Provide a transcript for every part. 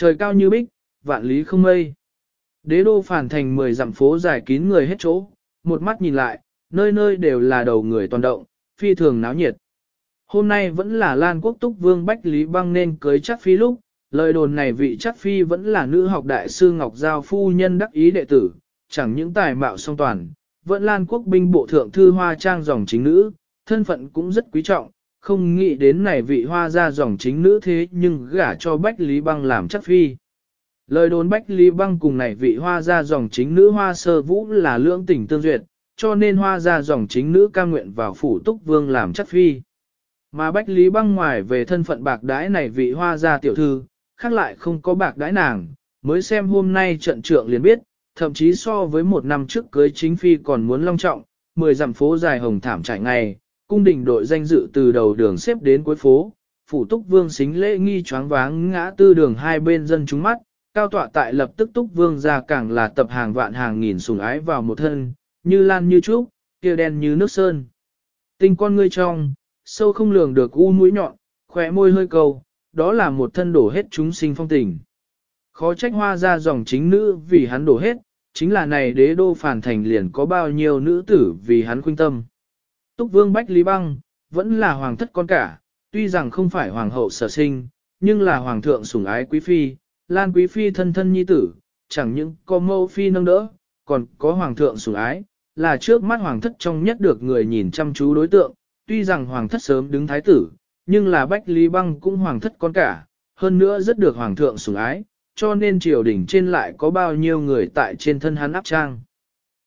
Trời cao như bích, vạn lý không mây. Đế đô phản thành mười dặm phố dài kín người hết chỗ, một mắt nhìn lại, nơi nơi đều là đầu người toàn động, phi thường náo nhiệt. Hôm nay vẫn là Lan Quốc Túc Vương Bách Lý Băng nên cưới chắc phi lúc, lời đồn này vị chắc phi vẫn là nữ học đại sư Ngọc Giao phu nhân đắc ý đệ tử, chẳng những tài mạo song toàn, vẫn Lan Quốc binh bộ thượng thư hoa trang dòng chính nữ, thân phận cũng rất quý trọng, không nghĩ đến này vị hoa ra dòng chính nữ thế nhưng gả cho Bách Lý Băng làm chắc phi. Lời đồn Bách Lý Băng cùng này vị hoa ra dòng chính nữ hoa sơ vũ là lưỡng tình tương duyệt, cho nên hoa ra dòng chính nữ ca nguyện vào phủ túc vương làm chắc phi. Mà Bách Lý Băng ngoài về thân phận bạc đái này vị hoa ra tiểu thư, khác lại không có bạc đái nàng, mới xem hôm nay trận trượng liền biết, thậm chí so với một năm trước cưới chính phi còn muốn long trọng, mười dặm phố dài hồng thảm trải ngày, cung đình đội danh dự từ đầu đường xếp đến cuối phố, phủ túc vương xính lễ nghi choáng váng ngã tư đường hai bên dân chúng mắt, cao tọa tại lập tức túc vương ra càng là tập hàng vạn hàng nghìn sùng ái vào một thân, như lan như trúc, kia đen như nước sơn. Tinh con ngươi trong, sâu không lường được u mũi nhọn, khỏe môi hơi cầu, đó là một thân đổ hết chúng sinh phong tình. Khó trách hoa ra dòng chính nữ vì hắn đổ hết, chính là này đế đô phản thành liền có bao nhiêu nữ tử vì hắn khuynh tâm. Túc vương Bách Lý Băng, vẫn là hoàng thất con cả, tuy rằng không phải hoàng hậu sở sinh, nhưng là hoàng thượng sủng ái quý phi, lan quý phi thân thân nhi tử, chẳng những có mâu phi nâng đỡ, còn có hoàng thượng sủng ái, là trước mắt hoàng thất trong nhất được người nhìn chăm chú đối tượng, tuy rằng hoàng thất sớm đứng thái tử, nhưng là Bách Lý Băng cũng hoàng thất con cả, hơn nữa rất được hoàng thượng sủng ái, cho nên triều đình trên lại có bao nhiêu người tại trên thân hắn áp trang.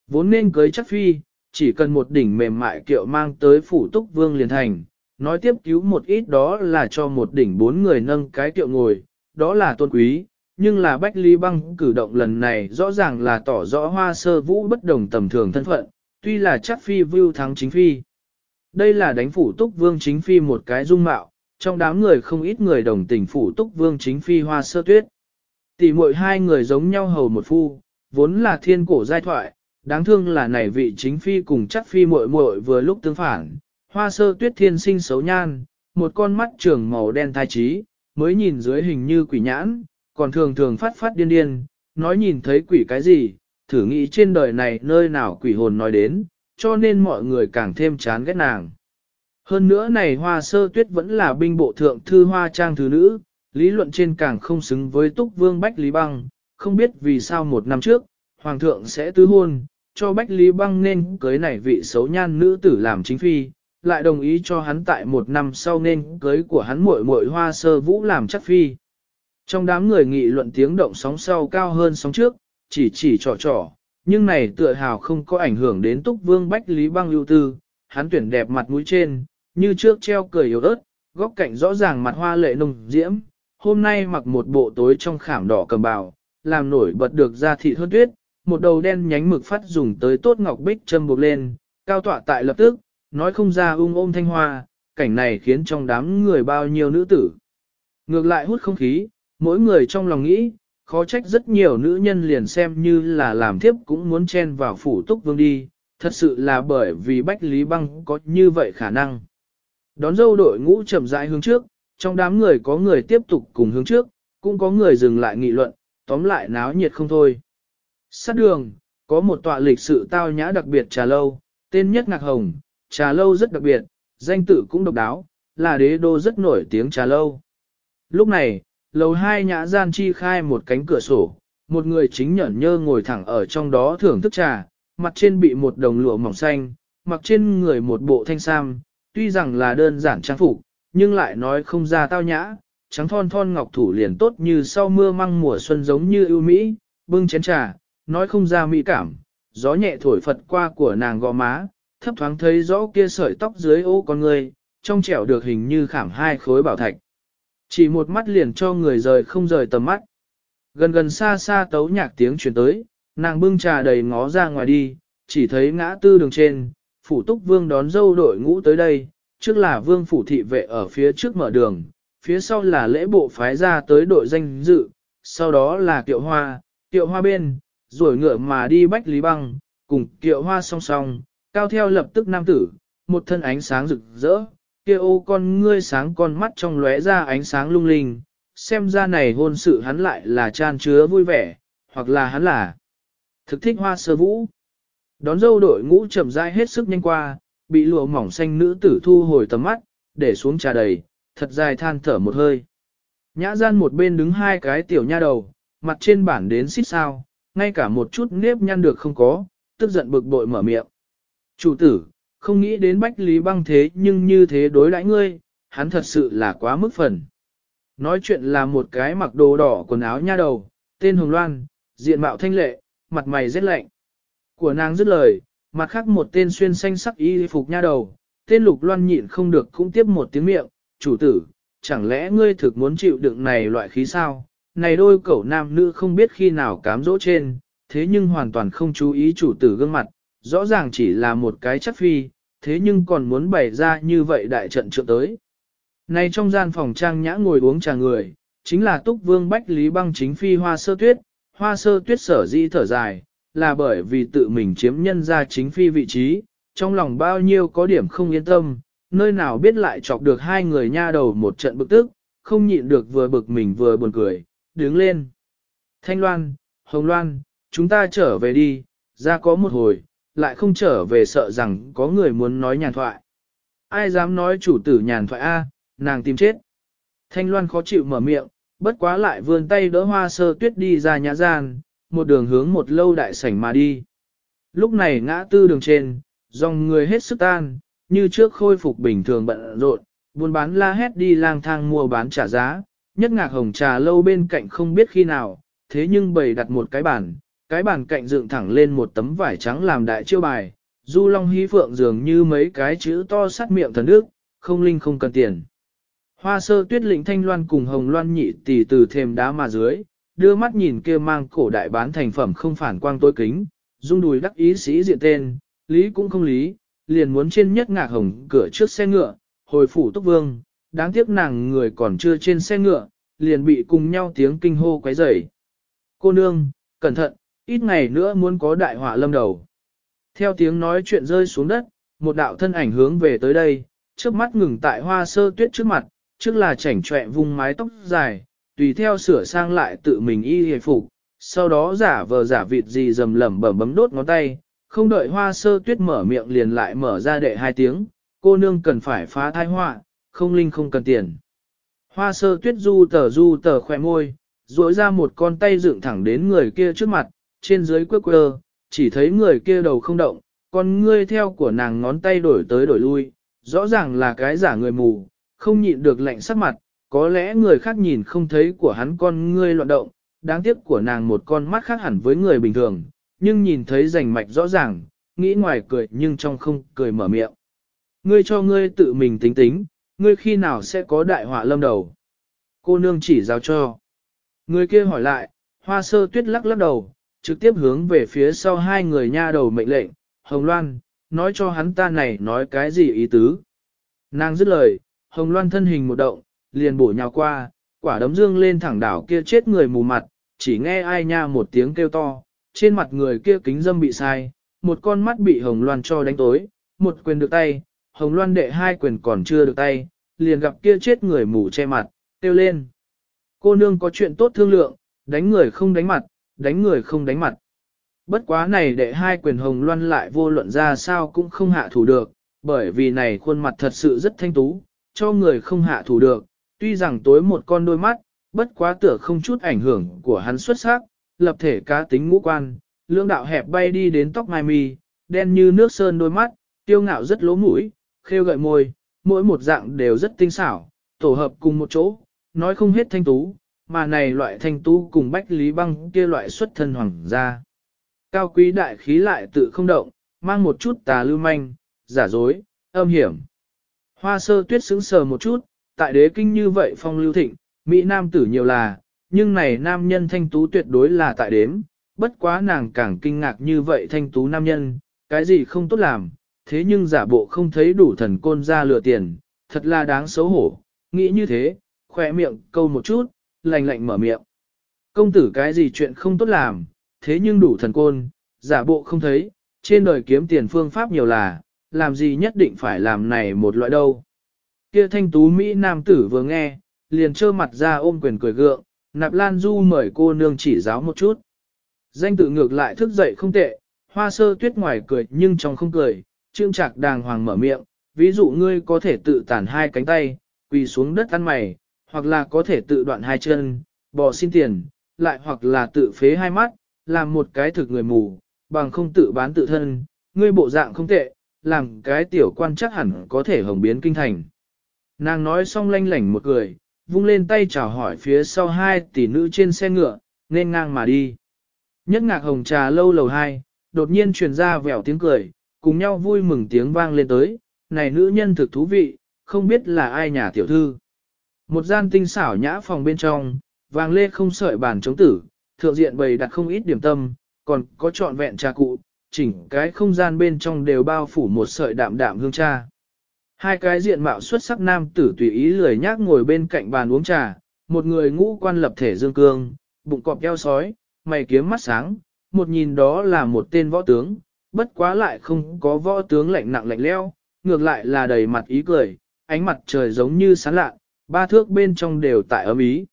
Vốn nên cưới chắc phi, chỉ cần một đỉnh mềm mại kiệu mang tới phủ túc vương liền thành, nói tiếp cứu một ít đó là cho một đỉnh bốn người nâng cái kiệu ngồi, đó là tôn quý, nhưng là Bách Lý Băng cử động lần này rõ ràng là tỏ rõ hoa sơ vũ bất đồng tầm thường thân phận, tuy là chắc phi vưu thắng chính phi. Đây là đánh phủ túc vương chính phi một cái dung mạo, trong đám người không ít người đồng tình phủ túc vương chính phi hoa sơ tuyết. Tỷ muội hai người giống nhau hầu một phu, vốn là thiên cổ giai thoại, đáng thương là này vị chính phi cùng chắc phi muội muội vừa lúc tương phản, hoa sơ tuyết thiên sinh xấu nhan, một con mắt trường màu đen thai trí, mới nhìn dưới hình như quỷ nhãn, còn thường thường phát phát điên điên, nói nhìn thấy quỷ cái gì, thử nghĩ trên đời này nơi nào quỷ hồn nói đến, cho nên mọi người càng thêm chán ghét nàng. Hơn nữa này hoa sơ tuyết vẫn là binh bộ thượng thư hoa trang thứ nữ, lý luận trên càng không xứng với túc vương Bách Lý Băng, không biết vì sao một năm trước, hoàng thượng sẽ tứ hôn, cho Bách Lý Băng nên cưới này vị xấu nhan nữ tử làm chính phi, lại đồng ý cho hắn tại một năm sau nên cưới của hắn muội muội hoa sơ vũ làm chắc phi. Trong đám người nghị luận tiếng động sóng sau cao hơn sóng trước, chỉ chỉ trò trò, nhưng này tựa hào không có ảnh hưởng đến túc vương Bách Lý Băng lưu tư, hắn tuyển đẹp mặt mũi trên, như trước treo cười yếu ớt, góc cạnh rõ ràng mặt hoa lệ nồng diễm, hôm nay mặc một bộ tối trong khảm đỏ cầm bào, làm nổi bật được da thị hơn tuyết, một đầu đen nhánh mực phát dùng tới tốt ngọc bích châm buộc lên, cao tọa tại lập tức, nói không ra ung ôm thanh hoa, cảnh này khiến trong đám người bao nhiêu nữ tử. Ngược lại hút không khí, mỗi người trong lòng nghĩ, khó trách rất nhiều nữ nhân liền xem như là làm thiếp cũng muốn chen vào phủ túc vương đi, thật sự là bởi vì Bách Lý Băng có như vậy khả năng. Đón dâu đội ngũ chậm rãi hướng trước, trong đám người có người tiếp tục cùng hướng trước, cũng có người dừng lại nghị luận, tóm lại náo nhiệt không thôi. Sát đường, có một tọa lịch sự tao nhã đặc biệt trà lâu, tên nhất ngạc hồng, trà lâu rất đặc biệt, danh tự cũng độc đáo, là đế đô rất nổi tiếng trà lâu. Lúc này, lầu hai nhã gian chi khai một cánh cửa sổ, một người chính nhẫn nhơ ngồi thẳng ở trong đó thưởng thức trà, mặt trên bị một đồng lụa mỏng xanh, mặc trên người một bộ thanh sam, tuy rằng là đơn giản trang phục, nhưng lại nói không ra tao nhã, trắng thon thon ngọc thủ liền tốt như sau mưa măng mùa xuân giống như ưu mỹ, bưng chén trà, nói không ra mỹ cảm, gió nhẹ thổi phật qua của nàng gò má, thấp thoáng thấy rõ kia sợi tóc dưới ô con người, trong trẻo được hình như khảm hai khối bảo thạch. Chỉ một mắt liền cho người rời không rời tầm mắt. Gần gần xa xa tấu nhạc tiếng chuyển tới, nàng bưng trà đầy ngó ra ngoài đi, chỉ thấy ngã tư đường trên, phủ túc vương đón dâu đội ngũ tới đây, trước là vương phủ thị vệ ở phía trước mở đường, phía sau là lễ bộ phái ra tới đội danh dự, sau đó là kiệu hoa, kiệu hoa bên, rồi ngựa mà đi bách lý băng, cùng kiệu hoa song song, cao theo lập tức nam tử, một thân ánh sáng rực rỡ, kia ô con ngươi sáng con mắt trong lóe ra ánh sáng lung linh, xem ra này hôn sự hắn lại là chan chứa vui vẻ, hoặc là hắn là thực thích hoa sơ vũ. Đón dâu đội ngũ chậm rãi hết sức nhanh qua, bị lụa mỏng xanh nữ tử thu hồi tầm mắt, để xuống trà đầy, thật dài than thở một hơi. Nhã gian một bên đứng hai cái tiểu nha đầu, mặt trên bản đến xít sao, ngay cả một chút nếp nhăn được không có, tức giận bực bội mở miệng. Chủ tử, không nghĩ đến bách lý băng thế nhưng như thế đối đãi ngươi, hắn thật sự là quá mức phần. Nói chuyện là một cái mặc đồ đỏ quần áo nha đầu, tên Hồng Loan, diện mạo thanh lệ, mặt mày rất lạnh. Của nàng dứt lời, mặt khác một tên xuyên xanh sắc y phục nha đầu, tên Lục Loan nhịn không được cũng tiếp một tiếng miệng, chủ tử, chẳng lẽ ngươi thực muốn chịu đựng này loại khí sao? Này đôi cậu nam nữ không biết khi nào cám dỗ trên, thế nhưng hoàn toàn không chú ý chủ tử gương mặt, rõ ràng chỉ là một cái chất phi, thế nhưng còn muốn bày ra như vậy đại trận trượng tới. Này trong gian phòng trang nhã ngồi uống trà người, chính là túc vương bách lý băng chính phi hoa sơ tuyết, hoa sơ tuyết sở di thở dài, là bởi vì tự mình chiếm nhân ra chính phi vị trí, trong lòng bao nhiêu có điểm không yên tâm, nơi nào biết lại chọc được hai người nha đầu một trận bực tức, không nhịn được vừa bực mình vừa buồn cười, đứng lên. Thanh Loan, Hồng Loan, chúng ta trở về đi, ra có một hồi, lại không trở về sợ rằng có người muốn nói nhàn thoại. Ai dám nói chủ tử nhàn thoại A, nàng tìm chết. Thanh Loan khó chịu mở miệng, bất quá lại vươn tay đỡ hoa sơ tuyết đi ra nhã gian, một đường hướng một lâu đại sảnh mà đi. Lúc này ngã tư đường trên, dòng người hết sức tan, như trước khôi phục bình thường bận rộn, buôn bán la hét đi lang thang mua bán trả giá, nhất ngạc hồng trà lâu bên cạnh không biết khi nào, thế nhưng bày đặt một cái bàn, cái bàn cạnh dựng thẳng lên một tấm vải trắng làm đại chiêu bài, du long hí phượng dường như mấy cái chữ to sắt miệng thần đức, không linh không cần tiền. Hoa sơ tuyết lĩnh thanh loan cùng hồng loan nhị tỷ từ thềm đá mà dưới, đưa mắt nhìn kia mang cổ đại bán thành phẩm không phản quang tối kính, dung đùi đắc ý sĩ diện tên, lý cũng không lý, liền muốn trên nhất ngạc hồng cửa trước xe ngựa, hồi phủ túc vương, đáng tiếc nàng người còn chưa trên xe ngựa, liền bị cùng nhau tiếng kinh hô quấy rầy. Cô nương, cẩn thận, ít ngày nữa muốn có đại họa lâm đầu. Theo tiếng nói chuyện rơi xuống đất, một đạo thân ảnh hướng về tới đây, trước mắt ngừng tại hoa sơ tuyết trước mặt, trước là chảnh chọe vùng mái tóc dài, tùy theo sửa sang lại tự mình y hề phục, sau đó giả vờ giả vịt gì dầm lẩm bẩm bấm đốt ngón tay, không đợi hoa sơ tuyết mở miệng liền lại mở ra đệ hai tiếng, cô nương cần phải phá thai họa, không linh không cần tiền. Hoa sơ tuyết du tờ du tờ khỏe môi, duỗi ra một con tay dựng thẳng đến người kia trước mặt, trên dưới quơ quơ, chỉ thấy người kia đầu không động, con ngươi theo của nàng ngón tay đổi tới đổi lui, rõ ràng là cái giả người mù, không nhịn được lạnh sắc mặt, có lẽ người khác nhìn không thấy của hắn con ngươi loạn động, đáng tiếc của nàng một con mắt khác hẳn với người bình thường, nhưng nhìn thấy rành mạch rõ ràng, nghĩ ngoài cười nhưng trong không cười mở miệng. Ngươi cho ngươi tự mình tính tính, ngươi khi nào sẽ có đại họa lâm đầu. Cô nương chỉ giao cho. Người kia hỏi lại, hoa sơ tuyết lắc lắc đầu, trực tiếp hướng về phía sau hai người nha đầu mệnh lệnh, Hồng Loan, nói cho hắn ta này nói cái gì ý tứ. Nàng dứt lời, Hồng Loan thân hình một động, liền bổ nhào qua, quả đấm dương lên thẳng đảo kia chết người mù mặt, chỉ nghe ai nha một tiếng kêu to, trên mặt người kia kính dâm bị sai, một con mắt bị Hồng Loan cho đánh tối, một quyền được tay, Hồng Loan đệ hai quyền còn chưa được tay, liền gặp kia chết người mù che mặt, kêu lên. Cô nương có chuyện tốt thương lượng, đánh người không đánh mặt, đánh người không đánh mặt. Bất quá này đệ hai quyền Hồng Loan lại vô luận ra sao cũng không hạ thủ được, bởi vì này khuôn mặt thật sự rất thanh tú, cho người không hạ thủ được, tuy rằng tối một con đôi mắt, bất quá tựa không chút ảnh hưởng của hắn xuất sắc, lập thể cá tính ngũ quan, lưỡng đạo hẹp bay đi đến tóc mai mi, đen như nước sơn đôi mắt, tiêu ngạo rất lỗ mũi, khêu gợi môi, mỗi một dạng đều rất tinh xảo, tổ hợp cùng một chỗ, nói không hết thanh tú, mà này loại thanh tú cùng bách lý băng kia loại xuất thân hoàng gia. Cao quý đại khí lại tự không động, mang một chút tà lưu manh, giả dối, âm hiểm. Hoa sơ tuyết sững sờ một chút, tại đế kinh như vậy phong lưu thịnh, Mỹ nam tử nhiều là, nhưng này nam nhân thanh tú tuyệt đối là tại đếm, bất quá nàng càng kinh ngạc như vậy thanh tú nam nhân, cái gì không tốt làm, thế nhưng giả bộ không thấy đủ thần côn ra lừa tiền, thật là đáng xấu hổ, nghĩ như thế, khỏe miệng câu một chút, lành lạnh mở miệng. Công tử cái gì chuyện không tốt làm, thế nhưng đủ thần côn, giả bộ không thấy, trên đời kiếm tiền phương pháp nhiều là, làm gì nhất định phải làm này một loại đâu. Kia thanh tú Mỹ nam tử vừa nghe, liền trơ mặt ra ôm quyền cười gượng, nạp lan du mời cô nương chỉ giáo một chút. Danh tự ngược lại thức dậy không tệ, hoa sơ tuyết ngoài cười nhưng trong không cười, trương trạc đàng hoàng mở miệng, ví dụ ngươi có thể tự tản hai cánh tay, quỳ xuống đất ăn mày, hoặc là có thể tự đoạn hai chân, bỏ xin tiền, lại hoặc là tự phế hai mắt, làm một cái thực người mù, bằng không tự bán tự thân, ngươi bộ dạng không tệ, làm cái tiểu quan chắc hẳn có thể hồng biến kinh thành. Nàng nói xong lanh lảnh một cười, vung lên tay chào hỏi phía sau hai tỷ nữ trên xe ngựa, nên ngang mà đi. Nhất ngạc hồng trà lâu lầu hai, đột nhiên truyền ra vẻo tiếng cười, cùng nhau vui mừng tiếng vang lên tới, này nữ nhân thực thú vị, không biết là ai nhà tiểu thư. Một gian tinh xảo nhã phòng bên trong, vàng lê không sợi bàn chống tử, thượng diện bày đặt không ít điểm tâm, còn có trọn vẹn trà cụ, chỉnh cái không gian bên trong đều bao phủ một sợi đạm đạm hương trà. Hai cái diện mạo xuất sắc nam tử tùy ý lười nhác ngồi bên cạnh bàn uống trà, một người ngũ quan lập thể dương cương, bụng cọp eo sói, mày kiếm mắt sáng, một nhìn đó là một tên võ tướng, bất quá lại không có võ tướng lạnh nặng lạnh leo, ngược lại là đầy mặt ý cười, ánh mặt trời giống như sáng lạ, ba thước bên trong đều tại ấm ý.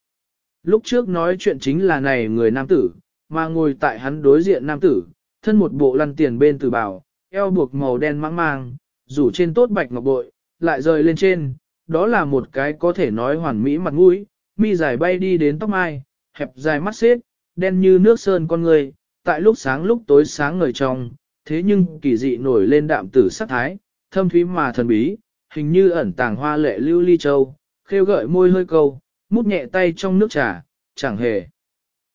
Lúc trước nói chuyện chính là này người nam tử, mà ngồi tại hắn đối diện nam tử, thân một bộ lăn tiền bên từ bảo, eo buộc màu đen mãng mang, rủ trên tốt bạch ngọc bội, lại rời lên trên, đó là một cái có thể nói hoàn mỹ mặt mũi, mi dài bay đi đến tóc mai, hẹp dài mắt xếp, đen như nước sơn con người, tại lúc sáng lúc tối sáng ngời trong, thế nhưng kỳ dị nổi lên đạm tử sắc thái, thâm thúy mà thần bí, hình như ẩn tàng hoa lệ lưu ly châu, khêu gợi môi hơi câu, mút nhẹ tay trong nước trà, chẳng hề.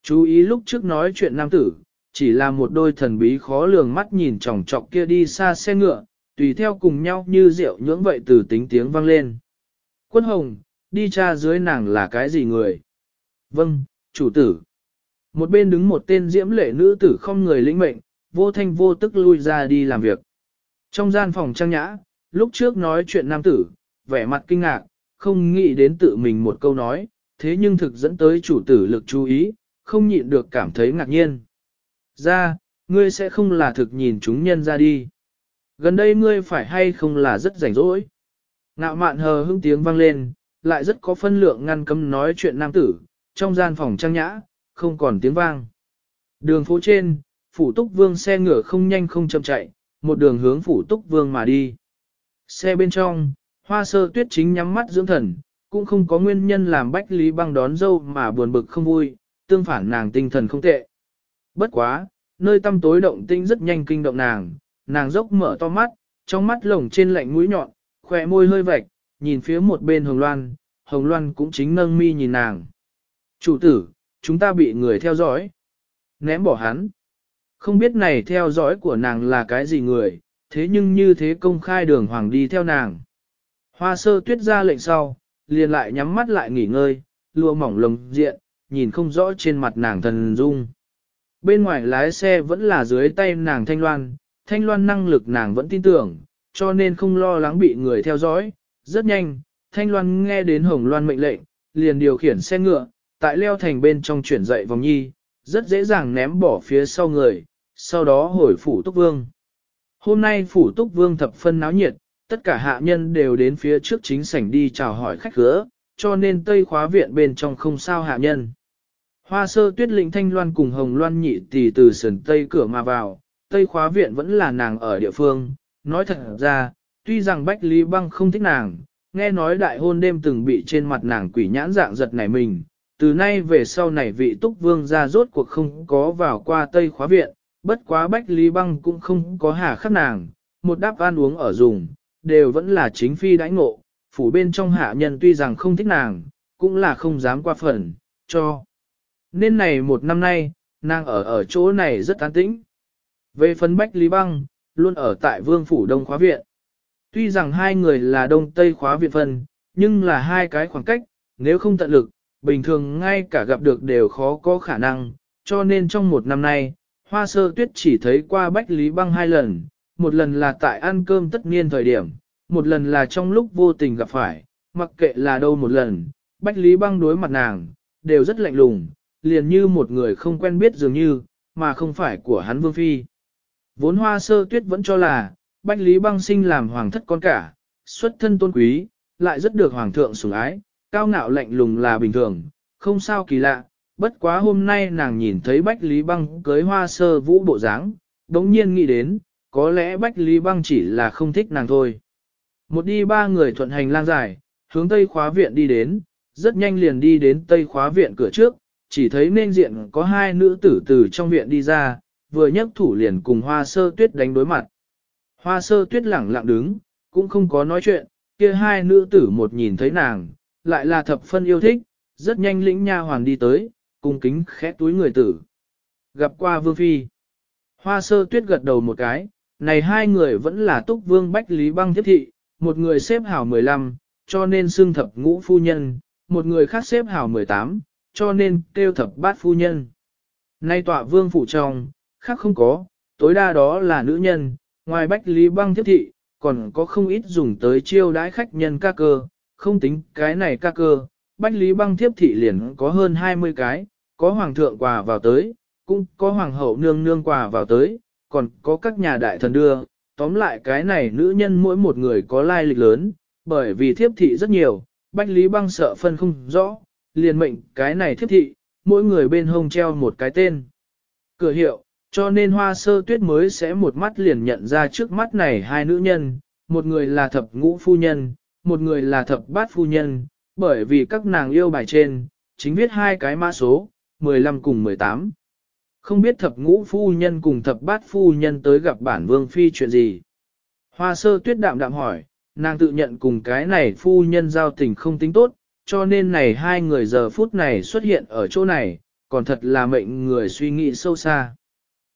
Chú ý lúc trước nói chuyện nam tử, chỉ là một đôi thần bí khó lường mắt nhìn chòng chọc kia đi xa xe ngựa, tùy theo cùng nhau như rượu nhưỡng vậy từ tính tiếng vang lên. Quân hồng, đi cha dưới nàng là cái gì người? Vâng, chủ tử. Một bên đứng một tên diễm lệ nữ tử không người lĩnh mệnh, vô thanh vô tức lui ra đi làm việc. Trong gian phòng trang nhã, lúc trước nói chuyện nam tử, vẻ mặt kinh ngạc, không nghĩ đến tự mình một câu nói, thế nhưng thực dẫn tới chủ tử lực chú ý, không nhịn được cảm thấy ngạc nhiên. Ra, ngươi sẽ không là thực nhìn chúng nhân ra đi. Gần đây ngươi phải hay không là rất rảnh rỗi. Ngạo mạn hờ hững tiếng vang lên, lại rất có phân lượng ngăn cấm nói chuyện nam tử, trong gian phòng trang nhã, không còn tiếng vang. Đường phố trên, phủ túc vương xe ngựa không nhanh không chậm chạy, một đường hướng phủ túc vương mà đi. Xe bên trong, hoa sơ tuyết chính nhắm mắt dưỡng thần, cũng không có nguyên nhân làm bách lý băng đón dâu mà buồn bực không vui, tương phản nàng tinh thần không tệ. Bất quá, nơi tâm tối động tinh rất nhanh kinh động nàng, nàng dốc mở to mắt, trong mắt lồng trên lạnh mũi nhọn, khỏe môi hơi vạch, nhìn phía một bên hồng loan, hồng loan cũng chính nâng mi nhìn nàng. Chủ tử, chúng ta bị người theo dõi. Ném bỏ hắn. Không biết này theo dõi của nàng là cái gì người, thế nhưng như thế công khai đường hoàng đi theo nàng. Hoa sơ tuyết ra lệnh sau, liền lại nhắm mắt lại nghỉ ngơi, lùa mỏng lồng diện, nhìn không rõ trên mặt nàng thần dung. Bên ngoài lái xe vẫn là dưới tay nàng thanh loan, thanh loan năng lực nàng vẫn tin tưởng, cho nên không lo lắng bị người theo dõi. Rất nhanh, thanh loan nghe đến hồng loan mệnh lệnh, liền điều khiển xe ngựa, tại leo thành bên trong chuyển dậy vòng nhi, rất dễ dàng ném bỏ phía sau người, sau đó hồi phủ túc vương. Hôm nay phủ túc vương thập phân náo nhiệt, tất cả hạ nhân đều đến phía trước chính sảnh đi chào hỏi khách khứa, cho nên tây khóa viện bên trong không sao hạ nhân. Hoa sơ tuyết lĩnh thanh loan cùng hồng loan nhị tỷ từ sườn tây cửa mà vào, tây khóa viện vẫn là nàng ở địa phương. Nói thật ra, tuy rằng Bách Lý Băng không thích nàng, nghe nói đại hôn đêm từng bị trên mặt nàng quỷ nhãn dạng giật nảy mình, từ nay về sau này vị túc vương ra rốt cuộc không có vào qua tây khóa viện, bất quá Bách Lý Băng cũng không có hà khắc nàng, một đáp ăn uống ở dùng, đều vẫn là chính phi đãi ngộ, phủ bên trong hạ nhân tuy rằng không thích nàng, cũng là không dám qua phần, cho. Nên này một năm nay, nàng ở ở chỗ này rất an tĩnh. Về phần Bách Lý Băng, luôn ở tại vương phủ đông khóa viện. Tuy rằng hai người là đông tây khóa viện phân, nhưng là hai cái khoảng cách, nếu không tận lực, bình thường ngay cả gặp được đều khó có khả năng, cho nên trong một năm nay, hoa sơ tuyết chỉ thấy qua Bách Lý Băng hai lần, một lần là tại ăn cơm tất niên thời điểm, một lần là trong lúc vô tình gặp phải, mặc kệ là đâu một lần, Bách Lý Băng đối mặt nàng, đều rất lạnh lùng, liền như một người không quen biết dường như, mà không phải của hắn Vương Phi. Vốn hoa sơ tuyết vẫn cho là, Bách Lý Băng sinh làm hoàng thất con cả, xuất thân tôn quý, lại rất được hoàng thượng sủng ái, cao ngạo lạnh lùng là bình thường, không sao kỳ lạ, bất quá hôm nay nàng nhìn thấy Bách Lý Băng cưới hoa sơ vũ bộ dáng, đống nhiên nghĩ đến, có lẽ Bách Lý Băng chỉ là không thích nàng thôi. Một đi ba người thuận hành lang dài, hướng tây khóa viện đi đến, rất nhanh liền đi đến tây khóa viện cửa trước, chỉ thấy nên diện có hai nữ tử từ trong viện đi ra, vừa nhấc thủ liền cùng hoa sơ tuyết đánh đối mặt. Hoa sơ tuyết lẳng lặng đứng, cũng không có nói chuyện, kia hai nữ tử một nhìn thấy nàng, lại là thập phân yêu thích, rất nhanh lĩnh nha hoàng đi tới, cung kính khẽ túi người tử. Gặp qua vương phi. Hoa sơ tuyết gật đầu một cái, này hai người vẫn là túc vương bách lý băng thiết thị, một người xếp hảo 15, cho nên xưng thập ngũ phu nhân, một người khác xếp hảo 18, cho nên kêu thập bát phu nhân. Nay tọa vương phủ trong, khác không có, tối đa đó là nữ nhân, ngoài bách lý băng thiết thị, còn có không ít dùng tới chiêu đãi khách nhân ca cơ, không tính cái này ca cơ, bách lý băng thiếp thị liền có hơn 20 cái, có hoàng thượng quà vào tới, cũng có hoàng hậu nương nương quà vào tới, còn có các nhà đại thần đưa, tóm lại cái này nữ nhân mỗi một người có lai lịch lớn, bởi vì thiếp thị rất nhiều, bách lý băng sợ phân không rõ, liền mệnh cái này thiếp thị, mỗi người bên hông treo một cái tên. Cửa hiệu, cho nên hoa sơ tuyết mới sẽ một mắt liền nhận ra trước mắt này hai nữ nhân, một người là thập ngũ phu nhân, một người là thập bát phu nhân, bởi vì các nàng yêu bài trên, chính viết hai cái mã số, 15 cùng 18. Không biết thập ngũ phu nhân cùng thập bát phu nhân tới gặp bản vương phi chuyện gì. Hoa sơ tuyết đạm đạm hỏi, nàng tự nhận cùng cái này phu nhân giao tình không tính tốt, cho nên này hai người giờ phút này xuất hiện ở chỗ này, còn thật là mệnh người suy nghĩ sâu xa.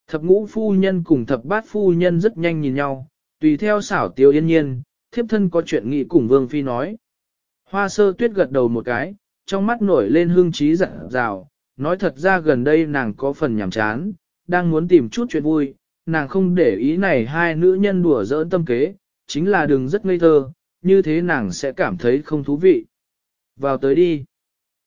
Thập ngũ phu nhân cùng thập bát phu nhân rất nhanh nhìn nhau, tùy theo xảo tiêu yên nhiên, thiếp thân có chuyện nghị cùng vương phi nói. Hoa sơ tuyết gật đầu một cái, trong mắt nổi lên hương trí dặn dào nói thật ra gần đây nàng có phần nhàm chán, đang muốn tìm chút chuyện vui, nàng không để ý này hai nữ nhân đùa giỡn tâm kế, chính là đừng rất ngây thơ, như thế nàng sẽ cảm thấy không thú vị. Vào tới đi.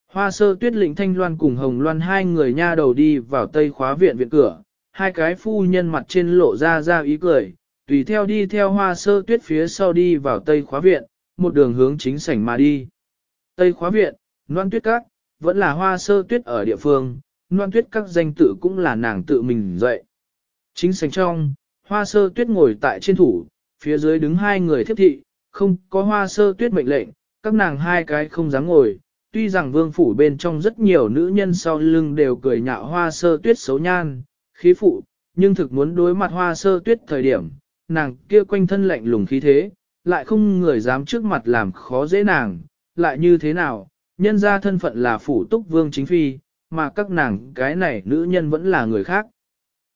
Hoa sơ tuyết lĩnh thanh loan cùng hồng loan hai người nha đầu đi vào tây khóa viện viện cửa, hai cái phu nhân mặt trên lộ ra ra ý cười, tùy theo đi theo hoa sơ tuyết phía sau đi vào tây khóa viện, một đường hướng chính sảnh mà đi. Tây khóa viện, loan tuyết các, vẫn là hoa sơ tuyết ở địa phương, loan tuyết các danh tự cũng là nàng tự mình dạy. Chính sảnh trong, hoa sơ tuyết ngồi tại trên thủ, phía dưới đứng hai người thiếp thị, không có hoa sơ tuyết mệnh lệnh, các nàng hai cái không dám ngồi. Tuy rằng vương phủ bên trong rất nhiều nữ nhân sau lưng đều cười nhạo hoa sơ tuyết xấu nhan, khí phụ, nhưng thực muốn đối mặt hoa sơ tuyết thời điểm, nàng kia quanh thân lạnh lùng khí thế, lại không người dám trước mặt làm khó dễ nàng, lại như thế nào, nhân ra thân phận là phủ túc vương chính phi, mà các nàng cái này nữ nhân vẫn là người khác.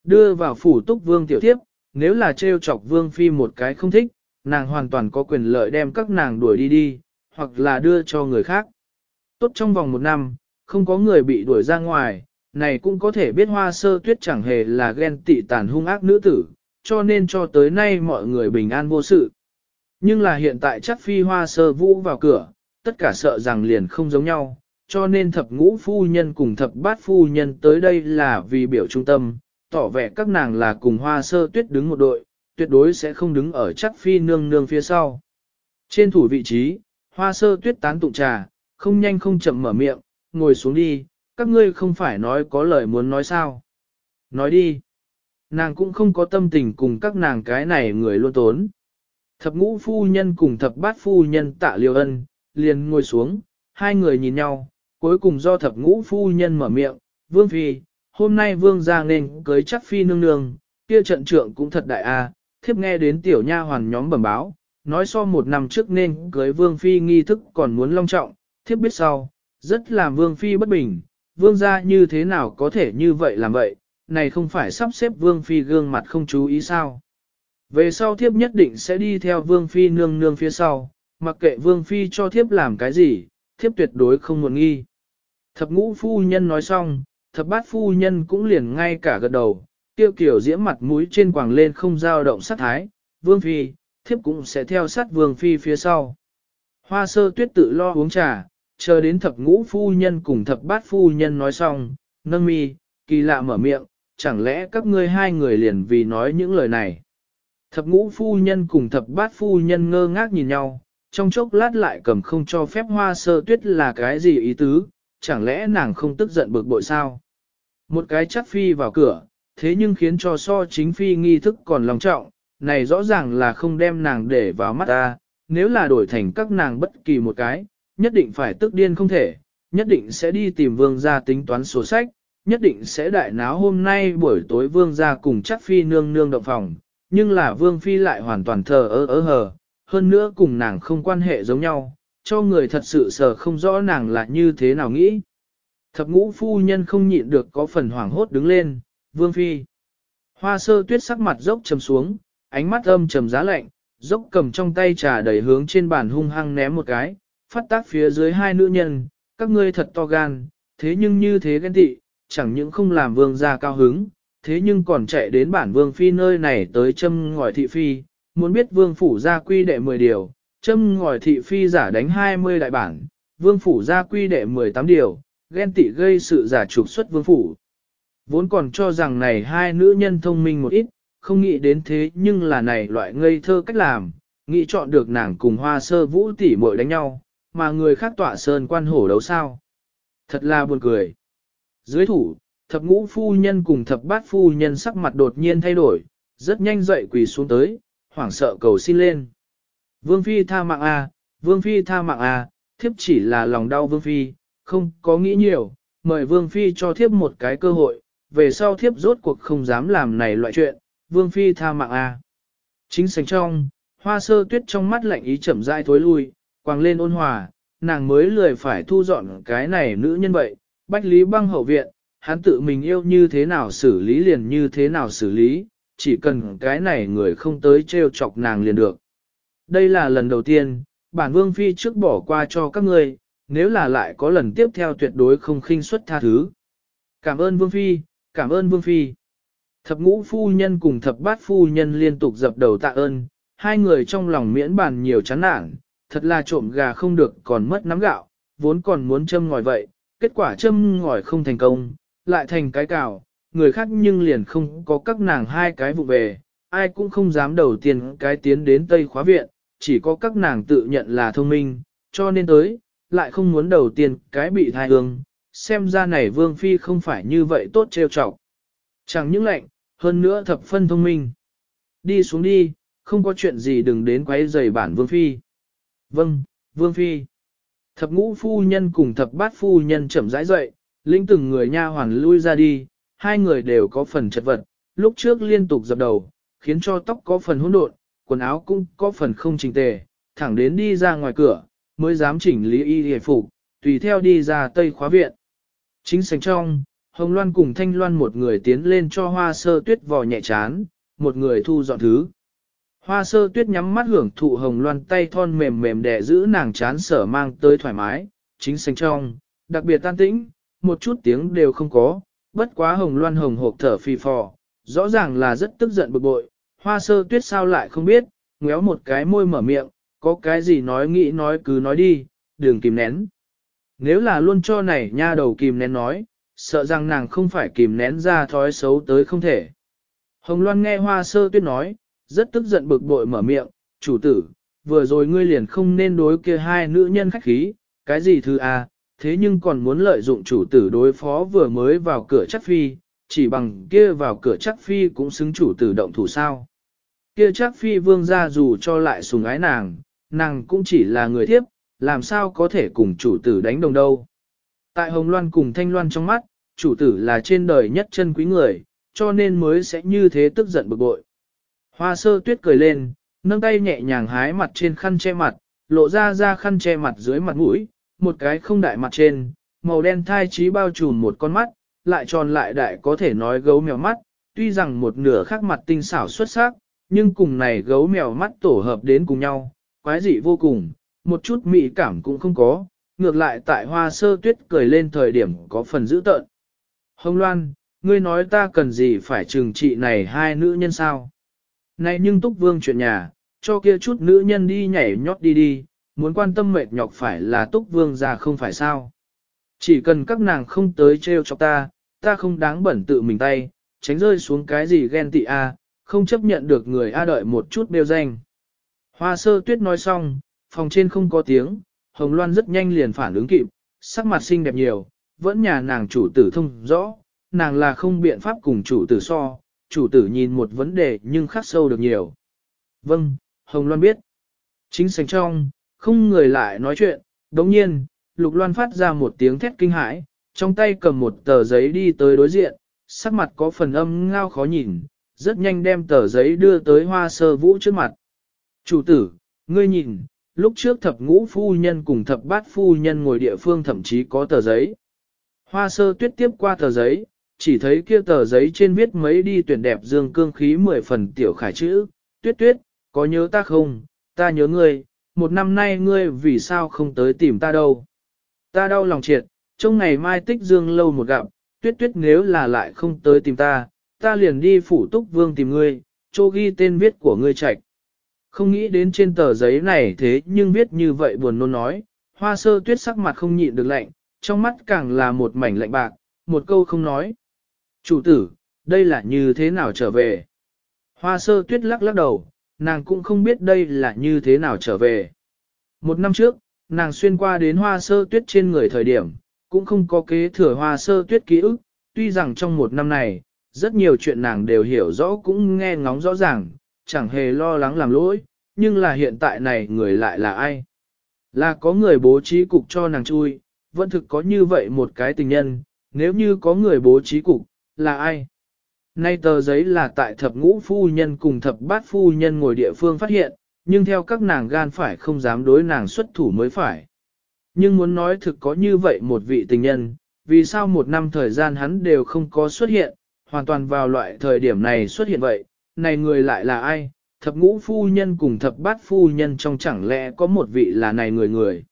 Đưa vào phủ túc vương tiểu thiếp, nếu là trêu chọc vương phi một cái không thích, nàng hoàn toàn có quyền lợi đem các nàng đuổi đi đi, hoặc là đưa cho người khác. Tốt trong vòng một năm, không có người bị đuổi ra ngoài, này cũng có thể biết hoa sơ tuyết chẳng hề là ghen tị tàn hung ác nữ tử, cho nên cho tới nay mọi người bình an vô sự. Nhưng là hiện tại chắc phi hoa sơ vũ vào cửa, tất cả sợ rằng liền không giống nhau, cho nên thập ngũ phu nhân cùng thập bát phu nhân tới đây là vì biểu trung tâm, tỏ vẻ các nàng là cùng hoa sơ tuyết đứng một đội, tuyệt đối sẽ không đứng ở chắc phi nương nương phía sau. Trên thủ vị trí, hoa sơ tuyết tán tụng trà, không nhanh không chậm mở miệng, ngồi xuống đi, các ngươi không phải nói có lời muốn nói sao. Nói đi. Nàng cũng không có tâm tình cùng các nàng cái này người luôn tốn. Thập ngũ phu nhân cùng thập bát phu nhân tạ liêu ân, liền ngồi xuống, hai người nhìn nhau, cuối cùng do thập ngũ phu nhân mở miệng, vương phi, hôm nay vương ra nên cưới chắc phi nương nương, kia trận trượng cũng thật đại a. thiếp nghe đến tiểu nha hoàn nhóm bẩm báo, nói so một năm trước nên cưới vương phi nghi thức còn muốn long trọng, thiếp biết sau, rất làm vương phi bất bình, vương gia như thế nào có thể như vậy làm vậy, này không phải sắp xếp vương phi gương mặt không chú ý sao. Về sau thiếp nhất định sẽ đi theo vương phi nương nương phía sau, mặc kệ vương phi cho thiếp làm cái gì, thiếp tuyệt đối không muốn nghi. Thập ngũ phu nhân nói xong, thập bát phu nhân cũng liền ngay cả gật đầu, tiêu kiểu diễm mặt mũi trên quàng lên không dao động sát thái, vương phi, thiếp cũng sẽ theo sát vương phi phía sau. Hoa sơ tuyết tự lo uống trà, chờ đến thập ngũ phu nhân cùng thập bát phu nhân nói xong, nâng mi, kỳ lạ mở miệng, chẳng lẽ các ngươi hai người liền vì nói những lời này. Thập ngũ phu nhân cùng thập bát phu nhân ngơ ngác nhìn nhau, trong chốc lát lại cầm không cho phép hoa sơ tuyết là cái gì ý tứ, chẳng lẽ nàng không tức giận bực bội sao? Một cái chắc phi vào cửa, thế nhưng khiến cho so chính phi nghi thức còn lòng trọng, này rõ ràng là không đem nàng để vào mắt ta, nếu là đổi thành các nàng bất kỳ một cái, nhất định phải tức điên không thể, nhất định sẽ đi tìm vương gia tính toán sổ sách, nhất định sẽ đại náo hôm nay buổi tối vương gia cùng chắc phi nương nương động phòng, nhưng là vương phi lại hoàn toàn thờ ơ ơ hờ, hơn nữa cùng nàng không quan hệ giống nhau, cho người thật sự sợ không rõ nàng là như thế nào nghĩ. Thập ngũ phu nhân không nhịn được có phần hoảng hốt đứng lên, vương phi. Hoa sơ tuyết sắc mặt dốc trầm xuống, ánh mắt âm trầm giá lạnh, dốc cầm trong tay trà đẩy hướng trên bàn hung hăng ném một cái, phát tác phía dưới hai nữ nhân, các ngươi thật to gan, thế nhưng như thế ghen tị, chẳng những không làm vương gia cao hứng, thế nhưng còn chạy đến bản vương phi nơi này tới châm ngòi thị phi, muốn biết vương phủ gia quy đệ 10 điều, châm ngòi thị phi giả đánh 20 đại bản, vương phủ gia quy đệ 18 điều, ghen tị gây sự giả trục xuất vương phủ. Vốn còn cho rằng này hai nữ nhân thông minh một ít, không nghĩ đến thế nhưng là này loại ngây thơ cách làm, nghĩ chọn được nàng cùng hoa sơ vũ tỷ muội đánh nhau, mà người khác tỏa sơn quan hổ đấu sao. Thật là buồn cười. Dưới thủ, thập ngũ phu nhân cùng thập bát phu nhân sắc mặt đột nhiên thay đổi, rất nhanh dậy quỳ xuống tới, hoảng sợ cầu xin lên. Vương Phi tha mạng à, Vương Phi tha mạng à, thiếp chỉ là lòng đau Vương Phi, không có nghĩ nhiều, mời Vương Phi cho thiếp một cái cơ hội, về sau thiếp rốt cuộc không dám làm này loại chuyện, Vương Phi tha mạng à. Chính sành trong, hoa sơ tuyết trong mắt lạnh ý chậm rãi thối lui, quàng lên ôn hòa, nàng mới lười phải thu dọn cái này nữ nhân vậy, bách lý băng hậu viện, hắn tự mình yêu như thế nào xử lý liền như thế nào xử lý, chỉ cần cái này người không tới trêu chọc nàng liền được. Đây là lần đầu tiên, bản vương phi trước bỏ qua cho các ngươi, nếu là lại có lần tiếp theo tuyệt đối không khinh suất tha thứ. Cảm ơn vương phi, cảm ơn vương phi. Thập ngũ phu nhân cùng thập bát phu nhân liên tục dập đầu tạ ơn, hai người trong lòng miễn bàn nhiều chán nản, thật là trộm gà không được còn mất nắm gạo, vốn còn muốn châm ngòi vậy, kết quả châm ngòi không thành công, lại thành cái cào, người khác nhưng liền không có các nàng hai cái vụ về, ai cũng không dám đầu tiên cái tiến đến Tây khóa viện, chỉ có các nàng tự nhận là thông minh, cho nên tới, lại không muốn đầu tiên cái bị thai ương, xem ra này vương phi không phải như vậy tốt trêu chọc. Chẳng những lạnh, hơn nữa thập phân thông minh. Đi xuống đi, không có chuyện gì đừng đến quấy rầy bản vương phi. Vâng, vương phi. Thập ngũ phu nhân cùng thập bát phu nhân chậm rãi dậy, linh từng người nha hoàn lui ra đi, hai người đều có phần chật vật, lúc trước liên tục dập đầu, khiến cho tóc có phần hỗn độn, quần áo cũng có phần không chỉnh tề, thẳng đến đi ra ngoài cửa, mới dám chỉnh lý y hề phục, tùy theo đi ra tây khóa viện. Chính sành trong, Hồng Loan cùng Thanh Loan một người tiến lên cho hoa sơ tuyết vò nhẹ chán, một người thu dọn thứ. Hoa sơ tuyết nhắm mắt hưởng thụ Hồng Loan tay thon mềm mềm đè giữ nàng chán sở mang tới thoải mái, chính sành trong, đặc biệt tan tĩnh, một chút tiếng đều không có, bất quá Hồng Loan hồng hộp thở phì phò, rõ ràng là rất tức giận bực bội, hoa sơ tuyết sao lại không biết, ngéo một cái môi mở miệng, có cái gì nói nghĩ nói cứ nói đi, đừng kìm nén. Nếu là luôn cho này nha đầu kìm nén nói, sợ rằng nàng không phải kìm nén ra thói xấu tới không thể. Hồng Loan nghe hoa sơ tuyết nói, rất tức giận bực bội mở miệng, chủ tử, vừa rồi ngươi liền không nên đối kia hai nữ nhân khách khí, cái gì thư à, thế nhưng còn muốn lợi dụng chủ tử đối phó vừa mới vào cửa chắc phi, chỉ bằng kia vào cửa chắc phi cũng xứng chủ tử động thủ sao. Kia chắc phi vương ra dù cho lại sùng ái nàng, nàng cũng chỉ là người thiếp, làm sao có thể cùng chủ tử đánh đồng đâu. Tại Hồng Loan cùng Thanh Loan trong mắt, chủ tử là trên đời nhất chân quý người, cho nên mới sẽ như thế tức giận bực bội. Hoa sơ tuyết cười lên, nâng tay nhẹ nhàng hái mặt trên khăn che mặt, lộ ra ra khăn che mặt dưới mặt mũi, một cái không đại mặt trên, màu đen thai trí bao trùm một con mắt, lại tròn lại đại có thể nói gấu mèo mắt, tuy rằng một nửa khác mặt tinh xảo xuất sắc, nhưng cùng này gấu mèo mắt tổ hợp đến cùng nhau, quái dị vô cùng, một chút mỹ cảm cũng không có, ngược lại tại hoa sơ tuyết cười lên thời điểm có phần dữ tợn. Hồng Loan, ngươi nói ta cần gì phải trừng trị này hai nữ nhân sao? Này nhưng túc vương chuyện nhà, cho kia chút nữ nhân đi nhảy nhót đi đi, muốn quan tâm mệt nhọc phải là túc vương già không phải sao. Chỉ cần các nàng không tới trêu cho ta, ta không đáng bẩn tự mình tay, tránh rơi xuống cái gì ghen tị a, không chấp nhận được người a đợi một chút đều danh. Hoa sơ tuyết nói xong, phòng trên không có tiếng, Hồng Loan rất nhanh liền phản ứng kịp, sắc mặt xinh đẹp nhiều, vẫn nhà nàng chủ tử thông rõ, nàng là không biện pháp cùng chủ tử so, chủ tử nhìn một vấn đề nhưng khắc sâu được nhiều. Vâng, Hồng Loan biết. Chính sành trong, không người lại nói chuyện, đồng nhiên, Lục Loan phát ra một tiếng thét kinh hãi, trong tay cầm một tờ giấy đi tới đối diện, sắc mặt có phần âm ngao khó nhìn, rất nhanh đem tờ giấy đưa tới hoa sơ vũ trước mặt. Chủ tử, ngươi nhìn, lúc trước thập ngũ phu nhân cùng thập bát phu nhân ngồi địa phương thậm chí có tờ giấy. Hoa sơ tuyết tiếp qua tờ giấy, chỉ thấy kia tờ giấy trên viết mấy đi tuyển đẹp dương cương khí mười phần tiểu khải chữ, tuyết tuyết, có nhớ ta không, ta nhớ ngươi, một năm nay ngươi vì sao không tới tìm ta đâu. Ta đau lòng triệt, trong ngày mai tích dương lâu một gặp, tuyết tuyết nếu là lại không tới tìm ta, ta liền đi phủ túc vương tìm ngươi, chô ghi tên viết của ngươi trạch. Không nghĩ đến trên tờ giấy này thế nhưng viết như vậy buồn nôn nói, hoa sơ tuyết sắc mặt không nhịn được lạnh, trong mắt càng là một mảnh lạnh bạc, một câu không nói. Chủ tử, đây là như thế nào trở về? Hoa sơ tuyết lắc lắc đầu, nàng cũng không biết đây là như thế nào trở về. Một năm trước, nàng xuyên qua đến hoa sơ tuyết trên người thời điểm, cũng không có kế thừa hoa sơ tuyết ký ức, tuy rằng trong một năm này, rất nhiều chuyện nàng đều hiểu rõ cũng nghe ngóng rõ ràng, chẳng hề lo lắng làm lỗi, nhưng là hiện tại này người lại là ai? Là có người bố trí cục cho nàng chui, vẫn thực có như vậy một cái tình nhân, nếu như có người bố trí cục, là ai? Nay tờ giấy là tại thập ngũ phu nhân cùng thập bát phu nhân ngồi địa phương phát hiện, nhưng theo các nàng gan phải không dám đối nàng xuất thủ mới phải. Nhưng muốn nói thực có như vậy một vị tình nhân, vì sao một năm thời gian hắn đều không có xuất hiện, hoàn toàn vào loại thời điểm này xuất hiện vậy, này người lại là ai? Thập ngũ phu nhân cùng thập bát phu nhân trong chẳng lẽ có một vị là này người người.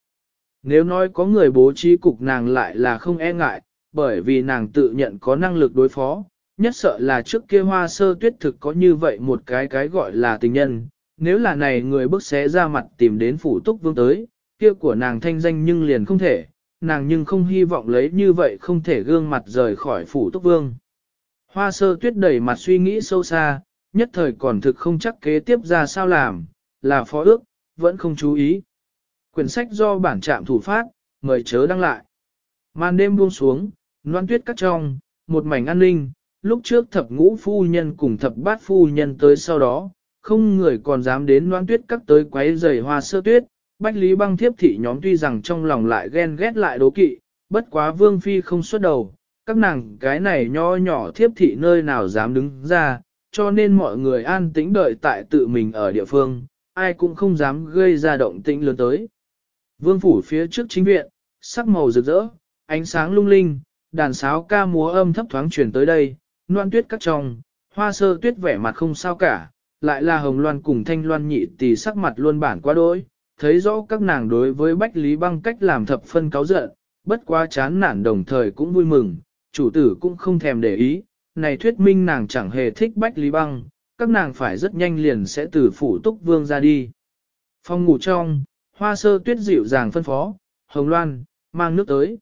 Nếu nói có người bố trí cục nàng lại là không e ngại, bởi vì nàng tự nhận có năng lực đối phó, nhất sợ là trước kia hoa sơ tuyết thực có như vậy một cái cái gọi là tình nhân, nếu là này người bước xé ra mặt tìm đến phủ túc vương tới, kia của nàng thanh danh nhưng liền không thể, nàng nhưng không hy vọng lấy như vậy không thể gương mặt rời khỏi phủ túc vương. Hoa sơ tuyết đẩy mặt suy nghĩ sâu xa, nhất thời còn thực không chắc kế tiếp ra sao làm, là phó ước, vẫn không chú ý. Quyển sách do bản trạm thủ phát, mời chớ đăng lại. Màn đêm buông xuống, noan tuyết cắt trong, một mảnh an ninh, lúc trước thập ngũ phu nhân cùng thập bát phu nhân tới sau đó, không người còn dám đến noan tuyết các tới quấy rầy hoa sơ tuyết, bách lý băng thiếp thị nhóm tuy rằng trong lòng lại ghen ghét lại đố kỵ, bất quá vương phi không xuất đầu, các nàng cái này nho nhỏ thiếp thị nơi nào dám đứng ra, cho nên mọi người an tĩnh đợi tại tự mình ở địa phương, ai cũng không dám gây ra động tĩnh lớn tới. Vương phủ phía trước chính viện, sắc màu rực rỡ, ánh sáng lung linh, đàn sáo ca múa âm thấp thoáng truyền tới đây, noan tuyết các trong, hoa sơ tuyết vẻ mặt không sao cả, lại là hồng loan cùng thanh loan nhị tỷ sắc mặt luôn bản quá đỗi. thấy rõ các nàng đối với bách lý băng cách làm thập phân cáo giận, bất quá chán nản đồng thời cũng vui mừng, chủ tử cũng không thèm để ý, này thuyết minh nàng chẳng hề thích bách lý băng, các nàng phải rất nhanh liền sẽ từ phủ túc vương ra đi. Phòng ngủ trong, hoa sơ tuyết dịu dàng phân phó, hồng loan, mang nước tới.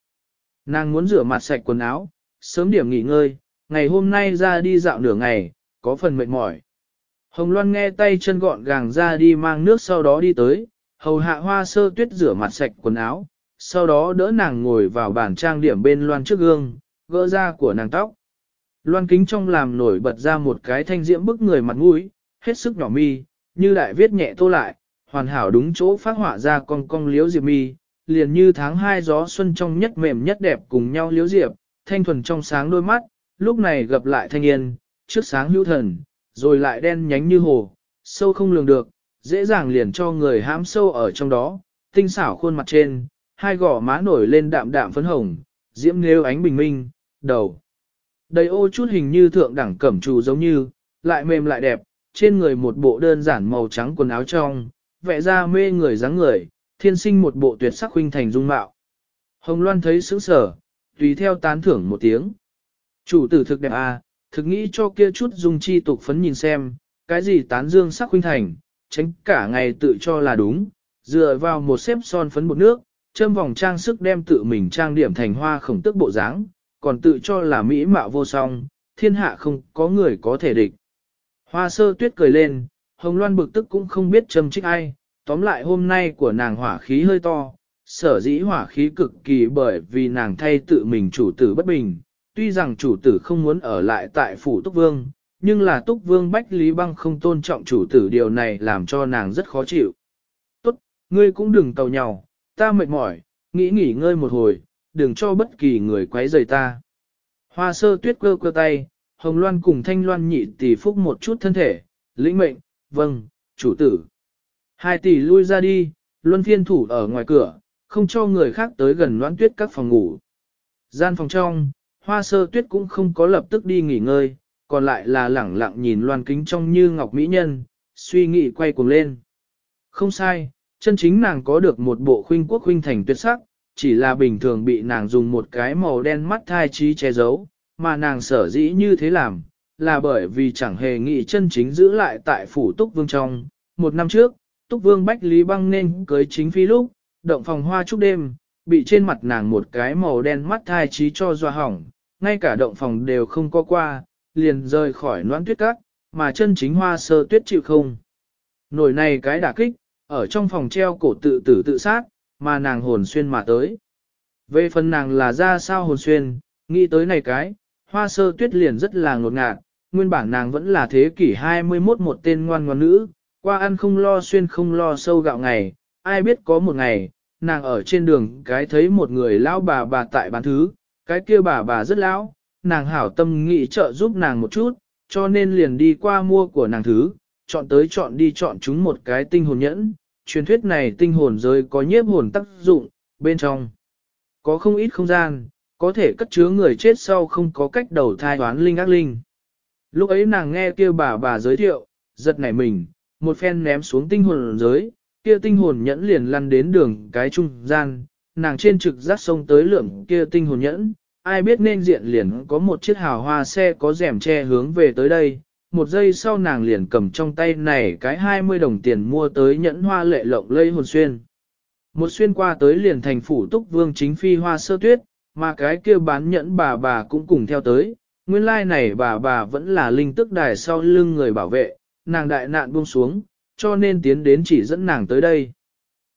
Nàng muốn rửa mặt sạch quần áo, sớm điểm nghỉ ngơi, ngày hôm nay ra đi dạo nửa ngày, có phần mệt mỏi. Hồng Loan nghe tay chân gọn gàng ra đi mang nước sau đó đi tới, hầu hạ hoa sơ tuyết rửa mặt sạch quần áo, sau đó đỡ nàng ngồi vào bàn trang điểm bên loan trước gương, gỡ ra của nàng tóc. Loan kính trong làm nổi bật ra một cái thanh diễm bức người mặt mũi, hết sức nhỏ mi, như đại viết nhẹ tô lại, hoàn hảo đúng chỗ phát họa ra con cong liếu diệp mi, liền như tháng hai gió xuân trong nhất mềm nhất đẹp cùng nhau liếu diệp, thanh thuần trong sáng đôi mắt, lúc này gặp lại thanh yên, trước sáng hữu thần, rồi lại đen nhánh như hồ, sâu không lường được, dễ dàng liền cho người hãm sâu ở trong đó, tinh xảo khuôn mặt trên, hai gò má nổi lên đạm đạm phấn hồng, diễm nêu ánh bình minh, đầu. Đầy ô chút hình như thượng đẳng cẩm trù giống như, lại mềm lại đẹp, trên người một bộ đơn giản màu trắng quần áo trong, vẽ ra mê người dáng người, thiên sinh một bộ tuyệt sắc huynh thành dung mạo. Hồng Loan thấy sững sở, tùy theo tán thưởng một tiếng. Chủ tử thực đẹp à, thực nghĩ cho kia chút dung chi tục phấn nhìn xem, cái gì tán dương sắc huynh thành, tránh cả ngày tự cho là đúng, dựa vào một xếp son phấn bột nước, châm vòng trang sức đem tự mình trang điểm thành hoa khổng tức bộ dáng, còn tự cho là mỹ mạo vô song, thiên hạ không có người có thể địch. Hoa sơ tuyết cười lên, hồng loan bực tức cũng không biết châm trích ai, tóm lại hôm nay của nàng hỏa khí hơi to, sở dĩ hỏa khí cực kỳ bởi vì nàng thay tự mình chủ tử bất bình, tuy rằng chủ tử không muốn ở lại tại phủ Túc Vương, nhưng là Túc Vương Bách Lý Băng không tôn trọng chủ tử điều này làm cho nàng rất khó chịu. Tốt, ngươi cũng đừng tàu nhau, ta mệt mỏi, nghĩ nghỉ ngơi một hồi, đừng cho bất kỳ người quấy rầy ta. Hoa sơ tuyết cơ cơ tay, Hồng Loan cùng Thanh Loan nhị tỷ phúc một chút thân thể, lĩnh mệnh, vâng, chủ tử. Hai tỷ lui ra đi, luân phiên thủ ở ngoài cửa, không cho người khác tới gần loan tuyết các phòng ngủ. Gian phòng trong, hoa sơ tuyết cũng không có lập tức đi nghỉ ngơi, còn lại là lẳng lặng nhìn loan kính trong như ngọc mỹ nhân, suy nghĩ quay cuồng lên. Không sai, chân chính nàng có được một bộ khuynh quốc khuynh thành tuyệt sắc, chỉ là bình thường bị nàng dùng một cái màu đen mắt thai trí che giấu, mà nàng sở dĩ như thế làm, là bởi vì chẳng hề nghĩ chân chính giữ lại tại phủ Túc Vương trong. Một năm trước, Túc Vương Bách Lý Băng nên cưới chính phi lúc, động phòng hoa chúc đêm, bị trên mặt nàng một cái màu đen mắt thai trí cho doa hỏng, ngay cả động phòng đều không có qua, liền rời khỏi noãn tuyết cát, mà chân chính hoa sơ tuyết chịu không. Nổi này cái đả kích, ở trong phòng treo cổ tự tử tự sát, mà nàng hồn xuyên mà tới. Về phần nàng là ra sao hồn xuyên, nghĩ tới này cái, hoa sơ tuyết liền rất là ngột ngạt, nguyên bản nàng vẫn là thế kỷ 21 một tên ngoan ngoan nữ, qua ăn không lo xuyên không lo sâu gạo ngày, ai biết có một ngày, nàng ở trên đường cái thấy một người lão bà bà tại bán thứ, cái kia bà bà rất lão, nàng hảo tâm nghĩ trợ giúp nàng một chút, cho nên liền đi qua mua của nàng thứ, chọn tới chọn đi chọn chúng một cái tinh hồn nhẫn, truyền thuyết này tinh hồn giới có nhiếp hồn tác dụng, bên trong có không ít không gian, có thể cất chứa người chết sau không có cách đầu thai toán linh ác linh. Lúc ấy nàng nghe kia bà bà giới thiệu, giật nảy mình, một phen ném xuống tinh hồn giới, kia tinh hồn nhẫn liền lăn đến đường cái trung gian, nàng trên trực giác sông tới lượng kia tinh hồn nhẫn, ai biết nên diện liền có một chiếc hào hoa xe có rèm che hướng về tới đây, một giây sau nàng liền cầm trong tay này cái 20 đồng tiền mua tới nhẫn hoa lệ lộng lây hồn xuyên. Một xuyên qua tới liền thành phủ túc vương chính phi hoa sơ tuyết, mà cái kia bán nhẫn bà bà cũng cùng theo tới, nguyên lai like này bà bà vẫn là linh tức đài sau lưng người bảo vệ, nàng đại nạn buông xuống, cho nên tiến đến chỉ dẫn nàng tới đây.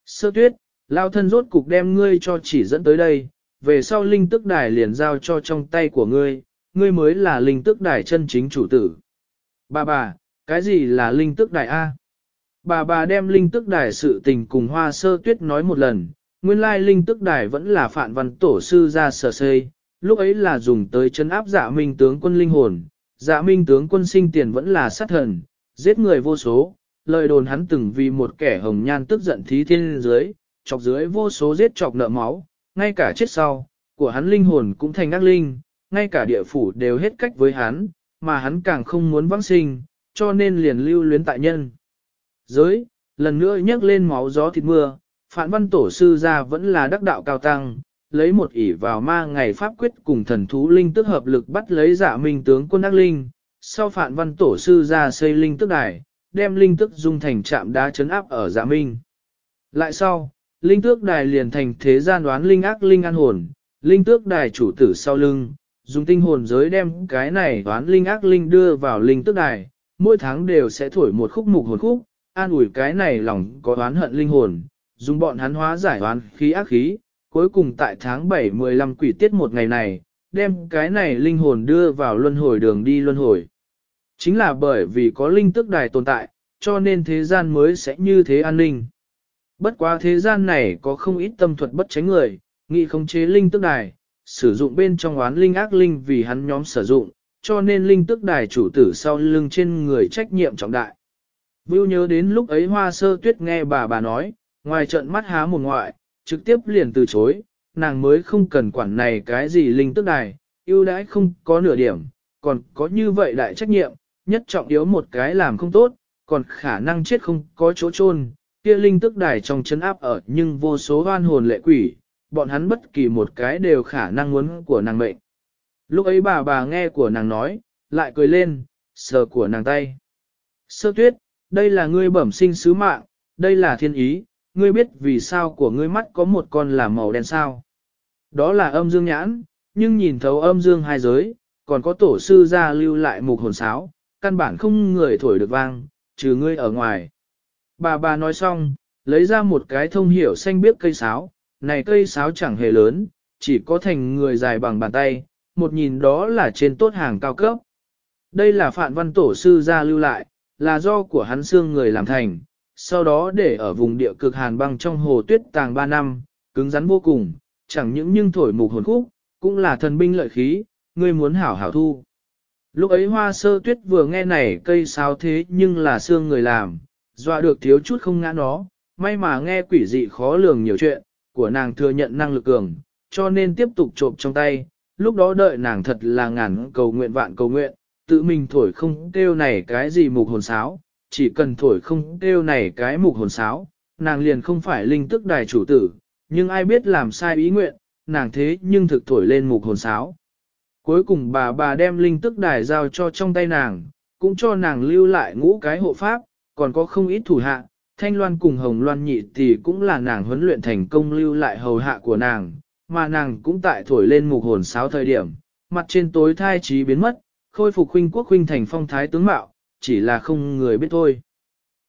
Sơ tuyết, lao thân rốt cục đem ngươi cho chỉ dẫn tới đây, về sau linh tức đài liền giao cho trong tay của ngươi, ngươi mới là linh tức đài chân chính chủ tử. Bà bà, cái gì là linh tức đài A? Bà bà đem linh tức đài sự tình cùng hoa sơ tuyết nói một lần, nguyên lai linh tức đài vẫn là phản văn tổ sư ra sở xây, lúc ấy là dùng tới chân áp dạ minh tướng quân linh hồn, dạ minh tướng quân sinh tiền vẫn là sát thần, giết người vô số, lời đồn hắn từng vì một kẻ hồng nhan tức giận thí thiên dưới, chọc dưới vô số giết chọc nợ máu, ngay cả chết sau, của hắn linh hồn cũng thành ác linh, ngay cả địa phủ đều hết cách với hắn, mà hắn càng không muốn vãng sinh, cho nên liền lưu luyến tại nhân. Giới, lần nữa nhắc lên máu gió thịt mưa, Phạn Văn Tổ Sư ra vẫn là đắc đạo cao tăng, lấy một ỷ vào ma ngày pháp quyết cùng thần thú linh tức hợp lực bắt lấy giả minh tướng quân ác linh, sau Phạn Văn Tổ Sư ra xây linh tức đài, đem linh tức dung thành trạm đá chấn áp ở dạ minh. Lại sau, linh tước đài liền thành thế gian đoán linh ác linh an hồn, linh tước đài chủ tử sau lưng, dùng tinh hồn giới đem cái này đoán linh ác linh đưa vào linh tước đài, mỗi tháng đều sẽ thổi một khúc mục hồn khúc, an ủi cái này lòng có đoán hận linh hồn, dùng bọn hắn hóa giải đoán khí ác khí, cuối cùng tại tháng 7-15 quỷ tiết một ngày này, đem cái này linh hồn đưa vào luân hồi đường đi luân hồi. Chính là bởi vì có linh tức đài tồn tại, cho nên thế gian mới sẽ như thế an ninh. Bất quá thế gian này có không ít tâm thuật bất tránh người, nghị khống chế linh tức đài, sử dụng bên trong oán linh ác linh vì hắn nhóm sử dụng, cho nên linh tức đài chủ tử sau lưng trên người trách nhiệm trọng đại. Vưu nhớ đến lúc ấy hoa sơ tuyết nghe bà bà nói, ngoài trận mắt há một ngoại, trực tiếp liền từ chối, nàng mới không cần quản này cái gì linh tức đài, ưu đãi không có nửa điểm, còn có như vậy đại trách nhiệm, nhất trọng yếu một cái làm không tốt, còn khả năng chết không có chỗ chôn kia linh tức đài trong chấn áp ở nhưng vô số hoan hồn lệ quỷ, bọn hắn bất kỳ một cái đều khả năng muốn của nàng mệnh. Lúc ấy bà bà nghe của nàng nói, lại cười lên, sờ của nàng tay. Sơ tuyết, đây là ngươi bẩm sinh sứ mạng, đây là thiên ý, ngươi biết vì sao của ngươi mắt có một con là màu đen sao. Đó là âm dương nhãn, nhưng nhìn thấu âm dương hai giới, còn có tổ sư ra lưu lại mục hồn sáo, căn bản không người thổi được vang, trừ ngươi ở ngoài. Bà bà nói xong, lấy ra một cái thông hiểu xanh biếc cây sáo, này cây sáo chẳng hề lớn, chỉ có thành người dài bằng bàn tay, một nhìn đó là trên tốt hàng cao cấp. Đây là phạn văn tổ sư gia lưu lại, là do của hắn xương người làm thành, sau đó để ở vùng địa cực hàn băng trong hồ tuyết tàng 3 năm, cứng rắn vô cùng, chẳng những nhưng thổi mục hồn khúc, cũng là thần binh lợi khí, ngươi muốn hảo hảo thu. Lúc ấy hoa sơ tuyết vừa nghe này cây sao thế nhưng là xương người làm, dọa được thiếu chút không ngã nó, may mà nghe quỷ dị khó lường nhiều chuyện, của nàng thừa nhận năng lực cường, cho nên tiếp tục trộm trong tay, lúc đó đợi nàng thật là ngàn cầu nguyện vạn cầu nguyện, tự mình thổi không kêu này cái gì mục hồn sáo, chỉ cần thổi không kêu này cái mục hồn sáo, nàng liền không phải linh tức đài chủ tử, nhưng ai biết làm sai ý nguyện, nàng thế nhưng thực thổi lên mục hồn sáo. Cuối cùng bà bà đem linh tức đài giao cho trong tay nàng, cũng cho nàng lưu lại ngũ cái hộ pháp, còn có không ít thủ hạ, Thanh Loan cùng Hồng Loan nhị thì cũng là nàng huấn luyện thành công lưu lại hầu hạ của nàng, mà nàng cũng tại thổi lên mục hồn sáo thời điểm, mặt trên tối thai trí biến mất, khôi phục huynh quốc huynh thành phong thái tướng mạo, chỉ là không người biết thôi.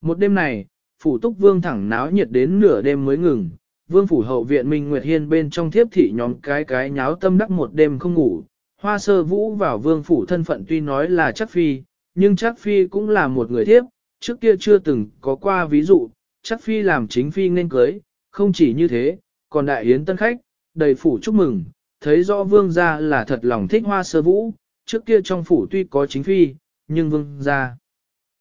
Một đêm này, phủ túc vương thẳng náo nhiệt đến nửa đêm mới ngừng, vương phủ hậu viện Minh Nguyệt Hiên bên trong thiếp thị nhóm cái cái nháo tâm đắc một đêm không ngủ, hoa sơ vũ vào vương phủ thân phận tuy nói là chắc phi, nhưng chắc phi cũng là một người thiếp, trước kia chưa từng có qua ví dụ, chắc phi làm chính phi nên cưới, không chỉ như thế, còn đại yến tân khách, đầy phủ chúc mừng, thấy rõ vương gia là thật lòng thích hoa sơ vũ, trước kia trong phủ tuy có chính phi, nhưng vương gia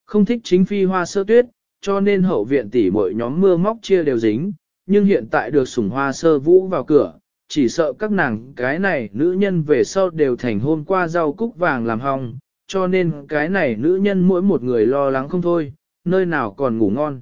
không thích chính phi hoa sơ tuyết, cho nên hậu viện tỷ mỗi nhóm mưa móc chia đều dính, nhưng hiện tại được sủng hoa sơ vũ vào cửa, chỉ sợ các nàng cái này nữ nhân về sau đều thành hôm qua rau cúc vàng làm hong, cho nên cái này nữ nhân mỗi một người lo lắng không thôi, nơi nào còn ngủ ngon.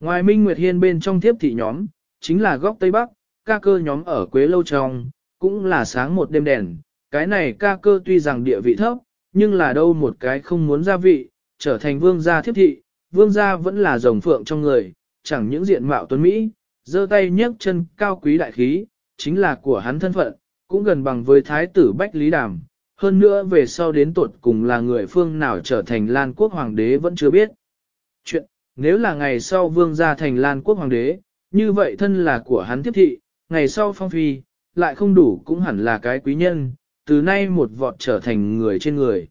Ngoài Minh Nguyệt Hiên bên trong thiếp thị nhóm, chính là góc Tây Bắc, ca cơ nhóm ở Quế Lâu Trong, cũng là sáng một đêm đèn, cái này ca cơ tuy rằng địa vị thấp, nhưng là đâu một cái không muốn gia vị, trở thành vương gia thiếp thị, vương gia vẫn là rồng phượng trong người, chẳng những diện mạo tuấn Mỹ, giơ tay nhấc chân cao quý đại khí, chính là của hắn thân phận, cũng gần bằng với thái tử Bách Lý Đàm. Hơn nữa về sau đến tuột cùng là người phương nào trở thành Lan quốc hoàng đế vẫn chưa biết. Chuyện, nếu là ngày sau vương gia thành Lan quốc hoàng đế, như vậy thân là của hắn tiếp thị, ngày sau phong phi, lại không đủ cũng hẳn là cái quý nhân, từ nay một vọt trở thành người trên người.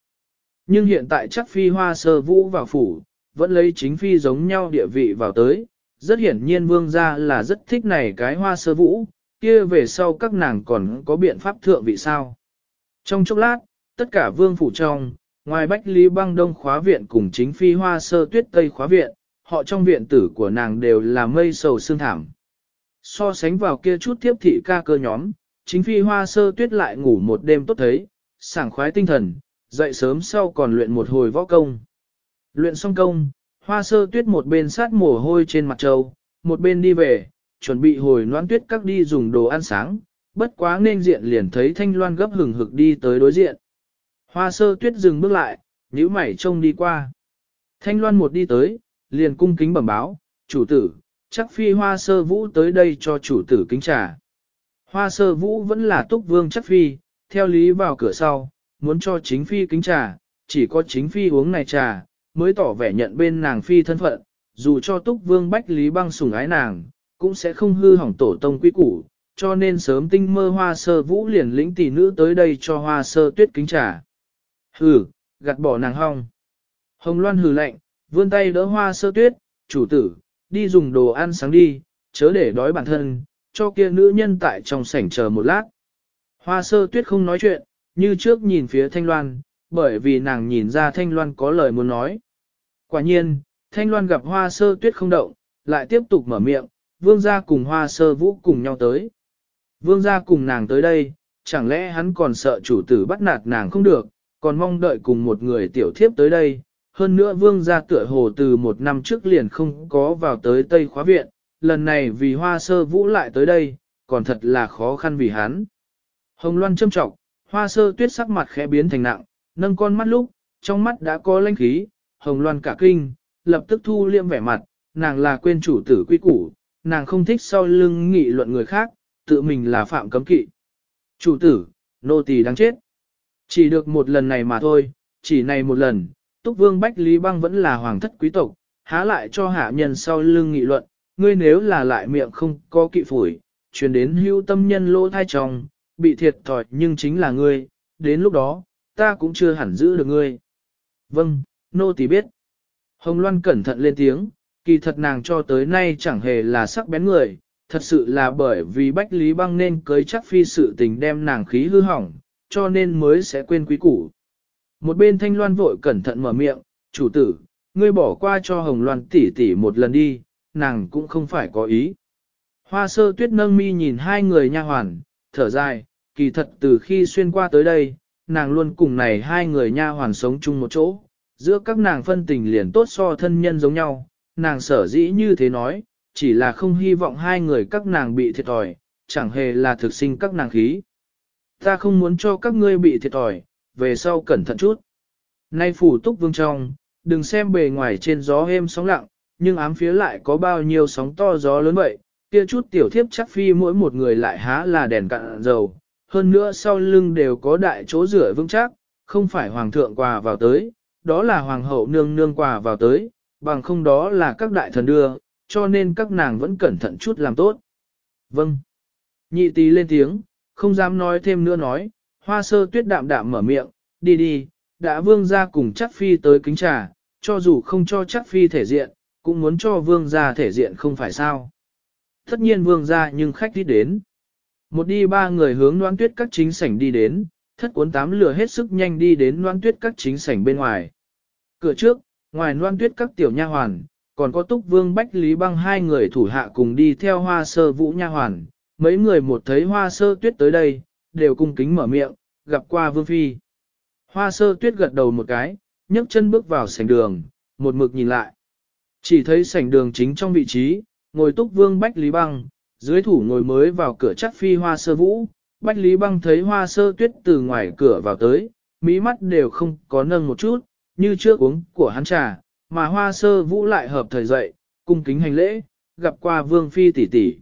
Nhưng hiện tại chắc phi hoa sơ vũ vào phủ, vẫn lấy chính phi giống nhau địa vị vào tới, rất hiển nhiên vương gia là rất thích này cái hoa sơ vũ, kia về sau các nàng còn có biện pháp thượng vị sao. Trong chốc lát, tất cả vương phủ trong, ngoài Bách Lý băng đông khóa viện cùng chính phi hoa sơ tuyết tây khóa viện, họ trong viện tử của nàng đều là mây sầu sương thảm. So sánh vào kia chút tiếp thị ca cơ nhóm, chính phi hoa sơ tuyết lại ngủ một đêm tốt thấy, sảng khoái tinh thần, dậy sớm sau còn luyện một hồi võ công. Luyện xong công, hoa sơ tuyết một bên sát mồ hôi trên mặt trâu, một bên đi về, chuẩn bị hồi noãn tuyết các đi dùng đồ ăn sáng, bất quá nên diện liền thấy thanh loan gấp hừng hực đi tới đối diện. Hoa sơ tuyết dừng bước lại, nhíu mày trông đi qua. Thanh loan một đi tới, liền cung kính bẩm báo, chủ tử, chắc phi hoa sơ vũ tới đây cho chủ tử kính trà. Hoa sơ vũ vẫn là túc vương chắc phi, theo lý vào cửa sau, muốn cho chính phi kính trà, chỉ có chính phi uống này trà, mới tỏ vẻ nhận bên nàng phi thân phận, dù cho túc vương bách lý băng sủng ái nàng, cũng sẽ không hư hỏng tổ tông quy củ, cho nên sớm tinh mơ hoa sơ vũ liền lĩnh tỷ nữ tới đây cho hoa sơ tuyết kính trà. Hừ, gạt bỏ nàng hong. Hồng Loan hừ lạnh, vươn tay đỡ hoa sơ tuyết, chủ tử, đi dùng đồ ăn sáng đi, chớ để đói bản thân, cho kia nữ nhân tại trong sảnh chờ một lát. Hoa sơ tuyết không nói chuyện, như trước nhìn phía Thanh Loan, bởi vì nàng nhìn ra Thanh Loan có lời muốn nói. Quả nhiên, Thanh Loan gặp hoa sơ tuyết không động, lại tiếp tục mở miệng, vương gia cùng hoa sơ vũ cùng nhau tới. Vương gia cùng nàng tới đây, chẳng lẽ hắn còn sợ chủ tử bắt nạt nàng không được, còn mong đợi cùng một người tiểu thiếp tới đây. Hơn nữa vương gia tựa hồ từ một năm trước liền không có vào tới Tây khóa viện, lần này vì hoa sơ vũ lại tới đây, còn thật là khó khăn vì hắn. Hồng Loan châm trọng, hoa sơ tuyết sắc mặt khẽ biến thành nặng, nâng con mắt lúc, trong mắt đã có lanh khí, Hồng Loan cả kinh, lập tức thu liêm vẻ mặt, nàng là quên chủ tử quy củ, nàng không thích sau lưng nghị luận người khác, tự mình là phạm cấm kỵ. Chủ tử, nô tỳ đáng chết. Chỉ được một lần này mà thôi, chỉ này một lần, Túc Vương Bách Lý Băng vẫn là hoàng thất quý tộc, há lại cho hạ nhân sau lưng nghị luận, ngươi nếu là lại miệng không có kỵ phủi, truyền đến hưu tâm nhân lỗ thai chồng, bị thiệt thòi nhưng chính là ngươi, đến lúc đó, ta cũng chưa hẳn giữ được ngươi. Vâng, nô tỳ biết. Hồng Loan cẩn thận lên tiếng, kỳ thật nàng cho tới nay chẳng hề là sắc bén người, thật sự là bởi vì Bách Lý Băng nên cưới chắc phi sự tình đem nàng khí hư hỏng, cho nên mới sẽ quên quý củ. Một bên Thanh Loan vội cẩn thận mở miệng, chủ tử, ngươi bỏ qua cho Hồng Loan tỷ tỷ một lần đi, nàng cũng không phải có ý. Hoa sơ tuyết nâng mi nhìn hai người nha hoàn, thở dài, kỳ thật từ khi xuyên qua tới đây, nàng luôn cùng này hai người nha hoàn sống chung một chỗ, giữa các nàng phân tình liền tốt so thân nhân giống nhau, nàng sở dĩ như thế nói, chỉ là không hy vọng hai người các nàng bị thiệt thòi, chẳng hề là thực sinh các nàng khí. Ta không muốn cho các ngươi bị thiệt thòi, về sau cẩn thận chút. Nay phủ túc vương trong, đừng xem bề ngoài trên gió êm sóng lặng, nhưng ám phía lại có bao nhiêu sóng to gió lớn vậy, kia chút tiểu thiếp chắc phi mỗi một người lại há là đèn cạn dầu, hơn nữa sau lưng đều có đại chỗ rửa vững chắc, không phải hoàng thượng quà vào tới, đó là hoàng hậu nương nương quà vào tới, bằng không đó là các đại thần đưa, cho nên các nàng vẫn cẩn thận chút làm tốt. Vâng. Nhị tí lên tiếng, không dám nói thêm nữa nói, hoa sơ tuyết đạm đạm mở miệng, đi đi, đã vương ra cùng chắc phi tới kính trà, cho dù không cho chắc phi thể diện, cũng muốn cho vương ra thể diện không phải sao. Tất nhiên vương ra nhưng khách đi đến. Một đi ba người hướng noan tuyết các chính sảnh đi đến, thất cuốn tám lửa hết sức nhanh đi đến noan tuyết các chính sảnh bên ngoài. Cửa trước, ngoài loan tuyết các tiểu nha hoàn, còn có túc vương bách lý băng hai người thủ hạ cùng đi theo hoa sơ vũ nha hoàn. Mấy người một thấy hoa sơ tuyết tới đây, đều cung kính mở miệng, gặp qua vương phi. Hoa sơ tuyết gật đầu một cái, nhấc chân bước vào sảnh đường, một mực nhìn lại. Chỉ thấy sảnh đường chính trong vị trí, ngồi túc vương bách lý băng, dưới thủ ngồi mới vào cửa chắc phi hoa sơ vũ, Bách Lý Băng thấy hoa sơ tuyết từ ngoài cửa vào tới, mí mắt đều không có nâng một chút, như trước uống của hắn trà, mà hoa sơ vũ lại hợp thời dậy, cung kính hành lễ, gặp qua vương phi tỷ tỷ.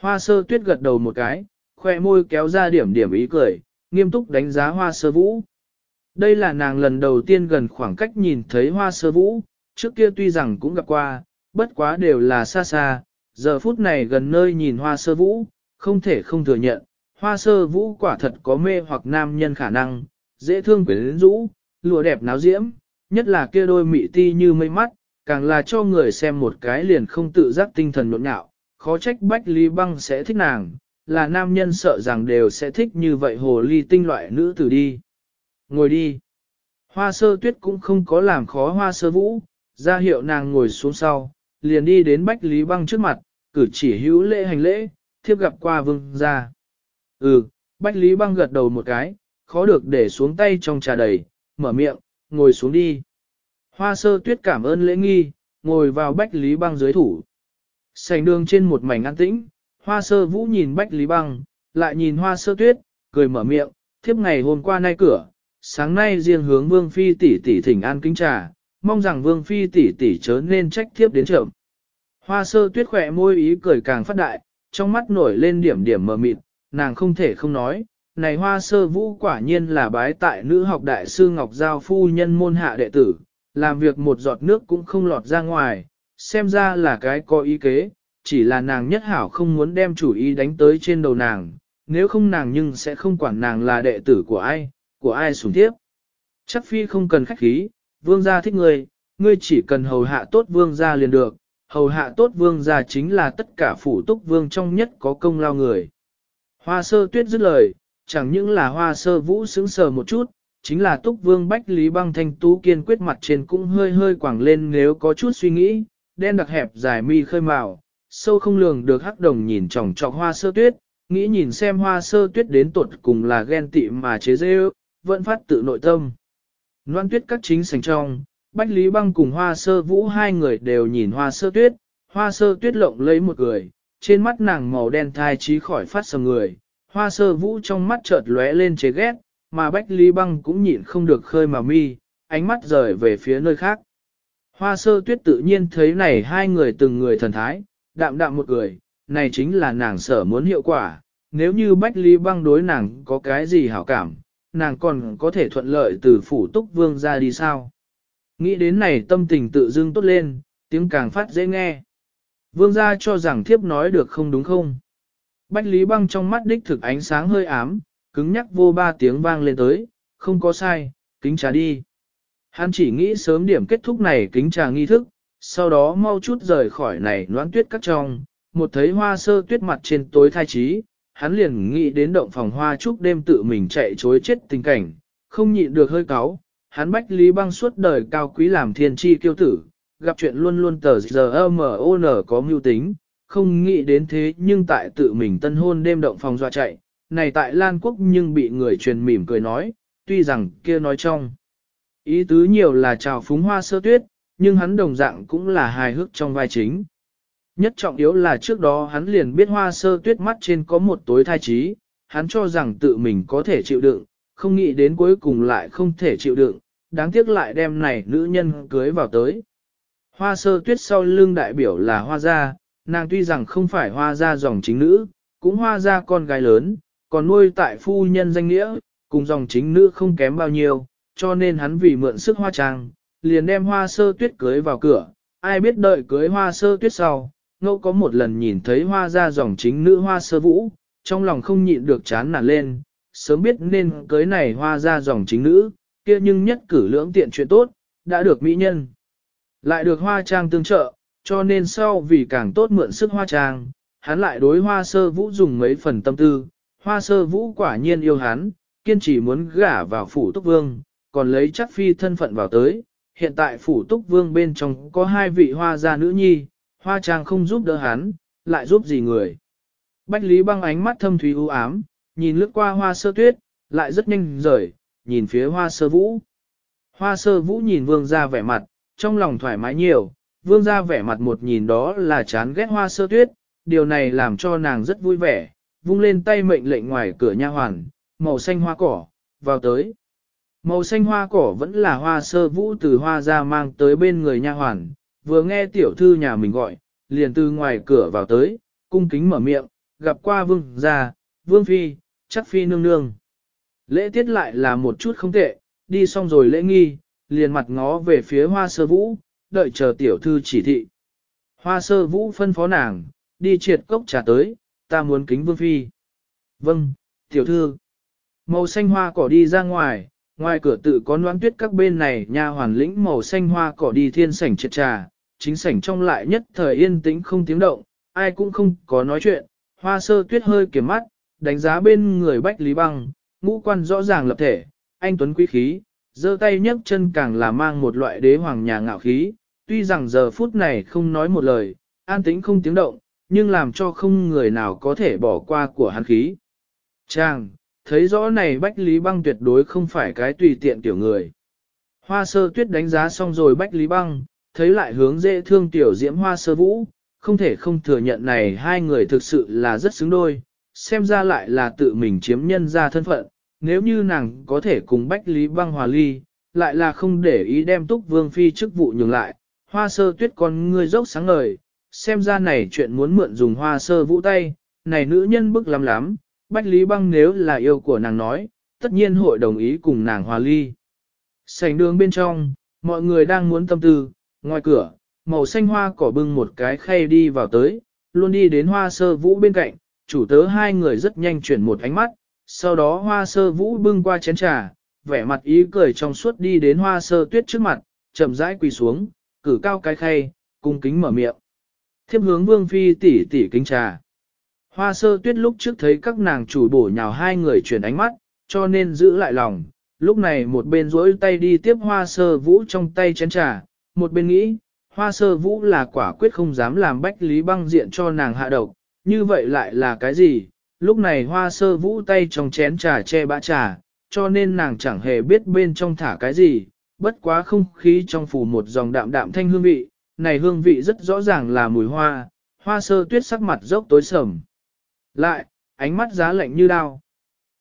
Hoa sơ tuyết gật đầu một cái, khoe môi kéo ra điểm điểm ý cười, nghiêm túc đánh giá hoa sơ vũ. Đây là nàng lần đầu tiên gần khoảng cách nhìn thấy hoa sơ vũ, trước kia tuy rằng cũng gặp qua, bất quá đều là xa xa, giờ phút này gần nơi nhìn hoa sơ vũ, không thể không thừa nhận, hoa sơ vũ quả thật có mê hoặc nam nhân khả năng, dễ thương quyến rũ, lụa đẹp náo diễm, nhất là kia đôi mị ti như mây mắt, càng là cho người xem một cái liền không tự giác tinh thần nộn nhạo, khó trách Bách Lý Băng sẽ thích nàng, là nam nhân sợ rằng đều sẽ thích như vậy hồ ly tinh loại nữ tử đi. Ngồi đi. Hoa sơ tuyết cũng không có làm khó hoa sơ vũ, ra hiệu nàng ngồi xuống sau, liền đi đến Bách Lý Băng trước mặt, cử chỉ hữu lễ hành lễ, thiếp gặp qua vương gia. Ừ, Bách Lý Băng gật đầu một cái, khó được để xuống tay trong trà đầy, mở miệng, ngồi xuống đi. Hoa sơ tuyết cảm ơn lễ nghi, ngồi vào Bách Lý Băng dưới thủ. Sành đường trên một mảnh an tĩnh, hoa sơ vũ nhìn Bách Lý Băng, lại nhìn hoa sơ tuyết, cười mở miệng, thiếp ngày hôm qua nay cửa, sáng nay riêng hướng vương phi tỷ tỷ thỉnh an kính trà, mong rằng vương phi tỷ tỷ chớ nên trách thiếp đến chậm. Hoa sơ tuyết khỏe môi ý cười càng phát đại, trong mắt nổi lên điểm điểm mờ mịt, nàng không thể không nói, này hoa sơ vũ quả nhiên là bái tại nữ học đại sư Ngọc Giao phu nhân môn hạ đệ tử, làm việc một giọt nước cũng không lọt ra ngoài, xem ra là cái có ý kế, chỉ là nàng nhất hảo không muốn đem chủ ý đánh tới trên đầu nàng, nếu không nàng nhưng sẽ không quản nàng là đệ tử của ai, của ai sủng tiếp. Chắc phi không cần khách khí, vương gia thích ngươi, ngươi chỉ cần hầu hạ tốt vương gia liền được, hầu hạ tốt vương gia chính là tất cả phủ túc vương trong nhất có công lao người. Hoa sơ tuyết dứt lời, chẳng những là hoa sơ vũ sững sờ một chút, chính là túc vương bách lý băng thanh tú kiên quyết mặt trên cũng hơi hơi quảng lên nếu có chút suy nghĩ, đen đặc hẹp dài mi khơi màu, sâu không lường được hắc đồng nhìn tròng trọc hoa sơ tuyết, nghĩ nhìn xem hoa sơ tuyết đến tuột cùng là ghen tị mà chế dê vẫn phát tự nội tâm. Loan tuyết các chính sành trong, Bách Lý Băng cùng Hoa Sơ Vũ hai người đều nhìn Hoa Sơ Tuyết, Hoa Sơ Tuyết lộng lấy một người, trên mắt nàng màu đen thai trí khỏi phát sầm người, Hoa Sơ Vũ trong mắt chợt lóe lên chế ghét, mà Bách Lý Băng cũng nhịn không được khơi mà mi, ánh mắt rời về phía nơi khác. Hoa Sơ Tuyết tự nhiên thấy này hai người từng người thần thái, đạm đạm một người, này chính là nàng sở muốn hiệu quả, nếu như Bách Lý Băng đối nàng có cái gì hảo cảm, nàng còn có thể thuận lợi từ phủ túc vương ra đi sao. Nghĩ đến này tâm tình tự dưng tốt lên, tiếng càng phát dễ nghe. Vương gia cho rằng thiếp nói được không đúng không? Bách Lý Băng trong mắt đích thực ánh sáng hơi ám, cứng nhắc vô ba tiếng vang lên tới, không có sai, kính trà đi. Hắn chỉ nghĩ sớm điểm kết thúc này kính trà nghi thức, sau đó mau chút rời khỏi này noãn tuyết cắt trong, một thấy hoa sơ tuyết mặt trên tối thai trí, hắn liền nghĩ đến động phòng hoa chúc đêm tự mình chạy chối chết tình cảnh, không nhịn được hơi cáu, hắn bách lý băng suốt đời cao quý làm thiên tri kiêu tử, gặp chuyện luôn luôn tờ giờ M.O.N. có mưu tính, không nghĩ đến thế nhưng tại tự mình tân hôn đêm động phòng dọa chạy, này tại Lan Quốc nhưng bị người truyền mỉm cười nói, tuy rằng kia nói trong. Ý tứ nhiều là chào phúng hoa sơ tuyết, nhưng hắn đồng dạng cũng là hài hước trong vai chính. Nhất trọng yếu là trước đó hắn liền biết hoa sơ tuyết mắt trên có một tối thai trí, hắn cho rằng tự mình có thể chịu đựng, không nghĩ đến cuối cùng lại không thể chịu đựng, đáng tiếc lại đem này nữ nhân cưới vào tới. Hoa sơ tuyết sau lưng đại biểu là hoa gia, nàng tuy rằng không phải hoa gia dòng chính nữ, cũng hoa gia con gái lớn, còn nuôi tại phu nhân danh nghĩa, cùng dòng chính nữ không kém bao nhiêu, cho nên hắn vì mượn sức hoa trang, liền đem hoa sơ tuyết cưới vào cửa, ai biết đợi cưới hoa sơ tuyết sau, ngẫu có một lần nhìn thấy hoa gia dòng chính nữ hoa sơ vũ, trong lòng không nhịn được chán nản lên, sớm biết nên cưới này hoa gia dòng chính nữ, kia nhưng nhất cử lưỡng tiện chuyện tốt, đã được mỹ nhân. Lại được hoa trang tương trợ, cho nên sau vì càng tốt mượn sức hoa trang, hắn lại đối hoa sơ vũ dùng mấy phần tâm tư, hoa sơ vũ quả nhiên yêu hắn, kiên trì muốn gả vào phủ túc vương, còn lấy chắc phi thân phận vào tới. Hiện tại phủ túc vương bên trong có hai vị hoa gia nữ nhi, hoa trang không giúp đỡ hắn, lại giúp gì người. Bách Lý băng ánh mắt thâm thúy u ám, nhìn lướt qua hoa sơ tuyết, lại rất nhanh rời, nhìn phía hoa sơ vũ. Hoa sơ vũ nhìn vương ra vẻ mặt, trong lòng thoải mái nhiều, vương ra vẻ mặt một nhìn đó là chán ghét hoa sơ tuyết, điều này làm cho nàng rất vui vẻ, vung lên tay mệnh lệnh ngoài cửa nha hoàn, màu xanh hoa cỏ, vào tới. Màu xanh hoa cỏ vẫn là hoa sơ vũ từ hoa ra mang tới bên người nha hoàn, vừa nghe tiểu thư nhà mình gọi, liền từ ngoài cửa vào tới, cung kính mở miệng, gặp qua vương ra, vương phi, chắc phi nương nương. Lễ tiết lại là một chút không tệ, đi xong rồi lễ nghi, liền mặt ngó về phía hoa sơ vũ, đợi chờ tiểu thư chỉ thị. Hoa sơ vũ phân phó nàng, đi triệt cốc trà tới, ta muốn kính vương phi. Vâng, tiểu thư. Màu xanh hoa cỏ đi ra ngoài, ngoài cửa tự có noan tuyết các bên này nha hoàn lĩnh màu xanh hoa cỏ đi thiên sảnh triệt trà, chính sảnh trong lại nhất thời yên tĩnh không tiếng động, ai cũng không có nói chuyện, hoa sơ tuyết hơi kiểm mắt, đánh giá bên người bách lý băng, ngũ quan rõ ràng lập thể, anh tuấn quý khí, giơ tay nhấc chân càng là mang một loại đế hoàng nhà ngạo khí, tuy rằng giờ phút này không nói một lời, an tĩnh không tiếng động, nhưng làm cho không người nào có thể bỏ qua của hắn khí. Chàng, thấy rõ này Bách Lý Băng tuyệt đối không phải cái tùy tiện tiểu người. Hoa sơ tuyết đánh giá xong rồi Bách Lý Băng, thấy lại hướng dễ thương tiểu diễm hoa sơ vũ, không thể không thừa nhận này hai người thực sự là rất xứng đôi, xem ra lại là tự mình chiếm nhân ra thân phận, nếu như nàng có thể cùng Bách Lý Băng hòa ly, lại là không để ý đem túc vương phi chức vụ nhường lại, hoa sơ tuyết con ngươi dốc sáng ngời, xem ra này chuyện muốn mượn dùng hoa sơ vũ tay, này nữ nhân bức lắm lắm, Bách Lý Băng nếu là yêu của nàng nói, tất nhiên hội đồng ý cùng nàng hòa ly. Sảnh đường bên trong, mọi người đang muốn tâm tư, ngoài cửa, màu xanh hoa cỏ bưng một cái khay đi vào tới, luôn đi đến hoa sơ vũ bên cạnh, chủ tớ hai người rất nhanh chuyển một ánh mắt, sau đó hoa sơ vũ bưng qua chén trà, vẻ mặt ý cười trong suốt đi đến hoa sơ tuyết trước mặt, chậm rãi quỳ xuống, cử cao cái khay, cung kính mở miệng. Thiếp hướng vương phi tỷ tỷ kính trà. Hoa sơ tuyết lúc trước thấy các nàng chủ bổ nhào hai người chuyển ánh mắt, cho nên giữ lại lòng. Lúc này một bên rỗi tay đi tiếp hoa sơ vũ trong tay chén trà, một bên nghĩ, hoa sơ vũ là quả quyết không dám làm bách lý băng diện cho nàng hạ độc, như vậy lại là cái gì? Lúc này hoa sơ vũ tay trong chén trà che bã trà, cho nên nàng chẳng hề biết bên trong thả cái gì, bất quá không khí trong phủ một dòng đạm đạm thanh hương vị, này hương vị rất rõ ràng là mùi hoa, hoa sơ tuyết sắc mặt dốc tối sầm. Lại, ánh mắt giá lạnh như đao.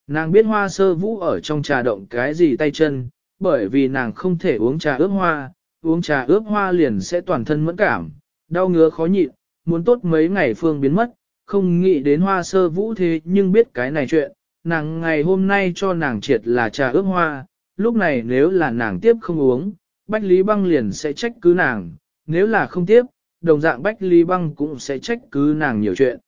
Nàng biết hoa sơ vũ ở trong trà động cái gì tay chân, bởi vì nàng không thể uống trà ướp hoa, uống trà ướp hoa liền sẽ toàn thân mẫn cảm, đau ngứa khó nhịn, muốn tốt mấy ngày phương biến mất, không nghĩ đến hoa sơ vũ thế nhưng biết cái này chuyện, nàng ngày hôm nay cho nàng triệt là trà ướp hoa, lúc này nếu là nàng tiếp không uống, Bách Lý Băng liền sẽ trách cứ nàng, nếu là không tiếp, đồng dạng Bách Lý Băng cũng sẽ trách cứ nàng nhiều chuyện.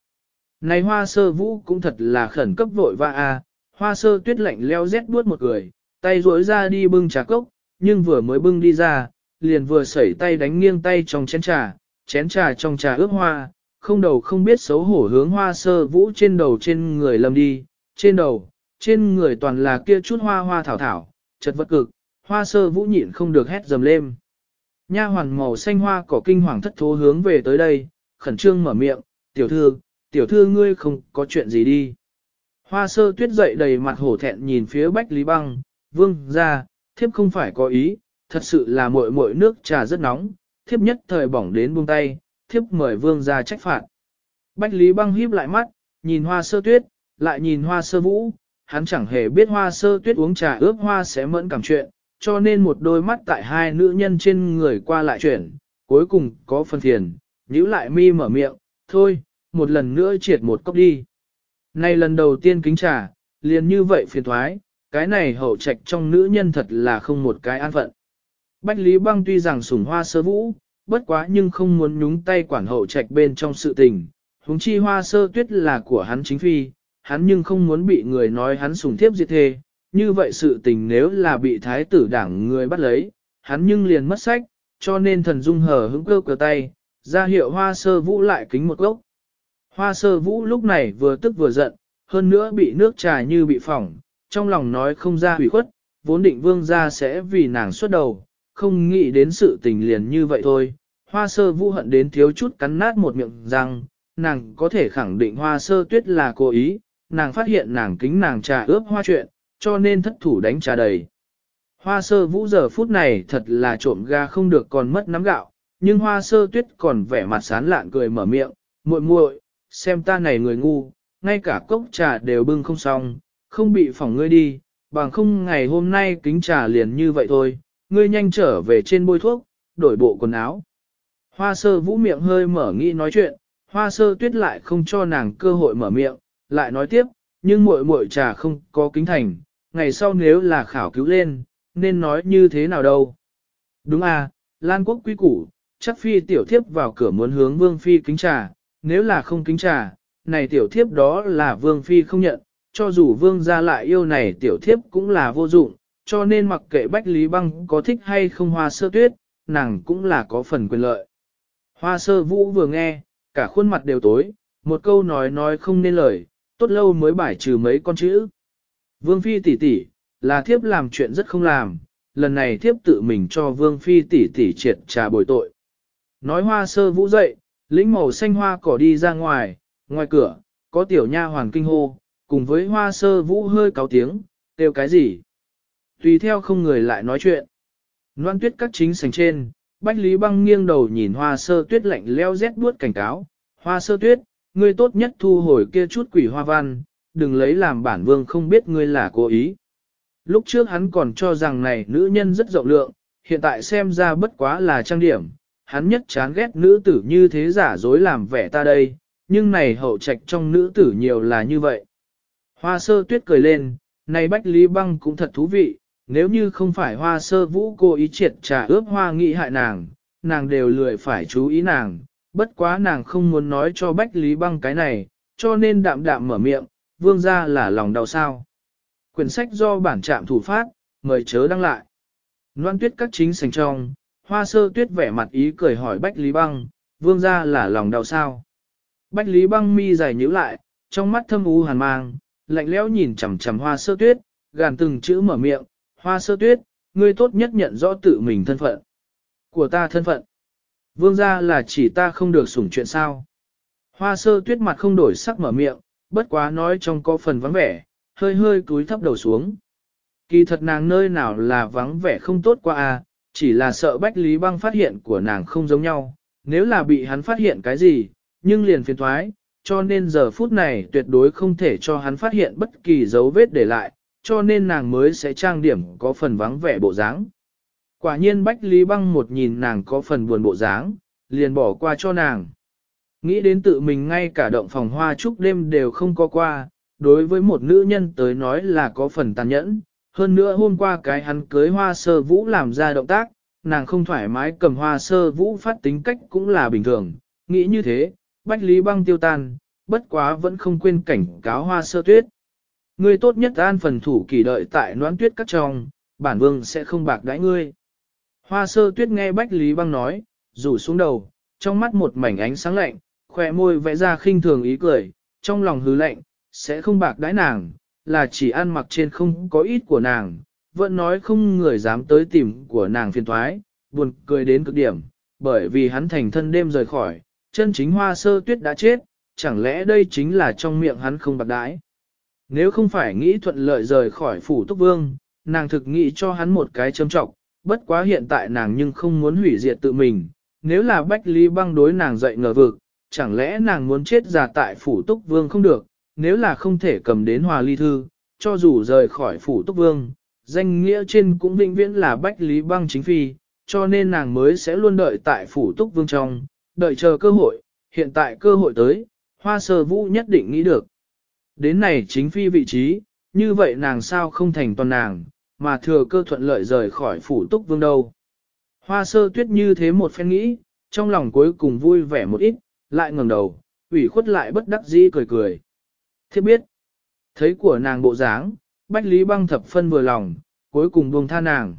Này hoa sơ vũ cũng thật là khẩn cấp vội và a, hoa sơ tuyết lạnh leo rét buốt một người, tay duỗi ra đi bưng trà cốc, nhưng vừa mới bưng đi ra, liền vừa sẩy tay đánh nghiêng tay trong chén trà, chén trà trong trà ướp hoa, không đầu không biết xấu hổ hướng hoa sơ vũ trên đầu trên người lâm đi, trên đầu, trên người toàn là kia chút hoa hoa thảo thảo, chật vật cực, hoa sơ vũ nhịn không được hét dầm lên. Nha hoàn màu xanh hoa cỏ kinh hoàng thất thố hướng về tới đây, khẩn trương mở miệng, tiểu thư, tiểu thư ngươi không có chuyện gì đi. Hoa sơ tuyết dậy đầy mặt hổ thẹn nhìn phía bách lý băng, vương ra, thiếp không phải có ý, thật sự là muội muội nước trà rất nóng, thiếp nhất thời bỏng đến buông tay, thiếp mời vương ra trách phạt. Bách lý băng híp lại mắt, nhìn hoa sơ tuyết, lại nhìn hoa sơ vũ, hắn chẳng hề biết hoa sơ tuyết uống trà ướp hoa sẽ mẫn cảm chuyện, cho nên một đôi mắt tại hai nữ nhân trên người qua lại chuyển, cuối cùng có phần thiền, nhíu lại mi mở miệng, thôi, một lần nữa triệt một cốc đi. Này lần đầu tiên kính trà, liền như vậy phiền thoái, cái này hậu trạch trong nữ nhân thật là không một cái an phận. Bách Lý Băng tuy rằng sủng hoa sơ vũ, bất quá nhưng không muốn nhúng tay quản hậu trạch bên trong sự tình, huống chi hoa sơ tuyết là của hắn chính phi, hắn nhưng không muốn bị người nói hắn sùng thiếp diệt thê, như vậy sự tình nếu là bị thái tử đảng người bắt lấy, hắn nhưng liền mất sách, cho nên thần dung hờ hững cơ cờ tay, ra hiệu hoa sơ vũ lại kính một gốc. Hoa sơ vũ lúc này vừa tức vừa giận, hơn nữa bị nước trà như bị phỏng, trong lòng nói không ra hủy khuất, vốn định vương ra sẽ vì nàng xuất đầu, không nghĩ đến sự tình liền như vậy thôi. Hoa sơ vũ hận đến thiếu chút cắn nát một miệng rằng, nàng có thể khẳng định hoa sơ tuyết là cố ý, nàng phát hiện nàng kính nàng trà ướp hoa chuyện, cho nên thất thủ đánh trà đầy. Hoa sơ vũ giờ phút này thật là trộm ga không được còn mất nắm gạo, nhưng hoa sơ tuyết còn vẻ mặt sán lạn cười mở miệng, muội muội, xem ta này người ngu, ngay cả cốc trà đều bưng không xong, không bị phỏng ngươi đi, bằng không ngày hôm nay kính trà liền như vậy thôi, ngươi nhanh trở về trên bôi thuốc, đổi bộ quần áo. Hoa sơ vũ miệng hơi mở nghĩ nói chuyện, hoa sơ tuyết lại không cho nàng cơ hội mở miệng, lại nói tiếp, nhưng muội muội trà không có kính thành, ngày sau nếu là khảo cứu lên, nên nói như thế nào đâu. Đúng à, Lan quốc quý củ, chắc phi tiểu thiếp vào cửa muốn hướng vương phi kính trà, nếu là không kính trà, này tiểu thiếp đó là vương phi không nhận, cho dù vương gia lại yêu này tiểu thiếp cũng là vô dụng, cho nên mặc kệ Bách Lý Băng có thích hay không hoa sơ tuyết, nàng cũng là có phần quyền lợi. Hoa sơ vũ vừa nghe, cả khuôn mặt đều tối, một câu nói nói không nên lời, tốt lâu mới bài trừ mấy con chữ. Vương Phi tỷ tỷ, là thiếp làm chuyện rất không làm, lần này thiếp tự mình cho Vương Phi tỷ tỷ triệt trà bồi tội. Nói hoa sơ vũ dậy, lĩnh màu xanh hoa cỏ đi ra ngoài, ngoài cửa, có tiểu nha hoàng kinh hô, cùng với hoa sơ vũ hơi cáo tiếng, kêu cái gì. Tùy theo không người lại nói chuyện. Loan tuyết các chính sành trên, Bách Lý Băng nghiêng đầu nhìn hoa sơ tuyết lạnh leo rét buốt cảnh cáo. Hoa sơ tuyết, ngươi tốt nhất thu hồi kia chút quỷ hoa văn, đừng lấy làm bản vương không biết ngươi là cố ý. Lúc trước hắn còn cho rằng này nữ nhân rất rộng lượng, hiện tại xem ra bất quá là trang điểm, hắn nhất chán ghét nữ tử như thế giả dối làm vẻ ta đây, nhưng này hậu trạch trong nữ tử nhiều là như vậy. Hoa sơ tuyết cười lên, này Bách Lý Băng cũng thật thú vị, nếu như không phải hoa sơ vũ cô ý triệt trà ướp hoa nghị hại nàng, nàng đều lười phải chú ý nàng, bất quá nàng không muốn nói cho Bách Lý Băng cái này, cho nên đạm đạm mở miệng, vương ra là lòng đau sao. Quyển sách do bản trạm thủ phát, mời chớ đăng lại. Loan tuyết các chính sành trong, hoa sơ tuyết vẻ mặt ý cười hỏi Bách Lý Băng, vương ra là lòng đau sao. Bách Lý Băng mi dài nhíu lại, trong mắt thâm u hàn mang, lạnh lẽo nhìn chằm chằm hoa sơ tuyết, gàn từng chữ mở miệng, hoa sơ tuyết, ngươi tốt nhất nhận rõ tự mình thân phận. Của ta thân phận. Vương gia là chỉ ta không được sủng chuyện sao. Hoa sơ tuyết mặt không đổi sắc mở miệng, bất quá nói trong có phần vắng vẻ, hơi hơi cúi thấp đầu xuống. Kỳ thật nàng nơi nào là vắng vẻ không tốt qua à, chỉ là sợ Bách Lý Băng phát hiện của nàng không giống nhau, nếu là bị hắn phát hiện cái gì, nhưng liền phiền thoái, cho nên giờ phút này tuyệt đối không thể cho hắn phát hiện bất kỳ dấu vết để lại, cho nên nàng mới sẽ trang điểm có phần vắng vẻ bộ dáng. Quả nhiên Bách Lý Băng một nhìn nàng có phần buồn bộ dáng, liền bỏ qua cho nàng. Nghĩ đến tự mình ngay cả động phòng hoa chúc đêm đều không có qua, đối với một nữ nhân tới nói là có phần tàn nhẫn. Hơn nữa hôm qua cái hắn cưới hoa sơ vũ làm ra động tác, nàng không thoải mái cầm hoa sơ vũ phát tính cách cũng là bình thường, nghĩ như thế, bách lý băng tiêu tan, bất quá vẫn không quên cảnh cáo hoa sơ tuyết. Ngươi tốt nhất an phần thủ kỳ đợi tại noãn tuyết các trong, bản vương sẽ không bạc đãi ngươi. Hoa sơ tuyết nghe bách lý băng nói, rủ xuống đầu, trong mắt một mảnh ánh sáng lạnh, khỏe môi vẽ ra khinh thường ý cười, trong lòng hứ lạnh, sẽ không bạc đãi nàng, là chỉ ăn mặc trên không có ít của nàng, vẫn nói không người dám tới tìm của nàng phiền thoái, buồn cười đến cực điểm, bởi vì hắn thành thân đêm rời khỏi, chân chính hoa sơ tuyết đã chết, chẳng lẽ đây chính là trong miệng hắn không bạc đãi. Nếu không phải nghĩ thuận lợi rời khỏi phủ túc vương, nàng thực nghĩ cho hắn một cái châm trọng, bất quá hiện tại nàng nhưng không muốn hủy diệt tự mình, nếu là Bách Lý băng đối nàng dậy ngờ vực, chẳng lẽ nàng muốn chết già tại phủ túc vương không được, nếu là không thể cầm đến hòa ly thư, cho dù rời khỏi phủ túc vương, danh nghĩa trên cũng vĩnh viễn là Bách Lý băng chính phi, cho nên nàng mới sẽ luôn đợi tại phủ túc vương trong, đợi chờ cơ hội, hiện tại cơ hội tới, hoa sơ vũ nhất định nghĩ được. Đến này chính phi vị trí, như vậy nàng sao không thành toàn nàng, mà thừa cơ thuận lợi rời khỏi phủ túc vương đâu. Hoa sơ tuyết như thế một phen nghĩ, trong lòng cuối cùng vui vẻ một ít, lại ngẩng đầu, ủy khuất lại bất đắc dĩ cười cười. Thiết biết, thấy của nàng bộ dáng, Bách Lý băng thập phân vừa lòng, cuối cùng buông tha nàng.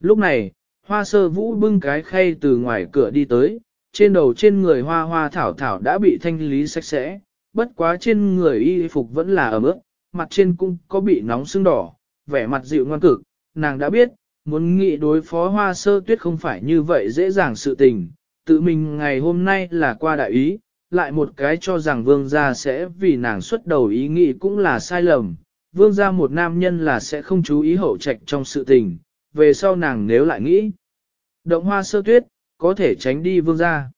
Lúc này, hoa sơ vũ bưng cái khay từ ngoài cửa đi tới, trên đầu trên người hoa hoa thảo thảo đã bị thanh lý sạch sẽ, bất quá trên người y phục vẫn là ẩm ướt, mặt trên cũng có bị nóng sưng đỏ, vẻ mặt dịu ngoan cực, nàng đã biết, muốn nghĩ đối phó hoa sơ tuyết không phải như vậy dễ dàng sự tình, tự mình ngày hôm nay là qua đại ý, lại một cái cho rằng vương gia sẽ vì nàng xuất đầu ý nghĩ cũng là sai lầm, vương gia một nam nhân là sẽ không chú ý hậu trạch trong sự tình, về sau nàng nếu lại nghĩ. Động hoa sơ tuyết, có thể tránh đi vương gia.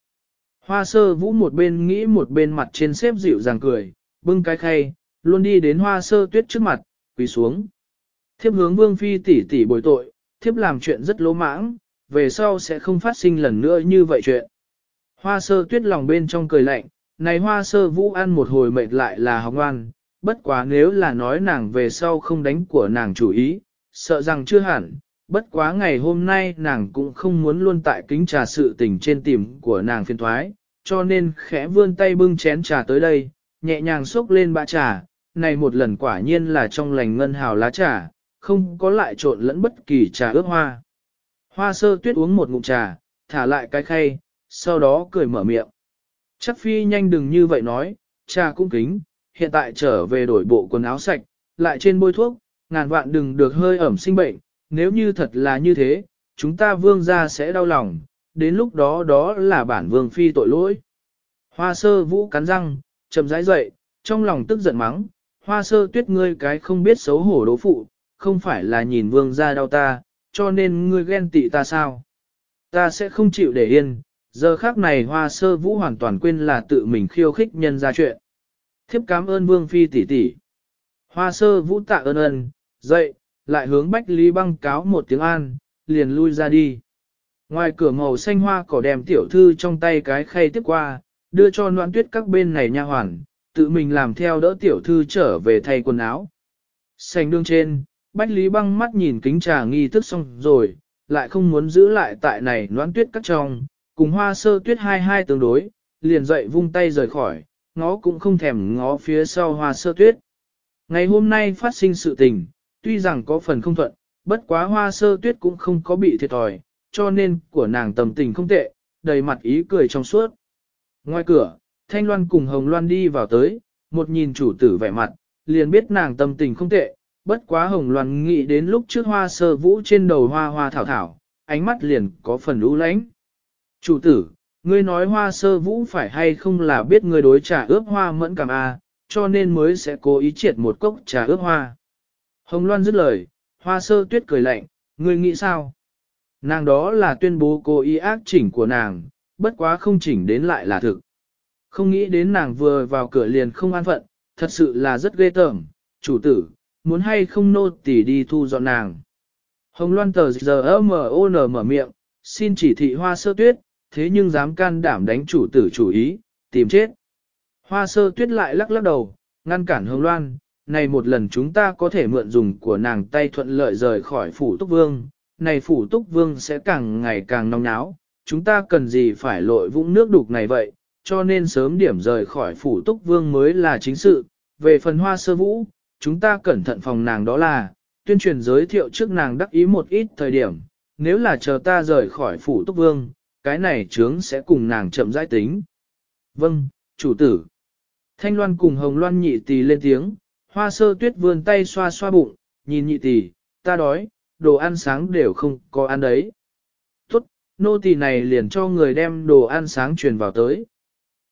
Hoa sơ vũ một bên nghĩ một bên mặt trên xếp dịu dàng cười, bưng cái khay, luôn đi đến hoa sơ tuyết trước mặt, quỳ xuống. Thiếp hướng vương phi tỷ tỷ bồi tội, thiếp làm chuyện rất lỗ mãng, về sau sẽ không phát sinh lần nữa như vậy chuyện. Hoa sơ tuyết lòng bên trong cười lạnh, này hoa sơ vũ ăn một hồi mệt lại là học ngoan, bất quá nếu là nói nàng về sau không đánh của nàng chủ ý, sợ rằng chưa hẳn, bất quá ngày hôm nay nàng cũng không muốn luôn tại kính trà sự tình trên tìm của nàng phiên thoái, cho nên khẽ vươn tay bưng chén trà tới đây, nhẹ nhàng xúc lên bã trà, này một lần quả nhiên là trong lành ngân hào lá trà, không có lại trộn lẫn bất kỳ trà ướp hoa. Hoa sơ tuyết uống một ngụm trà, thả lại cái khay, sau đó cười mở miệng. Chắc phi nhanh đừng như vậy nói, trà cũng kính, hiện tại trở về đổi bộ quần áo sạch, lại trên bôi thuốc, ngàn vạn đừng được hơi ẩm sinh bệnh, nếu như thật là như thế, chúng ta vương gia sẽ đau lòng, đến lúc đó đó là bản vương phi tội lỗi. Hoa sơ vũ cắn răng, chậm rãi dậy, trong lòng tức giận mắng, hoa sơ tuyết ngươi cái không biết xấu hổ đố phụ, không phải là nhìn vương gia đau ta, cho nên ngươi ghen tị ta sao? Ta sẽ không chịu để yên, giờ khác này hoa sơ vũ hoàn toàn quên là tự mình khiêu khích nhân ra chuyện. Thiếp cảm ơn vương phi tỷ tỷ. Hoa sơ vũ tạ ơn ơn, dậy, lại hướng Bách Lý băng cáo một tiếng an, liền lui ra đi. Ngoài cửa màu xanh hoa cỏ đem tiểu thư trong tay cái khay tiếp qua, đưa cho noan tuyết các bên này nha hoàn, tự mình làm theo đỡ tiểu thư trở về thay quần áo. Xanh đương trên, Bách Lý băng mắt nhìn kính trà nghi thức xong rồi, lại không muốn giữ lại tại này noãn tuyết cắt trong, cùng hoa sơ tuyết hai hai tương đối, liền dậy vung tay rời khỏi, ngó cũng không thèm ngó phía sau hoa sơ tuyết. Ngày hôm nay phát sinh sự tình, tuy rằng có phần không thuận, bất quá hoa sơ tuyết cũng không có bị thiệt thòi, cho nên của nàng tầm tình không tệ, đầy mặt ý cười trong suốt. Ngoài cửa, Thanh Loan cùng Hồng Loan đi vào tới, một nhìn chủ tử vẻ mặt, liền biết nàng tâm tình không tệ, bất quá Hồng Loan nghĩ đến lúc trước hoa sơ vũ trên đầu hoa hoa thảo thảo, ánh mắt liền có phần lũ lánh. Chủ tử, ngươi nói hoa sơ vũ phải hay không là biết ngươi đối trà ướp hoa mẫn cảm a, à, cho nên mới sẽ cố ý triệt một cốc trà ướp hoa. Hồng Loan dứt lời, hoa sơ tuyết cười lạnh, ngươi nghĩ sao? Nàng đó là tuyên bố cố ý ác chỉnh của nàng, bất quá không chỉnh đến lại là thực. Không nghĩ đến nàng vừa vào cửa liền không an phận, thật sự là rất ghê tởm, chủ tử, muốn hay không nô tỉ đi thu dọn nàng. Hồng Loan tờ giờ M.O.N mở miệng, xin chỉ thị hoa sơ tuyết, thế nhưng dám can đảm đánh chủ tử chủ ý, tìm chết. Hoa sơ tuyết lại lắc lắc đầu, ngăn cản Hồng Loan, này một lần chúng ta có thể mượn dùng của nàng tay thuận lợi rời khỏi phủ túc vương, này phủ túc vương sẽ càng ngày càng nóng náo, chúng ta cần gì phải lội vũng nước đục này vậy, cho nên sớm điểm rời khỏi phủ túc vương mới là chính sự. Về phần hoa sơ vũ, chúng ta cẩn thận phòng nàng đó là, tuyên truyền giới thiệu trước nàng đắc ý một ít thời điểm, nếu là chờ ta rời khỏi phủ túc vương, cái này trướng sẽ cùng nàng chậm rãi tính. Vâng, chủ tử. Thanh Loan cùng Hồng Loan nhị tỷ lên tiếng, hoa sơ tuyết vươn tay xoa xoa bụng, nhìn nhị tỷ, ta đói, đồ ăn sáng đều không có ăn đấy. Tốt, nô tỳ này liền cho người đem đồ ăn sáng truyền vào tới.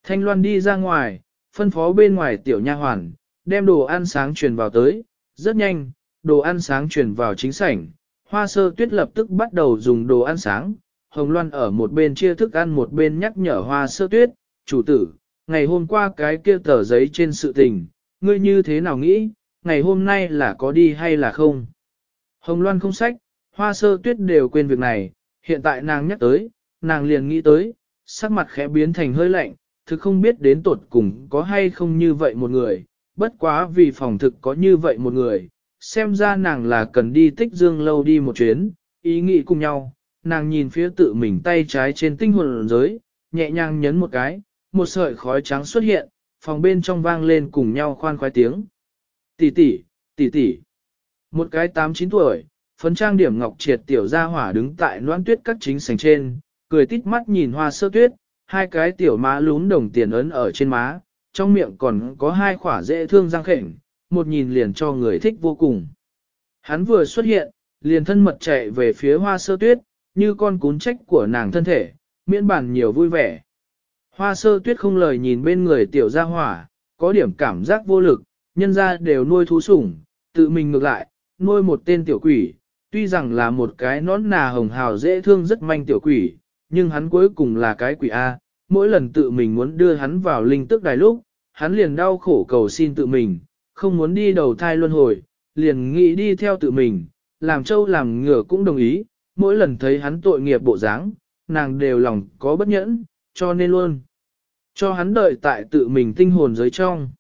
Thanh Loan đi ra ngoài, phân phó bên ngoài tiểu nha hoàn, đem đồ ăn sáng truyền vào tới, rất nhanh, đồ ăn sáng truyền vào chính sảnh. Hoa sơ tuyết lập tức bắt đầu dùng đồ ăn sáng, Hồng Loan ở một bên chia thức ăn một bên nhắc nhở hoa sơ tuyết, chủ tử, ngày hôm qua cái kia tờ giấy trên sự tình, ngươi như thế nào nghĩ, ngày hôm nay là có đi hay là không? Hồng Loan không sách, hoa sơ tuyết đều quên việc này, hiện tại nàng nhắc tới, nàng liền nghĩ tới, sắc mặt khẽ biến thành hơi lạnh, thực không biết đến tột cùng có hay không như vậy một người, bất quá vì phòng thực có như vậy một người, xem ra nàng là cần đi tích dương lâu đi một chuyến, ý nghĩ cùng nhau, nàng nhìn phía tự mình tay trái trên tinh hồn giới, nhẹ nhàng nhấn một cái, một sợi khói trắng xuất hiện, phòng bên trong vang lên cùng nhau khoan khoái tiếng. Tỷ tỷ, tỷ tỷ. Một cái tám chín tuổi, phấn trang điểm ngọc triệt tiểu gia hỏa đứng tại noan tuyết các chính sành trên, cười tít mắt nhìn hoa sơ tuyết, hai cái tiểu má lún đồng tiền ấn ở trên má, trong miệng còn có hai khỏa dễ thương răng khểnh, một nhìn liền cho người thích vô cùng. Hắn vừa xuất hiện, liền thân mật chạy về phía hoa sơ tuyết, như con cún trách của nàng thân thể, miễn bản nhiều vui vẻ. Hoa sơ tuyết không lời nhìn bên người tiểu gia hỏa, có điểm cảm giác vô lực, nhân ra đều nuôi thú sủng, tự mình ngược lại, nuôi một tên tiểu quỷ, tuy rằng là một cái nón nà hồng hào dễ thương rất manh tiểu quỷ, nhưng hắn cuối cùng là cái quỷ A, mỗi lần tự mình muốn đưa hắn vào linh tức đài lúc, hắn liền đau khổ cầu xin tự mình, không muốn đi đầu thai luân hồi, liền nghĩ đi theo tự mình, làm trâu làm ngựa cũng đồng ý, mỗi lần thấy hắn tội nghiệp bộ dáng, nàng đều lòng có bất nhẫn, cho nên luôn. Cho hắn đợi tại tự mình tinh hồn giới trong.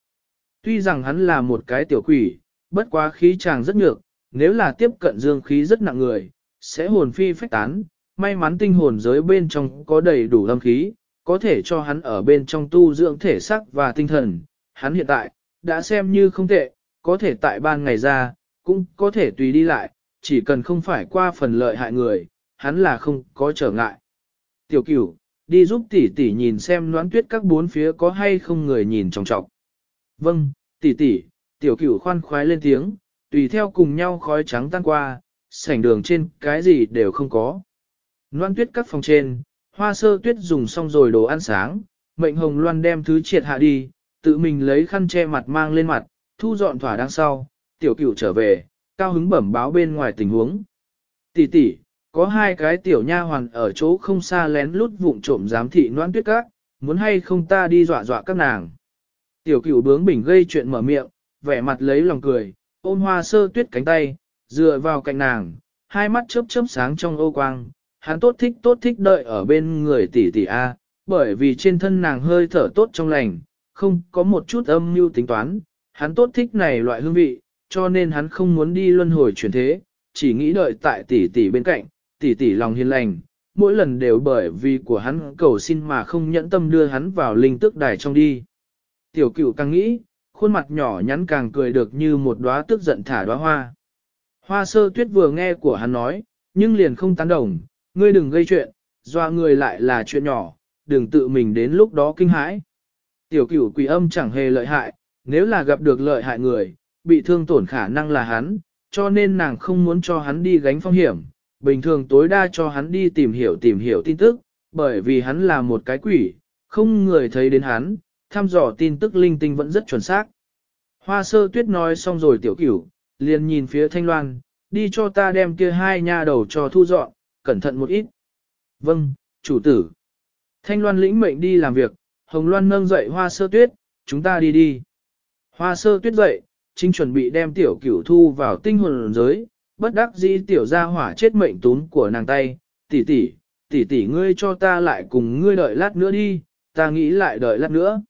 Tuy rằng hắn là một cái tiểu quỷ, bất quá khí chàng rất nhược, nếu là tiếp cận dương khí rất nặng người, sẽ hồn phi phách tán, may mắn tinh hồn giới bên trong có đầy đủ âm khí, có thể cho hắn ở bên trong tu dưỡng thể sắc và tinh thần. Hắn hiện tại, đã xem như không tệ, có thể tại ban ngày ra, cũng có thể tùy đi lại, chỉ cần không phải qua phần lợi hại người, hắn là không có trở ngại. Tiểu cửu, đi giúp tỷ tỷ nhìn xem noãn tuyết các bốn phía có hay không người nhìn trọng trọng. Vâng, tỷ tỷ, tiểu cửu khoan khoái lên tiếng, tùy theo cùng nhau khói trắng tan qua, sảnh đường trên cái gì đều không có. Noãn tuyết các phòng trên, hoa sơ tuyết dùng xong rồi đồ ăn sáng, mệnh hồng loan đem thứ triệt hạ đi, tự mình lấy khăn che mặt mang lên mặt, thu dọn thỏa đằng sau, tiểu cửu trở về, cao hứng bẩm báo bên ngoài tình huống. Tỷ tỷ, có hai cái tiểu nha hoàn ở chỗ không xa lén lút vụng trộm giám thị noan tuyết các, muốn hay không ta đi dọa dọa các nàng. Tiểu cửu bướng bỉnh gây chuyện mở miệng, vẻ mặt lấy lòng cười, ôm hoa sơ tuyết cánh tay, dựa vào cạnh nàng, hai mắt chớp chớp sáng trong ô quang, hắn tốt thích tốt thích đợi ở bên người tỷ tỷ A, bởi vì trên thân nàng hơi thở tốt trong lành, không có một chút âm mưu tính toán, hắn tốt thích này loại hương vị, cho nên hắn không muốn đi luân hồi chuyển thế, chỉ nghĩ đợi tại tỷ tỷ bên cạnh, tỷ tỷ lòng hiền lành, mỗi lần đều bởi vì của hắn cầu xin mà không nhẫn tâm đưa hắn vào linh tức đài trong đi. Tiểu cửu càng nghĩ, khuôn mặt nhỏ nhắn càng cười được như một đóa tức giận thả đóa hoa. Hoa sơ tuyết vừa nghe của hắn nói, nhưng liền không tán đồng, ngươi đừng gây chuyện, doa người lại là chuyện nhỏ, đừng tự mình đến lúc đó kinh hãi. Tiểu cửu quỷ âm chẳng hề lợi hại, nếu là gặp được lợi hại người, bị thương tổn khả năng là hắn, cho nên nàng không muốn cho hắn đi gánh phong hiểm, bình thường tối đa cho hắn đi tìm hiểu tìm hiểu tin tức, bởi vì hắn là một cái quỷ, không người thấy đến hắn, thăm dò tin tức linh tinh vẫn rất chuẩn xác. Hoa sơ tuyết nói xong rồi tiểu cửu, liền nhìn phía thanh loan, đi cho ta đem kia hai nha đầu cho thu dọn, cẩn thận một ít. Vâng, chủ tử. Thanh loan lĩnh mệnh đi làm việc, hồng loan nâng dậy hoa sơ tuyết, chúng ta đi đi. Hoa sơ tuyết dậy, chính chuẩn bị đem tiểu cửu thu vào tinh hồn giới, bất đắc dĩ tiểu gia hỏa chết mệnh tún của nàng tay, tỷ tỷ, tỷ tỷ ngươi cho ta lại cùng ngươi đợi lát nữa đi, ta nghĩ lại đợi lát nữa.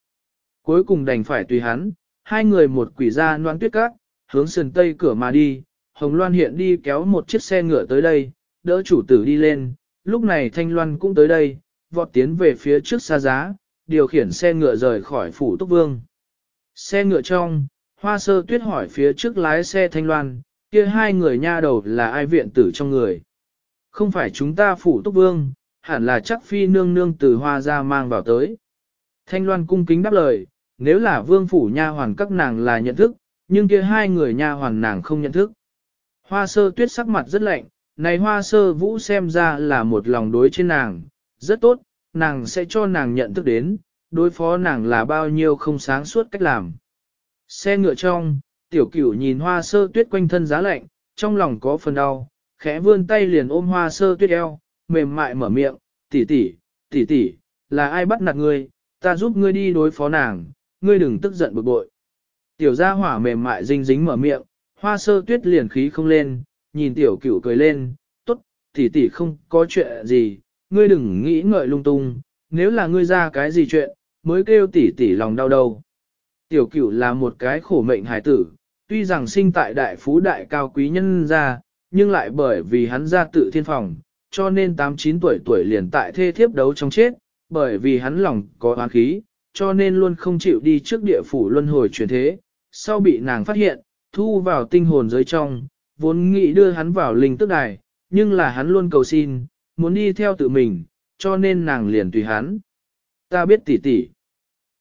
Cuối cùng đành phải tùy hắn, hai người một quỷ ra noan tuyết cát, hướng sườn tây cửa mà đi, Hồng Loan hiện đi kéo một chiếc xe ngựa tới đây, đỡ chủ tử đi lên, lúc này Thanh Loan cũng tới đây, vọt tiến về phía trước xa giá, điều khiển xe ngựa rời khỏi phủ Túc Vương. Xe ngựa trong, hoa sơ tuyết hỏi phía trước lái xe Thanh Loan, kia hai người nha đầu là ai viện tử trong người. Không phải chúng ta phủ Túc Vương, hẳn là chắc phi nương nương từ hoa ra mang vào tới. Thanh Loan cung kính đáp lời, nếu là vương phủ nha hoàn các nàng là nhận thức, nhưng kia hai người nha hoàn nàng không nhận thức. Hoa sơ tuyết sắc mặt rất lạnh, này hoa sơ vũ xem ra là một lòng đối trên nàng, rất tốt, nàng sẽ cho nàng nhận thức đến, đối phó nàng là bao nhiêu không sáng suốt cách làm. Xe ngựa trong, tiểu cửu nhìn hoa sơ tuyết quanh thân giá lạnh, trong lòng có phần đau, khẽ vươn tay liền ôm hoa sơ tuyết eo, mềm mại mở miệng, tỷ tỷ, tỷ tỷ, là ai bắt nạt ngươi, ta giúp ngươi đi đối phó nàng, ngươi đừng tức giận bực bội. Tiểu gia hỏa mềm mại dinh dính mở miệng, hoa sơ tuyết liền khí không lên, nhìn tiểu cửu cười lên, tốt, tỷ tỷ không có chuyện gì, ngươi đừng nghĩ ngợi lung tung, nếu là ngươi ra cái gì chuyện, mới kêu tỷ tỷ lòng đau đầu. Tiểu cửu là một cái khổ mệnh hải tử, tuy rằng sinh tại đại phú đại cao quý nhân gia, nhưng lại bởi vì hắn ra tự thiên phòng, cho nên 8-9 tuổi tuổi liền tại thê thiếp đấu trong chết, bởi vì hắn lòng có oán khí, cho nên luôn không chịu đi trước địa phủ luân hồi chuyển thế, sau bị nàng phát hiện, thu vào tinh hồn giới trong, vốn nghĩ đưa hắn vào linh tức đài, nhưng là hắn luôn cầu xin, muốn đi theo tự mình, cho nên nàng liền tùy hắn. Ta biết tỉ tỉ.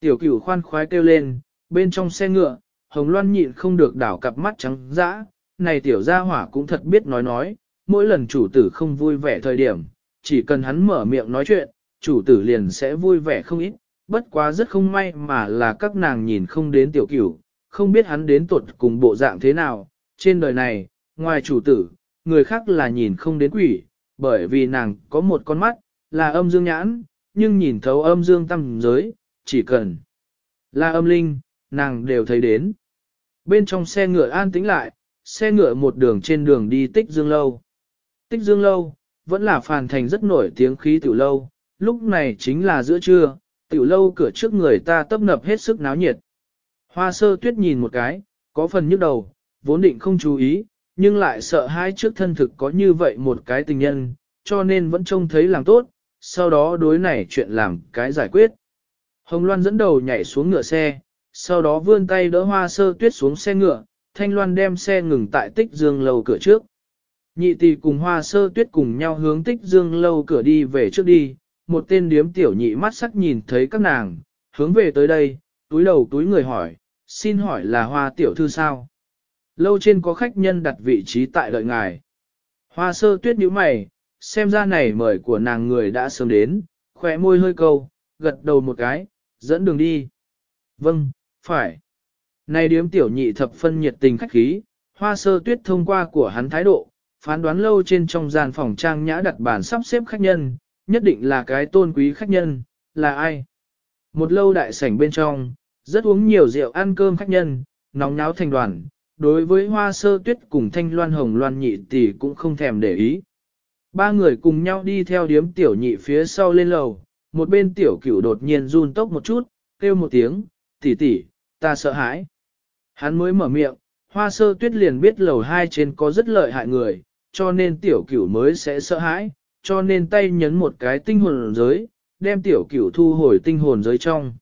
Tiểu cửu khoan khoái kêu lên, bên trong xe ngựa, Hồng Loan nhịn không được đảo cặp mắt trắng dã, này tiểu gia hỏa cũng thật biết nói nói, mỗi lần chủ tử không vui vẻ thời điểm, chỉ cần hắn mở miệng nói chuyện, chủ tử liền sẽ vui vẻ không ít, bất quá rất không may mà là các nàng nhìn không đến tiểu cửu, không biết hắn đến tuột cùng bộ dạng thế nào, trên đời này, ngoài chủ tử, người khác là nhìn không đến quỷ, bởi vì nàng có một con mắt, là âm dương nhãn, nhưng nhìn thấu âm dương tâm giới, chỉ cần là âm linh, nàng đều thấy đến. Bên trong xe ngựa an tĩnh lại, xe ngựa một đường trên đường đi tích dương lâu. Tích dương lâu, vẫn là phàn thành rất nổi tiếng khí tiểu lâu, lúc này chính là giữa trưa, tiểu lâu cửa trước người ta tấp nập hết sức náo nhiệt. Hoa sơ tuyết nhìn một cái, có phần nhức đầu, vốn định không chú ý, nhưng lại sợ hai trước thân thực có như vậy một cái tình nhân, cho nên vẫn trông thấy làm tốt, sau đó đối này chuyện làm cái giải quyết. Hồng Loan dẫn đầu nhảy xuống ngựa xe, sau đó vươn tay đỡ hoa sơ tuyết xuống xe ngựa, Thanh Loan đem xe ngừng tại tích dương lâu cửa trước. Nhị tỷ cùng hoa sơ tuyết cùng nhau hướng tích dương lâu cửa đi về trước đi, một tên điếm tiểu nhị mắt sắc nhìn thấy các nàng, hướng về tới đây, túi đầu túi người hỏi, xin hỏi là hoa tiểu thư sao? Lâu trên có khách nhân đặt vị trí tại đợi ngài. Hoa sơ tuyết nhíu mày, xem ra này mời của nàng người đã sớm đến, khỏe môi hơi câu, gật đầu một cái, dẫn đường đi. Vâng, phải. Này điếm tiểu nhị thập phân nhiệt tình khách khí, hoa sơ tuyết thông qua của hắn thái độ, phán đoán lâu trên trong gian phòng trang nhã đặt bàn sắp xếp khách nhân, nhất định là cái tôn quý khách nhân, là ai? Một lâu đại sảnh bên trong, rất uống nhiều rượu ăn cơm khách nhân, nóng náo thành đoàn, đối với hoa sơ tuyết cùng thanh loan hồng loan nhị tỷ cũng không thèm để ý. Ba người cùng nhau đi theo điếm tiểu nhị phía sau lên lầu, một bên tiểu cửu đột nhiên run tốc một chút, kêu một tiếng, tỷ tỷ, ta sợ hãi. Hắn mới mở miệng, hoa sơ tuyết liền biết lầu hai trên có rất lợi hại người, cho nên tiểu cửu mới sẽ sợ hãi, cho nên tay nhấn một cái tinh hồn giới, đem tiểu cửu thu hồi tinh hồn giới trong.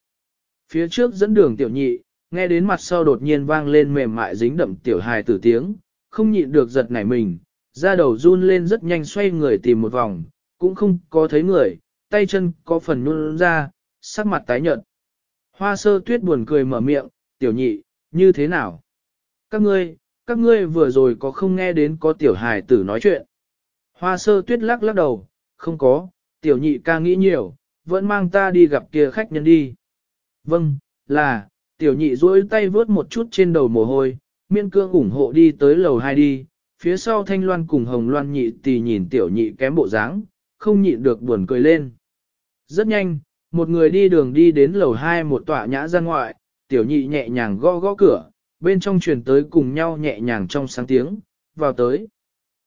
Phía trước dẫn đường tiểu nhị, nghe đến mặt sau đột nhiên vang lên mềm mại dính đậm tiểu hài tử tiếng, không nhịn được giật nảy mình, ra đầu run lên rất nhanh xoay người tìm một vòng, cũng không có thấy người, tay chân có phần nhún ra, sắc mặt tái nhợt. Hoa sơ tuyết buồn cười mở miệng, tiểu nhị, như thế nào? Các ngươi, các ngươi vừa rồi có không nghe đến có tiểu hài tử nói chuyện? Hoa sơ tuyết lắc lắc đầu, không có, tiểu nhị ca nghĩ nhiều, vẫn mang ta đi gặp kia khách nhân đi. Vâng, là, tiểu nhị duỗi tay vớt một chút trên đầu mồ hôi, miên cương ủng hộ đi tới lầu hai đi, phía sau thanh loan cùng hồng loan nhị tì nhìn tiểu nhị kém bộ dáng, không nhịn được buồn cười lên. Rất nhanh, một người đi đường đi đến lầu hai một tọa nhã ra ngoại, tiểu nhị nhẹ nhàng gõ gõ cửa, bên trong truyền tới cùng nhau nhẹ nhàng trong sáng tiếng, vào tới.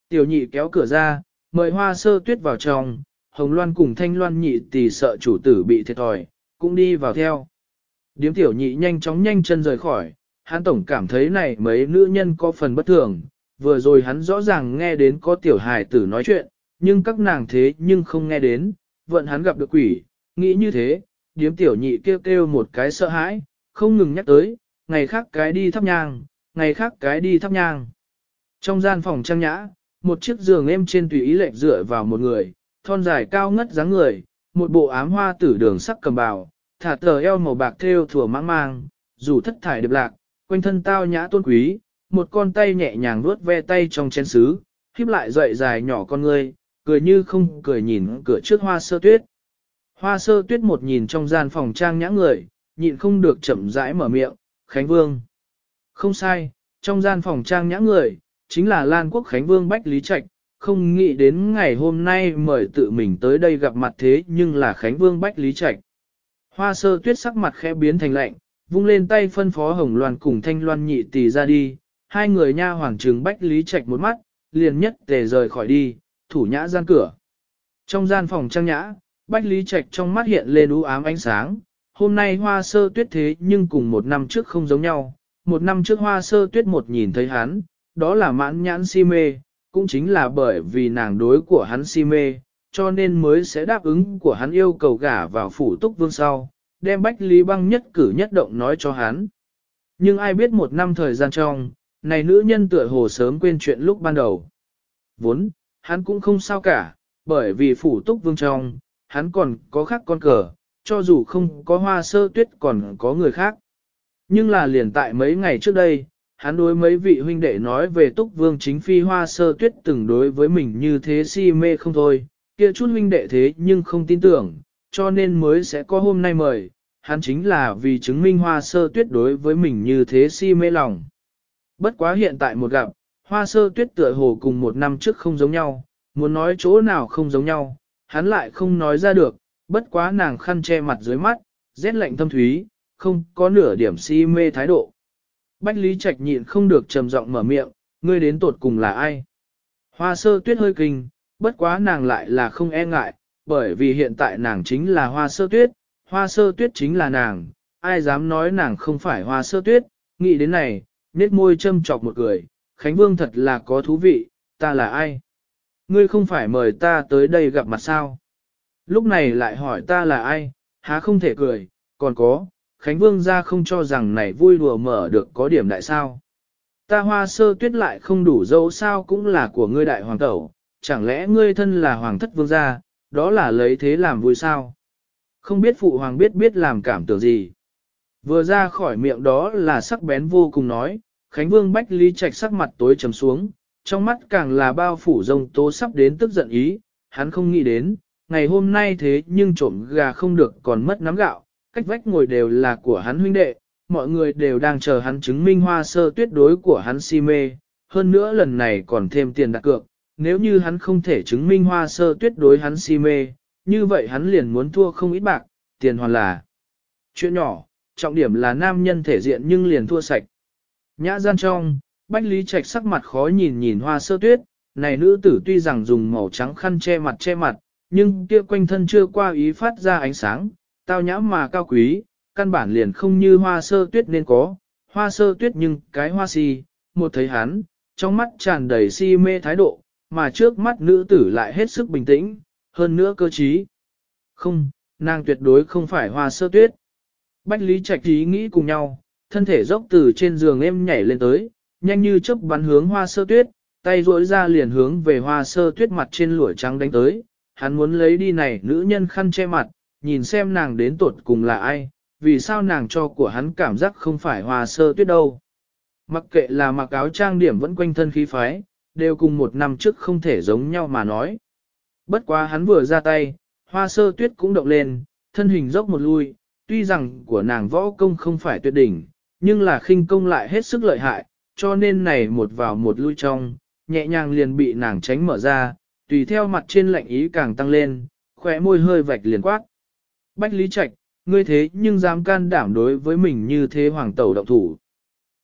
Tiểu nhị kéo cửa ra, mời hoa sơ tuyết vào trong, hồng loan cùng thanh loan nhị tì sợ chủ tử bị thiệt thòi, cũng đi vào theo. Điếm tiểu nhị nhanh chóng nhanh chân rời khỏi, hắn tổng cảm thấy này mấy nữ nhân có phần bất thường, vừa rồi hắn rõ ràng nghe đến có tiểu hài tử nói chuyện, nhưng các nàng thế nhưng không nghe đến, vận hắn gặp được quỷ, nghĩ như thế, điếm tiểu nhị kêu kêu một cái sợ hãi, không ngừng nhắc tới, ngày khác cái đi thắp nhang, ngày khác cái đi thắp nhang. Trong gian phòng trang nhã, một chiếc giường êm trên tùy ý lệch dựa vào một người, thon dài cao ngất dáng người, một bộ ám hoa tử đường sắc cầm bào, thả tờ eo màu bạc thêu thủa mang mang, dù thất thải điệp lạc, quanh thân tao nhã tôn quý, một con tay nhẹ nhàng vuốt ve tay trong chén sứ, khiếp lại dậy dài nhỏ con ngươi, cười như không cười nhìn cửa trước hoa sơ tuyết. Hoa sơ tuyết một nhìn trong gian phòng trang nhã người, nhịn không được chậm rãi mở miệng, Khánh Vương. Không sai, trong gian phòng trang nhã người, chính là Lan Quốc Khánh Vương Bách Lý Trạch, không nghĩ đến ngày hôm nay mời tự mình tới đây gặp mặt thế nhưng là Khánh Vương Bách Lý Trạch. Hoa sơ tuyết sắc mặt khẽ biến thành lạnh, vung lên tay phân phó Hồng Loan cùng Thanh Loan nhị tỷ ra đi, hai người nha hoàng trừng Bách Lý Trạch một mắt, liền nhất tề rời khỏi đi, thủ nhã gian cửa. Trong gian phòng trang nhã, Bách Lý Trạch trong mắt hiện lên u ám ánh sáng, hôm nay hoa sơ tuyết thế nhưng cùng một năm trước không giống nhau, một năm trước hoa sơ tuyết một nhìn thấy hắn, đó là mãn nhãn si mê, cũng chính là bởi vì nàng đối của hắn si mê, cho nên mới sẽ đáp ứng của hắn yêu cầu gả vào phủ túc vương sau, đem Bách Lý Băng nhất cử nhất động nói cho hắn. Nhưng ai biết một năm thời gian trong, này nữ nhân tựa hồ sớm quên chuyện lúc ban đầu. Vốn, hắn cũng không sao cả, bởi vì phủ túc vương trong, hắn còn có khác con cờ, cho dù không có hoa sơ tuyết còn có người khác. Nhưng là liền tại mấy ngày trước đây, hắn đối mấy vị huynh đệ nói về túc vương chính phi hoa sơ tuyết từng đối với mình như thế si mê không thôi, kia chút huynh đệ thế nhưng không tin tưởng, cho nên mới sẽ có hôm nay mời, hắn chính là vì chứng minh hoa sơ tuyết đối với mình như thế si mê lòng. Bất quá hiện tại một gặp, hoa sơ tuyết tựa hồ cùng một năm trước không giống nhau, muốn nói chỗ nào không giống nhau, hắn lại không nói ra được, bất quá nàng khăn che mặt dưới mắt, rét lạnh thâm thúy, không có nửa điểm si mê thái độ. Bách Lý Trạch nhịn không được trầm giọng mở miệng, ngươi đến tột cùng là ai? Hoa sơ tuyết hơi kinh, bất quá nàng lại là không e ngại, bởi vì hiện tại nàng chính là hoa sơ tuyết, hoa sơ tuyết chính là nàng, ai dám nói nàng không phải hoa sơ tuyết, nghĩ đến này, nết môi châm chọc một cười, Khánh Vương thật là có thú vị, ta là ai? Ngươi không phải mời ta tới đây gặp mặt sao? Lúc này lại hỏi ta là ai, há không thể cười, còn có, Khánh Vương ra không cho rằng này vui đùa mở được có điểm đại sao. Ta hoa sơ tuyết lại không đủ dấu sao cũng là của ngươi đại hoàng tẩu, chẳng lẽ ngươi thân là hoàng thất vương gia, đó là lấy thế làm vui sao? Không biết phụ hoàng biết biết làm cảm tưởng gì. Vừa ra khỏi miệng đó là sắc bén vô cùng nói, Khánh Vương Bách Lý Trạch sắc mặt tối trầm xuống, trong mắt càng là bao phủ rông tố sắp đến tức giận ý, hắn không nghĩ đến, ngày hôm nay thế nhưng trộm gà không được còn mất nắm gạo, cách vách ngồi đều là của hắn huynh đệ, mọi người đều đang chờ hắn chứng minh hoa sơ tuyết đối của hắn si mê, hơn nữa lần này còn thêm tiền đặt cược, nếu như hắn không thể chứng minh hoa sơ tuyết đối hắn si mê, như vậy hắn liền muốn thua không ít bạc, tiền hoàn là chuyện nhỏ, trọng điểm là nam nhân thể diện nhưng liền thua sạch. Nhã gian trong, Bách Lý Trạch sắc mặt khó nhìn nhìn hoa sơ tuyết, này nữ tử tuy rằng dùng màu trắng khăn che mặt che mặt, nhưng kia quanh thân chưa qua ý phát ra ánh sáng, tao nhã mà cao quý, căn bản liền không như hoa sơ tuyết nên có, hoa sơ tuyết nhưng cái hoa si, một thấy hắn, trong mắt tràn đầy si mê thái độ, mà trước mắt nữ tử lại hết sức bình tĩnh, hơn nữa cơ trí. Không, nàng tuyệt đối không phải hoa sơ tuyết. Bách Lý Trạch ý nghĩ cùng nhau, thân thể dốc từ trên giường em nhảy lên tới, nhanh như chớp bắn hướng hoa sơ tuyết, tay duỗi ra liền hướng về hoa sơ tuyết mặt trên lũi trắng đánh tới. Hắn muốn lấy đi này nữ nhân khăn che mặt, nhìn xem nàng đến tuột cùng là ai, vì sao nàng cho của hắn cảm giác không phải hoa sơ tuyết đâu. Mặc kệ là mặc áo trang điểm vẫn quanh thân khí phái, đều cùng một năm trước không thể giống nhau mà nói. Bất quá hắn vừa ra tay, hoa sơ tuyết cũng động lên, thân hình dốc một lui, tuy rằng của nàng võ công không phải tuyệt đỉnh, nhưng là khinh công lại hết sức lợi hại, cho nên này một vào một lui trong, nhẹ nhàng liền bị nàng tránh mở ra, tùy theo mặt trên lạnh ý càng tăng lên, khỏe môi hơi vạch liền quát. Bách Lý Trạch, ngươi thế nhưng dám can đảm đối với mình như thế hoàng tẩu động thủ.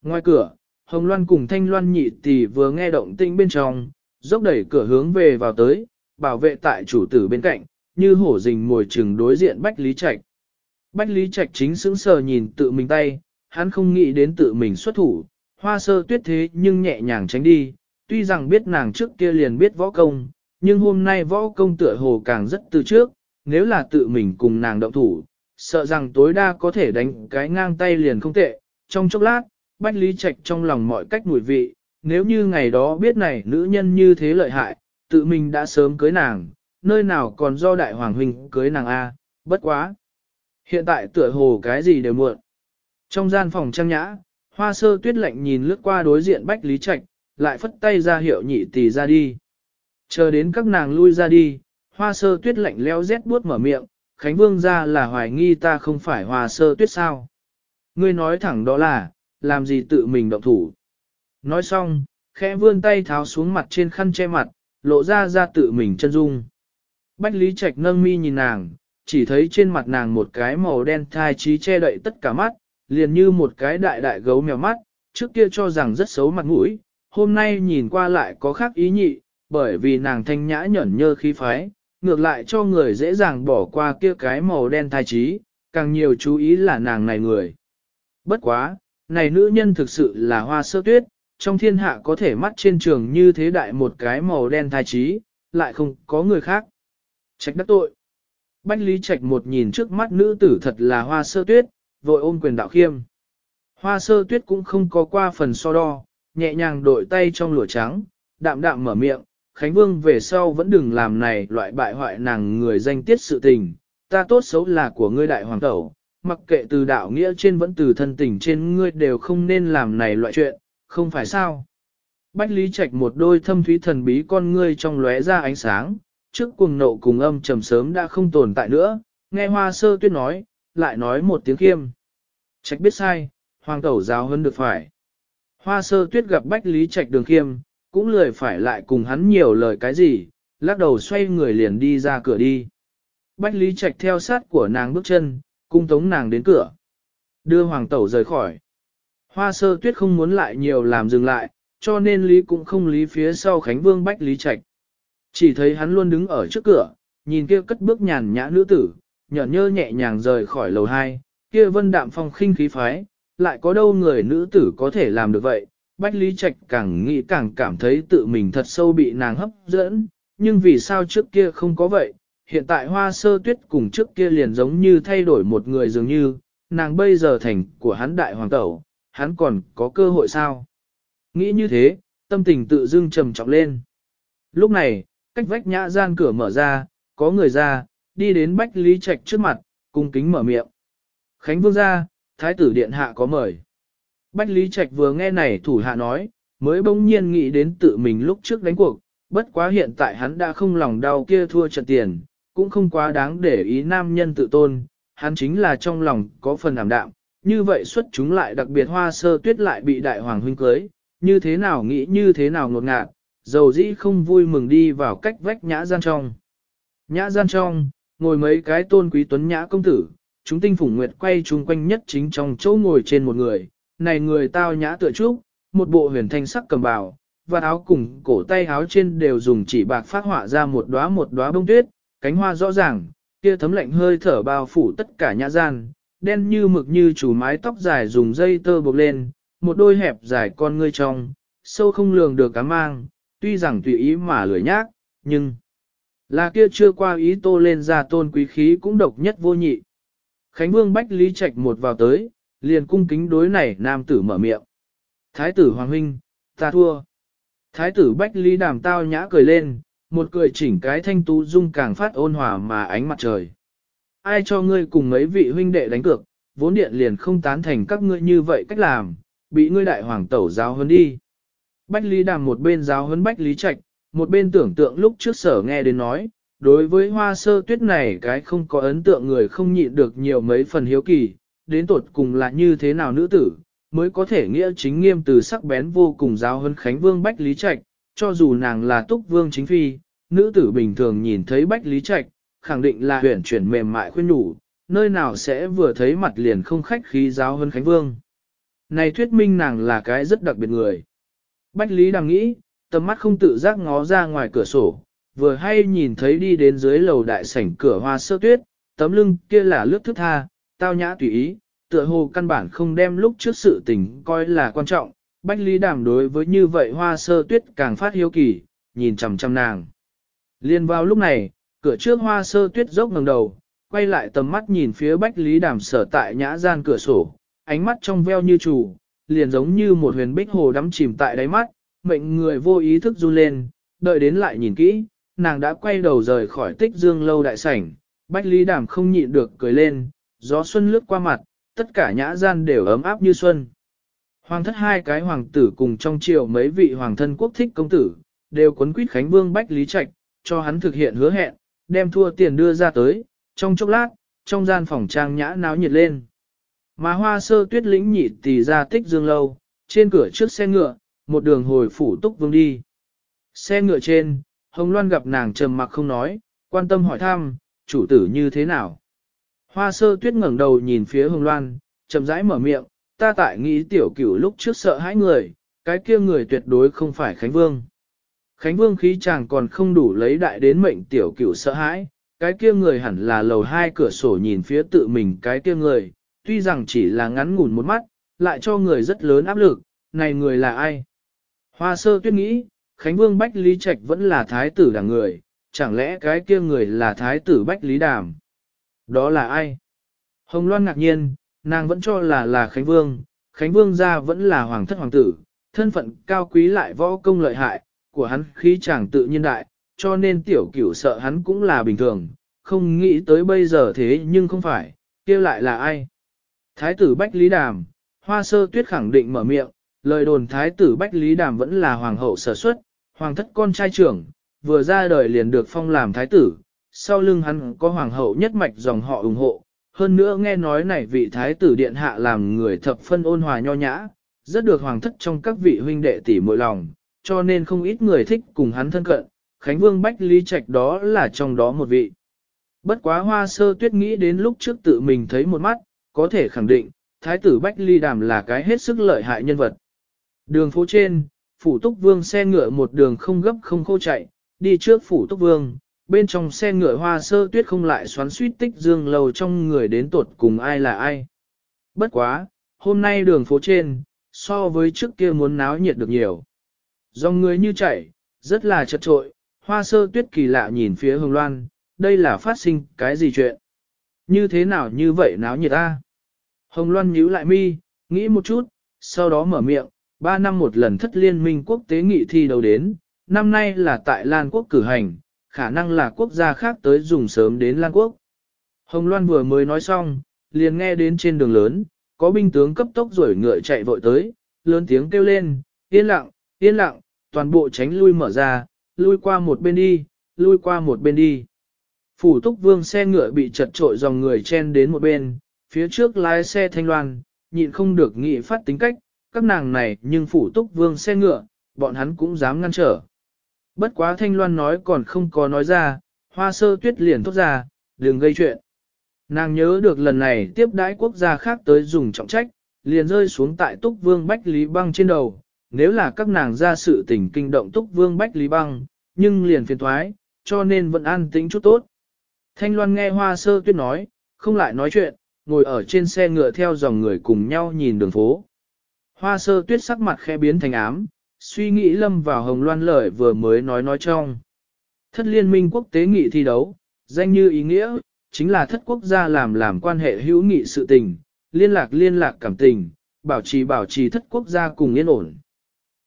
Ngoài cửa, Hồng Loan cùng Thanh Loan nhị tỷ vừa nghe động tĩnh bên trong, dốc đẩy cửa hướng về vào tới, bảo vệ tại chủ tử bên cạnh, như hổ rình ngồi chừng đối diện Bách Lý Trạch. Bách Lý Trạch chính sững sờ nhìn tự mình tay, hắn không nghĩ đến tự mình xuất thủ, hoa sơ tuyết thế nhưng nhẹ nhàng tránh đi, tuy rằng biết nàng trước kia liền biết võ công, nhưng hôm nay võ công tựa hồ càng rất từ trước, nếu là tự mình cùng nàng động thủ, sợ rằng tối đa có thể đánh cái ngang tay liền không tệ. Trong chốc lát, Bách Lý Trạch trong lòng mọi cách mùi vị, nếu như ngày đó biết này nữ nhân như thế lợi hại, tự mình đã sớm cưới nàng, nơi nào còn do đại hoàng huynh cưới nàng A, bất quá. Hiện tại tựa hồ cái gì đều muộn. Trong gian phòng trang nhã, hoa sơ tuyết lạnh nhìn lướt qua đối diện Bách Lý Trạch, lại phất tay ra hiệu nhị tỷ ra đi. Chờ đến các nàng lui ra đi, hoa sơ tuyết lạnh leo rét buốt mở miệng, Khánh Vương ra là hoài nghi ta không phải hoa sơ tuyết sao. Ngươi nói thẳng đó là, làm gì tự mình động thủ. Nói xong, khẽ vươn tay tháo xuống mặt trên khăn che mặt, lộ ra ra tự mình chân dung. Bách Lý Trạch nâng mi nhìn nàng, chỉ thấy trên mặt nàng một cái màu đen thai trí che đậy tất cả mắt, liền như một cái đại đại gấu mèo mắt, trước kia cho rằng rất xấu mặt mũi, hôm nay nhìn qua lại có khác ý nhị, bởi vì nàng thanh nhã nhẫn nhơ khí phái, ngược lại cho người dễ dàng bỏ qua kia cái màu đen thai trí, càng nhiều chú ý là nàng này người. Bất quá, này nữ nhân thực sự là hoa sơ tuyết, trong thiên hạ có thể mắt trên trường như thế đại một cái màu đen thai trí, lại không có người khác. Trách đắc tội. Bách Lý Trạch một nhìn trước mắt nữ tử thật là hoa sơ tuyết, vội ôm quyền đạo khiêm. Hoa sơ tuyết cũng không có qua phần so đo, nhẹ nhàng đội tay trong lụa trắng, đạm đạm mở miệng, Khánh Vương về sau vẫn đừng làm này loại bại hoại nàng người danh tiết sự tình, ta tốt xấu là của ngươi đại hoàng tẩu, mặc kệ từ đạo nghĩa trên vẫn từ thân tình trên ngươi đều không nên làm này loại chuyện, không phải sao. Bách Lý Trạch một đôi thâm thúy thần bí con ngươi trong lóe ra ánh sáng, trước cuồng nộ cùng âm trầm sớm đã không tồn tại nữa, nghe hoa sơ tuyết nói, lại nói một tiếng khiêm. Trạch biết sai, hoàng tẩu giáo hơn được phải. Hoa sơ tuyết gặp Bách Lý Trạch đường khiêm, cũng lười phải lại cùng hắn nhiều lời cái gì, lắc đầu xoay người liền đi ra cửa đi. Bách Lý Trạch theo sát của nàng bước chân, cung tống nàng đến cửa. Đưa hoàng tẩu rời khỏi. Hoa sơ tuyết không muốn lại nhiều làm dừng lại, cho nên Lý cũng không lý phía sau Khánh Vương Bách Lý Trạch. Chỉ thấy hắn luôn đứng ở trước cửa, nhìn kia cất bước nhàn nhã nữ tử, nhợn nhơ nhẹ nhàng rời khỏi lầu hai, kia vân đạm phong khinh khí phái, lại có đâu người nữ tử có thể làm được vậy. Bách Lý Trạch càng nghĩ càng cảm thấy tự mình thật sâu bị nàng hấp dẫn, nhưng vì sao trước kia không có vậy, hiện tại hoa sơ tuyết cùng trước kia liền giống như thay đổi một người dường như, nàng bây giờ thành của hắn đại hoàng tẩu, hắn còn có cơ hội sao? Nghĩ như thế, tâm tình tự dưng trầm trọng lên. Lúc này, cách vách nhã gian cửa mở ra, có người ra, đi đến Bách Lý Trạch trước mặt, cung kính mở miệng. Khánh Vương ra, Thái tử Điện Hạ có mời. Bách Lý Trạch vừa nghe này thủ hạ nói, mới bỗng nhiên nghĩ đến tự mình lúc trước đánh cuộc, bất quá hiện tại hắn đã không lòng đau kia thua trận tiền, cũng không quá đáng để ý nam nhân tự tôn, hắn chính là trong lòng có phần ảm đạm, như vậy xuất chúng lại đặc biệt hoa sơ tuyết lại bị đại hoàng huynh cưới, như thế nào nghĩ như thế nào ngột ngạt, dầu dĩ không vui mừng đi vào cách vách nhã gian trong. Nhã gian trong, ngồi mấy cái tôn quý tuấn nhã công tử, chúng tinh phủng nguyệt quay chung quanh nhất chính trong chỗ ngồi trên một người, này người tao nhã tựa trúc, một bộ huyền thanh sắc cầm bào, và áo cùng cổ tay áo trên đều dùng chỉ bạc phát họa ra một đóa một đóa bông tuyết, cánh hoa rõ ràng, kia thấm lạnh hơi thở bao phủ tất cả nhã gian, đen như mực như chủ mái tóc dài dùng dây tơ buộc lên, một đôi hẹp dài con ngươi trong, sâu không lường được cá mang, tuy rằng tùy ý mà lười nhác, nhưng là kia chưa qua ý tô lên ra tôn quý khí cũng độc nhất vô nhị. Khánh Vương Bách Lý Trạch một vào tới, liền cung kính đối này nam tử mở miệng. Thái tử Hoàng Huynh, ta thua. Thái tử Bách Lý đàm tao nhã cười lên, một cười chỉnh cái thanh tú dung càng phát ôn hòa mà ánh mặt trời. Ai cho ngươi cùng mấy vị huynh đệ đánh cược, vốn điện liền không tán thành các ngươi như vậy cách làm, bị ngươi đại hoàng tẩu giáo hơn đi. Bách Lý Đàm một bên giáo huấn Bách Lý Trạch, một bên tưởng tượng lúc trước sở nghe đến nói, đối với hoa sơ tuyết này cái không có ấn tượng người không nhịn được nhiều mấy phần hiếu kỳ, đến tột cùng là như thế nào nữ tử, mới có thể nghĩa chính nghiêm từ sắc bén vô cùng giáo huấn Khánh Vương Bách Lý Trạch, cho dù nàng là túc vương chính phi, nữ tử bình thường nhìn thấy Bách Lý Trạch, khẳng định là huyển chuyển mềm mại khuyên nhủ, nơi nào sẽ vừa thấy mặt liền không khách khí giáo hơn Khánh Vương. Này thuyết minh nàng là cái rất đặc biệt người. Bách Lý đang nghĩ, tầm mắt không tự giác ngó ra ngoài cửa sổ, vừa hay nhìn thấy đi đến dưới lầu đại sảnh cửa hoa sơ tuyết, tấm lưng kia là lướt thức tha, tao nhã tùy ý, tựa hồ căn bản không đem lúc trước sự tình coi là quan trọng. Bách Lý Đàm đối với như vậy hoa sơ tuyết càng phát hiếu kỳ, nhìn chằm chằm nàng. Liên vào lúc này, cửa trước hoa sơ tuyết dốc ngẩng đầu, quay lại tầm mắt nhìn phía Bách Lý Đàm sở tại nhã gian cửa sổ, ánh mắt trong veo như chủ, liền giống như một huyền bích hồ đắm chìm tại đáy mắt, mệnh người vô ý thức run lên, đợi đến lại nhìn kỹ, nàng đã quay đầu rời khỏi tích dương lâu đại sảnh, Bách Lý Đàm không nhịn được cười lên, gió xuân lướt qua mặt, tất cả nhã gian đều ấm áp như xuân. Hoàng thất hai cái hoàng tử cùng trong triều mấy vị hoàng thân quốc thích công tử, đều quấn quýt Khánh Vương Bách Lý Trạch, cho hắn thực hiện hứa hẹn, đem thua tiền đưa ra tới, trong chốc lát, trong gian phòng trang nhã náo nhiệt lên. Mà hoa sơ tuyết lĩnh nhị tỷ ra tích dương lâu, trên cửa trước xe ngựa, một đường hồi phủ túc vương đi. Xe ngựa trên, Hồng Loan gặp nàng trầm mặc không nói, quan tâm hỏi thăm, chủ tử như thế nào. Hoa sơ tuyết ngẩng đầu nhìn phía Hồng Loan, chậm rãi mở miệng, ta tại nghĩ tiểu cửu lúc trước sợ hãi người, cái kia người tuyệt đối không phải Khánh Vương. Khánh Vương khí chàng còn không đủ lấy đại đến mệnh tiểu cửu sợ hãi, cái kia người hẳn là lầu hai cửa sổ nhìn phía tự mình cái kia người, tuy rằng chỉ là ngắn ngủn một mắt, lại cho người rất lớn áp lực, này người là ai? Hoa sơ tuyết nghĩ, Khánh Vương Bách Lý Trạch vẫn là thái tử đảng người, chẳng lẽ cái kia người là thái tử Bách Lý Đàm? Đó là ai? Hồng Loan ngạc nhiên, nàng vẫn cho là là Khánh Vương, Khánh Vương gia vẫn là hoàng thất hoàng tử, thân phận cao quý lại võ công lợi hại, của hắn khí chẳng tự nhiên đại, cho nên tiểu cửu sợ hắn cũng là bình thường, không nghĩ tới bây giờ thế nhưng không phải, kia lại là ai? Thái tử Bách Lý Đàm, Hoa Sơ Tuyết khẳng định mở miệng, lời đồn Thái tử Bách Lý Đàm vẫn là hoàng hậu sở xuất, hoàng thất con trai trưởng, vừa ra đời liền được phong làm Thái tử, sau lưng hắn có hoàng hậu nhất mạch dòng họ ủng hộ. Hơn nữa nghe nói này vị thái tử điện hạ làm người thập phân ôn hòa nho nhã, rất được hoàng thất trong các vị huynh đệ tỷ muội lòng, cho nên không ít người thích cùng hắn thân cận, Khánh Vương Bách Lý Trạch đó là trong đó một vị. Bất quá hoa sơ tuyết nghĩ đến lúc trước tự mình thấy một mắt, có thể khẳng định, Thái tử Bách Ly Đàm là cái hết sức lợi hại nhân vật. Đường phố trên, phủ túc vương xe ngựa một đường không gấp không khô chạy, đi trước phủ túc vương, bên trong xe ngựa hoa sơ tuyết không lại xoắn suýt tích dương lầu trong người đến tột cùng ai là ai. Bất quá, hôm nay đường phố trên, so với trước kia muốn náo nhiệt được nhiều. Dòng người như chạy, rất là chật trội, hoa sơ tuyết kỳ lạ nhìn phía hồng loan, đây là phát sinh cái gì chuyện? Như thế nào như vậy náo nhiệt ta? Hồng loan nhíu lại mi, nghĩ một chút, sau đó mở miệng, ba năm một lần thất liên minh quốc tế nghị thi đầu đến, năm nay là tại Lan Quốc cử hành, khả năng là quốc gia khác tới dùng sớm đến Lan Quốc. Hồng Loan vừa mới nói xong, liền nghe đến trên đường lớn, có binh tướng cấp tốc rủi ngựa chạy vội tới, lớn tiếng kêu lên, yên lặng, yên lặng, toàn bộ tránh lui mở ra, lui qua một bên đi, lui qua một bên đi. Phủ túc vương xe ngựa bị chật trội dòng người chen đến một bên, phía trước lái xe thanh loan, nhịn không được nghị phát tính cách, các nàng này nhưng phủ túc vương xe ngựa, bọn hắn cũng dám ngăn trở. Bất quá thanh loan nói còn không có nói ra, hoa sơ tuyết liền thốt ra, đừng gây chuyện. Nàng nhớ được lần này tiếp đãi quốc gia khác tới dùng trọng trách, liền rơi xuống tại túc vương Bách Lý Băng trên đầu, nếu là các nàng ra sự tình kinh động túc vương Bách Lý Băng, nhưng liền phiền thoái, cho nên vẫn an tĩnh chút tốt. Thanh Loan nghe hoa sơ tuyết nói, không lại nói chuyện, ngồi ở trên xe ngựa theo dòng người cùng nhau nhìn đường phố. Hoa sơ tuyết sắc mặt khẽ biến thành ám, suy nghĩ lâm vào hồng loan lời vừa mới nói nói trong. Thất liên minh quốc tế nghị thi đấu, danh như ý nghĩa, chính là thất quốc gia làm làm quan hệ hữu nghị sự tình, liên lạc liên lạc cảm tình, bảo trì bảo trì thất quốc gia cùng yên ổn.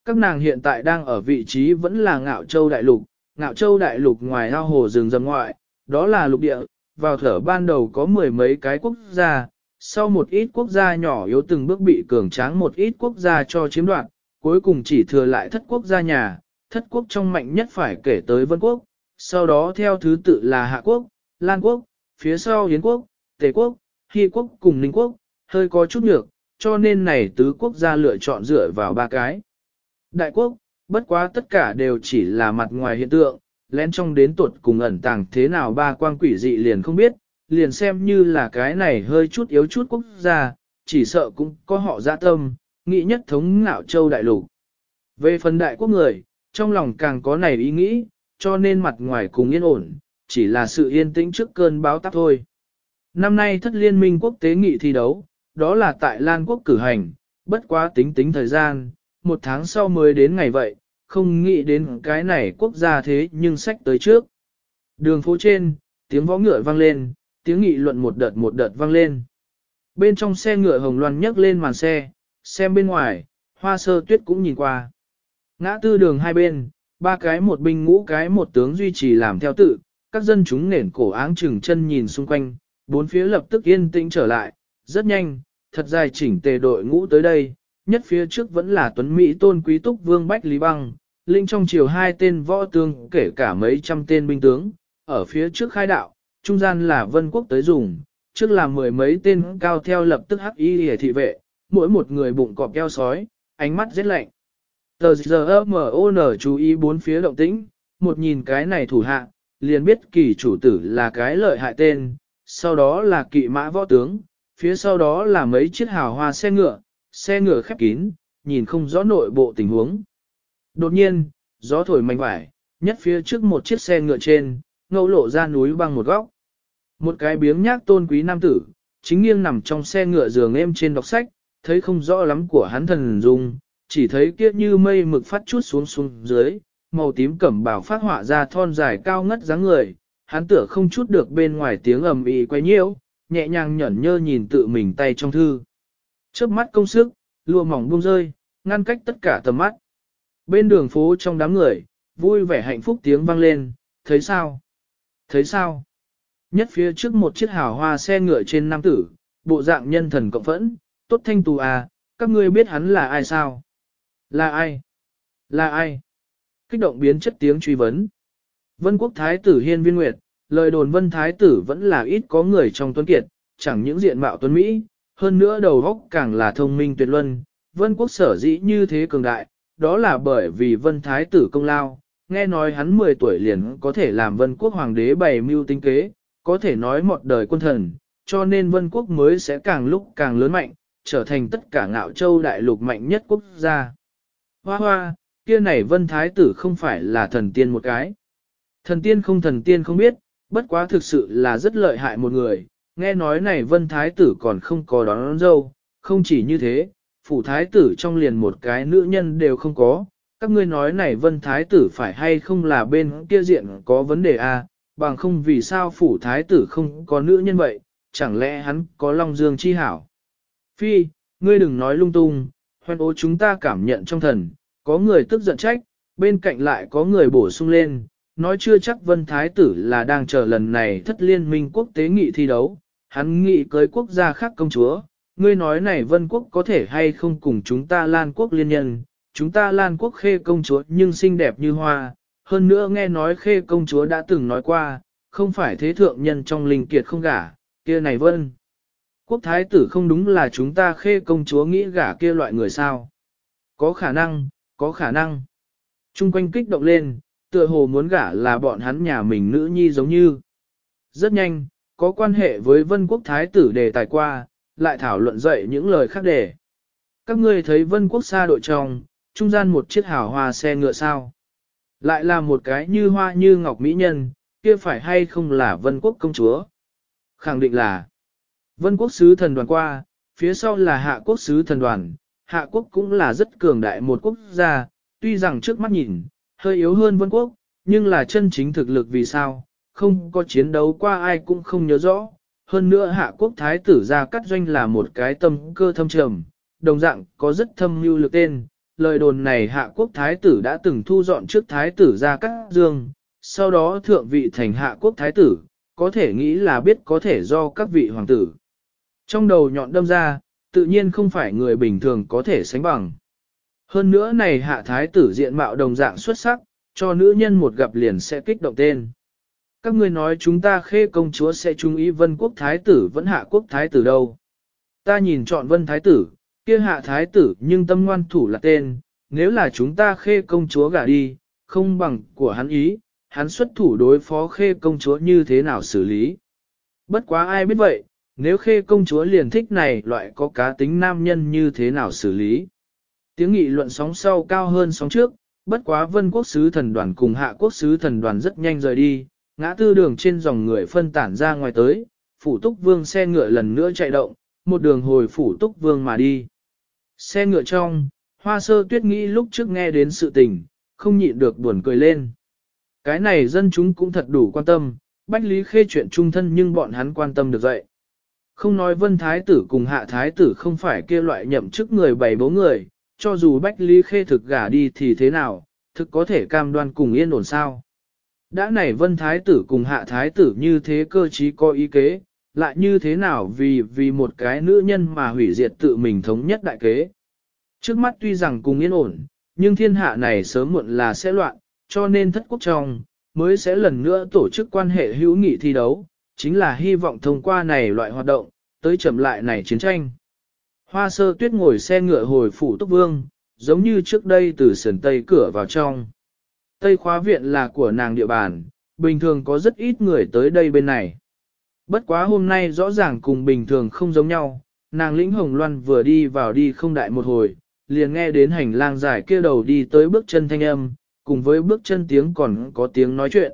Các nàng hiện tại đang ở vị trí vẫn là ngạo châu đại lục, ngạo châu đại lục ngoài ao hồ rừng rầm ngoại, đó là lục địa, vào thở ban đầu có mười mấy cái quốc gia, sau một ít quốc gia nhỏ yếu từng bước bị cường tráng một ít quốc gia cho chiếm đoạt, cuối cùng chỉ thừa lại thất quốc gia nhà, thất quốc trong mạnh nhất phải kể tới Vân Quốc, sau đó theo thứ tự là Hạ Quốc, Lan Quốc, phía sau Yến Quốc, Tề Quốc, Hy Quốc cùng Ninh Quốc, hơi có chút nhược, cho nên này tứ quốc gia lựa chọn dựa vào ba cái. Đại quốc, bất quá tất cả đều chỉ là mặt ngoài hiện tượng, lén trong đến tuột cùng ẩn tàng thế nào ba quang quỷ dị liền không biết, liền xem như là cái này hơi chút yếu chút quốc gia, chỉ sợ cũng có họ dạ tâm, nghĩ nhất thống ngạo châu đại lục. Về phần đại quốc người, trong lòng càng có này ý nghĩ, cho nên mặt ngoài cùng yên ổn, chỉ là sự yên tĩnh trước cơn báo táp thôi. Năm nay thất liên minh quốc tế nghị thi đấu, đó là tại Lan quốc cử hành, bất quá tính tính thời gian, một tháng sau mới đến ngày vậy, không nghĩ đến cái này quốc gia thế nhưng sách tới trước. Đường phố trên, tiếng võ ngựa vang lên, tiếng nghị luận một đợt một đợt vang lên. Bên trong xe ngựa hồng loan nhấc lên màn xe, xem bên ngoài, hoa sơ tuyết cũng nhìn qua. Ngã tư đường hai bên, ba cái một binh ngũ cái một tướng duy trì làm theo tự, các dân chúng nền cổ áng chừng chân nhìn xung quanh, bốn phía lập tức yên tĩnh trở lại, rất nhanh, thật dài chỉnh tề đội ngũ tới đây, nhất phía trước vẫn là tuấn Mỹ tôn quý túc vương Bách Lý Băng, linh trong chiều hai tên võ tướng kể cả mấy trăm tên binh tướng, ở phía trước khai đạo, trung gian là vân quốc tới dùng, trước là mười mấy tên cao theo lập tức hắc y hề thị vệ, mỗi một người bụng cọp keo sói, ánh mắt rất lạnh. Tờ giờ M.O.N. chú ý bốn phía động tĩnh, một nhìn cái này thủ hạ, liền biết kỳ chủ tử là cái lợi hại tên, sau đó là kỵ mã võ tướng, phía sau đó là mấy chiếc hào hoa xe ngựa, xe ngựa khép kín, nhìn không rõ nội bộ tình huống. Đột nhiên, gió thổi mạnh vải, nhất phía trước một chiếc xe ngựa trên, ngẫu lộ ra núi băng một góc. Một cái biếng nhác tôn quý nam tử, chính nghiêng nằm trong xe ngựa giường êm trên đọc sách, thấy không rõ lắm của hắn thần dung, chỉ thấy kia như mây mực phát chút xuống xuống dưới, màu tím cẩm bào phát họa ra thon dài cao ngất dáng người, hắn tựa không chút được bên ngoài tiếng ầm ĩ quay nhiễu, nhẹ nhàng nhẫn nhơ nhìn tự mình tay trong thư. Chớp mắt công sức, lụa mỏng buông rơi, ngăn cách tất cả tầm mắt. Bên đường phố trong đám người, vui vẻ hạnh phúc tiếng vang lên, thấy sao? Thấy sao? Nhất phía trước một chiếc hào hoa xe ngựa trên nam tử, bộ dạng nhân thần cộng phẫn, tốt thanh tù à, các ngươi biết hắn là ai sao? Là ai? Là ai? Kích động biến chất tiếng truy vấn. Vân quốc thái tử hiên viên nguyệt, lời đồn vân thái tử vẫn là ít có người trong tuấn kiệt, chẳng những diện mạo tuấn Mỹ, hơn nữa đầu óc càng là thông minh tuyệt luân. Vân quốc sở dĩ như thế cường đại, đó là bởi vì vân thái tử công lao, nghe nói hắn 10 tuổi liền có thể làm vân quốc hoàng đế bày mưu tinh kế, có thể nói một đời quân thần, cho nên vân quốc mới sẽ càng lúc càng lớn mạnh, trở thành tất cả ngạo châu đại lục mạnh nhất quốc gia. Hoa hoa, kia này vân thái tử không phải là thần tiên một cái. Thần tiên không thần tiên không biết, bất quá thực sự là rất lợi hại một người, nghe nói này vân thái tử còn không có đón, đón dâu, không chỉ như thế, phủ thái tử trong liền một cái nữ nhân đều không có, các ngươi nói này vân thái tử phải hay không là bên kia diện có vấn đề a à, bằng không vì sao phủ thái tử không có nữ nhân vậy, chẳng lẽ hắn có long dương chi hảo. Phi, ngươi đừng nói lung tung, hoan ố chúng ta cảm nhận trong thần, có người tức giận trách, bên cạnh lại có người bổ sung lên, nói chưa chắc vân thái tử là đang chờ lần này thất liên minh quốc tế nghị thi đấu, hắn nghị cưới quốc gia khác công chúa, ngươi nói này vân quốc có thể hay không cùng chúng ta lan quốc liên nhân, chúng ta lan quốc khê công chúa nhưng xinh đẹp như hoa, hơn nữa nghe nói khê công chúa đã từng nói qua, không phải thế thượng nhân trong linh kiệt không gả, kia này vân. Quốc thái tử không đúng là chúng ta khê công chúa nghĩ gả kia loại người sao. Có khả năng, có khả năng. Trung quanh kích động lên, tựa hồ muốn gả là bọn hắn nhà mình nữ nhi giống như. Rất nhanh, có quan hệ với vân quốc thái tử đề tài qua, lại thảo luận dậy những lời khác đề. Các ngươi thấy vân quốc xa đội trong, trung gian một chiếc hào hoa xe ngựa sao. Lại là một cái như hoa như ngọc mỹ nhân, kia phải hay không là vân quốc công chúa? Khẳng định là vân quốc sứ thần đoàn qua, phía sau là hạ quốc sứ thần đoàn, hạ quốc cũng là rất cường đại một quốc gia, tuy rằng trước mắt nhìn, hơi yếu hơn vân quốc, nhưng là chân chính thực lực vì sao, không có chiến đấu qua ai cũng không nhớ rõ. Hơn nữa hạ quốc thái tử ra cắt doanh là một cái tâm cơ thâm trầm, đồng dạng có rất thâm mưu lực tên, lời đồn này hạ quốc thái tử đã từng thu dọn trước thái tử ra cắt dương, sau đó thượng vị thành hạ quốc thái tử, có thể nghĩ là biết có thể do các vị hoàng tử. Trong đầu nhọn đâm ra, tự nhiên không phải người bình thường có thể sánh bằng. Hơn nữa này hạ thái tử diện mạo đồng dạng xuất sắc, cho nữ nhân một gặp liền sẽ kích động tên. Các ngươi nói chúng ta khê công chúa sẽ trung ý vân quốc thái tử vẫn hạ quốc thái tử đâu. Ta nhìn chọn vân thái tử, kia hạ thái tử nhưng tâm ngoan thủ là tên, nếu là chúng ta khê công chúa gả đi, không bằng của hắn ý, hắn xuất thủ đối phó khê công chúa như thế nào xử lý. Bất quá ai biết vậy, nếu khê công chúa liền thích này loại có cá tính nam nhân như thế nào xử lý. Tiếng nghị luận sóng sau cao hơn sóng trước, bất quá vân quốc sứ thần đoàn cùng hạ quốc sứ thần đoàn rất nhanh rời đi, ngã tư đường trên dòng người phân tản ra ngoài tới, phủ túc vương xe ngựa lần nữa chạy động, một đường hồi phủ túc vương mà đi. Xe ngựa trong, hoa sơ tuyết nghĩ lúc trước nghe đến sự tình, không nhịn được buồn cười lên. Cái này dân chúng cũng thật đủ quan tâm, Bách Lý Khê chuyện trung thân nhưng bọn hắn quan tâm được vậy. Không nói vân thái tử cùng hạ thái tử không phải kia loại nhậm chức người bày bố người, cho dù Bách Lý Khê thực gả đi thì thế nào, thực có thể cam đoan cùng yên ổn sao. Đã này vân thái tử cùng hạ thái tử như thế cơ trí có ý kế, lại như thế nào vì vì một cái nữ nhân mà hủy diệt tự mình thống nhất đại kế. Trước mắt tuy rằng cùng yên ổn, nhưng thiên hạ này sớm muộn là sẽ loạn, cho nên thất quốc trong, mới sẽ lần nữa tổ chức quan hệ hữu nghị thi đấu, chính là hy vọng thông qua này loại hoạt động, tới chậm lại này chiến tranh. Hoa sơ tuyết ngồi xe ngựa hồi phủ Túc Vương, giống như trước đây từ sườn Tây cửa vào trong. Tây khóa viện là của nàng địa bàn, bình thường có rất ít người tới đây bên này. Bất quá hôm nay rõ ràng cùng bình thường không giống nhau, nàng lĩnh hồng loan vừa đi vào đi không đại một hồi, liền nghe đến hành lang dài kia đầu đi tới bước chân thanh âm, cùng với bước chân tiếng còn có tiếng nói chuyện.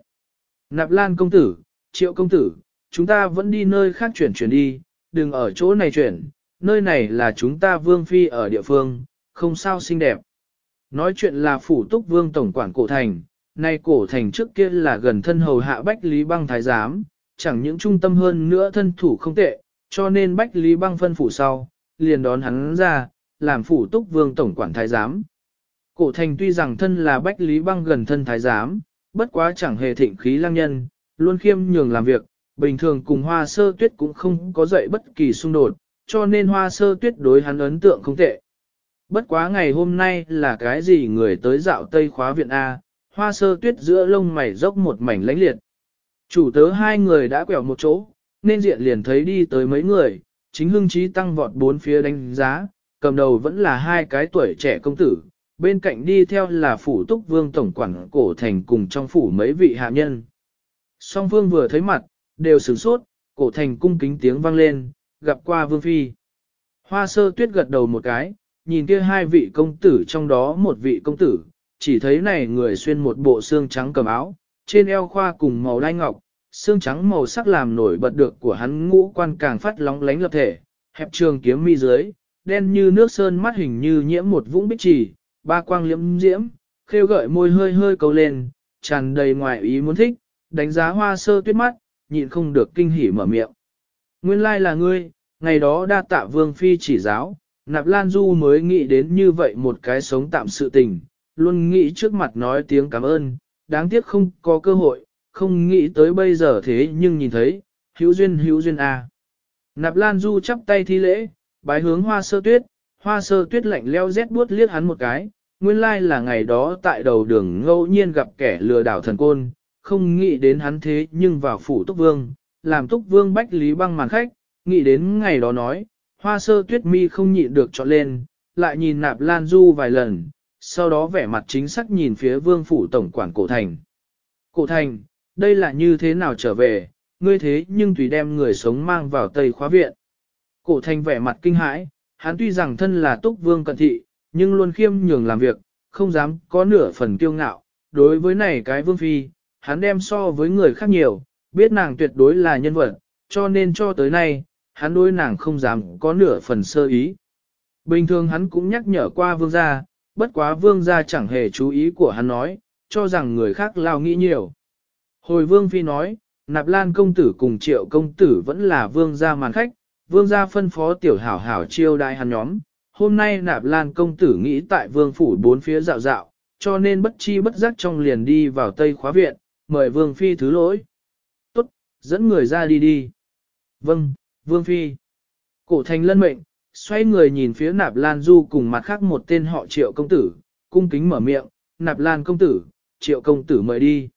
Nạp lan công tử, triệu công tử, chúng ta vẫn đi nơi khác chuyển chuyển đi, đừng ở chỗ này chuyển, nơi này là chúng ta vương phi ở địa phương, không sao xinh đẹp. Nói chuyện là phủ túc vương tổng quản cổ thành, nay cổ thành trước kia là gần thân hầu hạ Bách Lý Băng Thái Giám, chẳng những trung tâm hơn nữa thân thủ không tệ, cho nên Bách Lý Băng phân phủ sau, liền đón hắn ra, làm phủ túc vương tổng quản Thái Giám. Cổ thành tuy rằng thân là Bách Lý Băng gần thân Thái Giám, bất quá chẳng hề thịnh khí lang nhân, luôn khiêm nhường làm việc, bình thường cùng hoa sơ tuyết cũng không có dậy bất kỳ xung đột, cho nên hoa sơ tuyết đối hắn ấn tượng không tệ. Bất quá ngày hôm nay là cái gì người tới dạo Tây khóa viện A, hoa sơ tuyết giữa lông mày dốc một mảnh lãnh liệt. Chủ tớ hai người đã quẹo một chỗ, nên diện liền thấy đi tới mấy người, chính hưng trí tăng vọt bốn phía đánh giá, cầm đầu vẫn là hai cái tuổi trẻ công tử, bên cạnh đi theo là phủ túc vương tổng quản cổ thành cùng trong phủ mấy vị hạ nhân. Song vương vừa thấy mặt, đều sửng sốt, cổ thành cung kính tiếng vang lên, gặp qua vương phi. Hoa sơ tuyết gật đầu một cái, nhìn kia hai vị công tử trong đó một vị công tử, chỉ thấy này người xuyên một bộ xương trắng cầm áo, trên eo khoa cùng màu đai ngọc, xương trắng màu sắc làm nổi bật được của hắn ngũ quan càng phát lóng lánh lập thể, hẹp trường kiếm mi dưới, đen như nước sơn mắt hình như nhiễm một vũng bích trì, ba quang liễm diễm, khêu gợi môi hơi hơi cầu lên, tràn đầy ngoài ý muốn thích, đánh giá hoa sơ tuyết mắt, nhịn không được kinh hỉ mở miệng. Nguyên lai là ngươi, ngày đó đa tạ vương phi chỉ giáo, nạp lan du mới nghĩ đến như vậy một cái sống tạm sự tình, luôn nghĩ trước mặt nói tiếng cảm ơn, đáng tiếc không có cơ hội, không nghĩ tới bây giờ thế nhưng nhìn thấy, hữu duyên hữu duyên a. À. Nạp lan du chắp tay thi lễ, bái hướng hoa sơ tuyết, hoa sơ tuyết lạnh leo rét buốt liếc hắn một cái, nguyên lai là ngày đó tại đầu đường ngẫu nhiên gặp kẻ lừa đảo thần côn, không nghĩ đến hắn thế nhưng vào phủ túc vương, làm túc vương bách lý băng màn khách, nghĩ đến ngày đó nói, hoa sơ tuyết mi không nhịn được trọn lên, lại nhìn nạp lan du vài lần, sau đó vẻ mặt chính xác nhìn phía vương phủ tổng quản cổ thành. Cổ thành, đây là như thế nào trở về, ngươi thế nhưng tùy đem người sống mang vào tây khóa viện. Cổ thành vẻ mặt kinh hãi, hắn tuy rằng thân là túc vương cận thị, nhưng luôn khiêm nhường làm việc, không dám có nửa phần kiêu ngạo. Đối với này cái vương phi, hắn đem so với người khác nhiều, biết nàng tuyệt đối là nhân vật, cho nên cho tới nay, hắn đối nàng không dám có nửa phần sơ ý. Bình thường hắn cũng nhắc nhở qua vương gia, bất quá vương gia chẳng hề chú ý của hắn nói, cho rằng người khác lao nghĩ nhiều. Hồi vương phi nói, nạp lan công tử cùng triệu công tử vẫn là vương gia màn khách, vương gia phân phó tiểu hảo hảo chiêu đại hắn nhóm. Hôm nay nạp lan công tử nghĩ tại vương phủ bốn phía dạo dạo, cho nên bất chi bất giác trong liền đi vào tây khóa viện, mời vương phi thứ lỗi. Tốt, dẫn người ra đi đi. Vâng, vương phi. Cổ thành lân mệnh, xoay người nhìn phía nạp lan du cùng mặt khác một tên họ triệu công tử, cung kính mở miệng, nạp lan công tử, triệu công tử mời đi.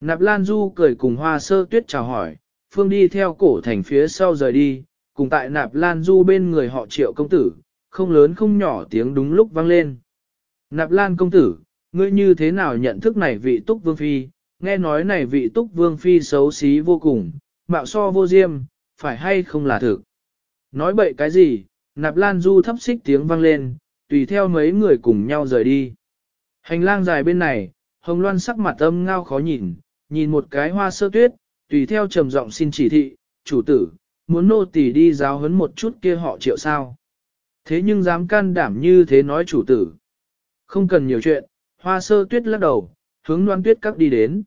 Nạp lan du cười cùng hoa sơ tuyết chào hỏi, phương đi theo cổ thành phía sau rời đi, cùng tại nạp lan du bên người họ triệu công tử, không lớn không nhỏ tiếng đúng lúc vang lên. Nạp lan công tử, ngươi như thế nào nhận thức này vị túc vương phi, nghe nói này vị túc vương phi xấu xí vô cùng, mạo so vô diêm, phải hay không là thực. Nói bậy cái gì, nạp lan du thấp xích tiếng vang lên, tùy theo mấy người cùng nhau rời đi. Hành lang dài bên này, hồng loan sắc mặt âm ngao khó nhìn, nhìn một cái hoa sơ tuyết, tùy theo trầm giọng xin chỉ thị, chủ tử, muốn nô tỳ đi giáo huấn một chút kia họ triệu sao. Thế nhưng dám can đảm như thế nói chủ tử. Không cần nhiều chuyện, hoa sơ tuyết lắc đầu, hướng loan tuyết các đi đến.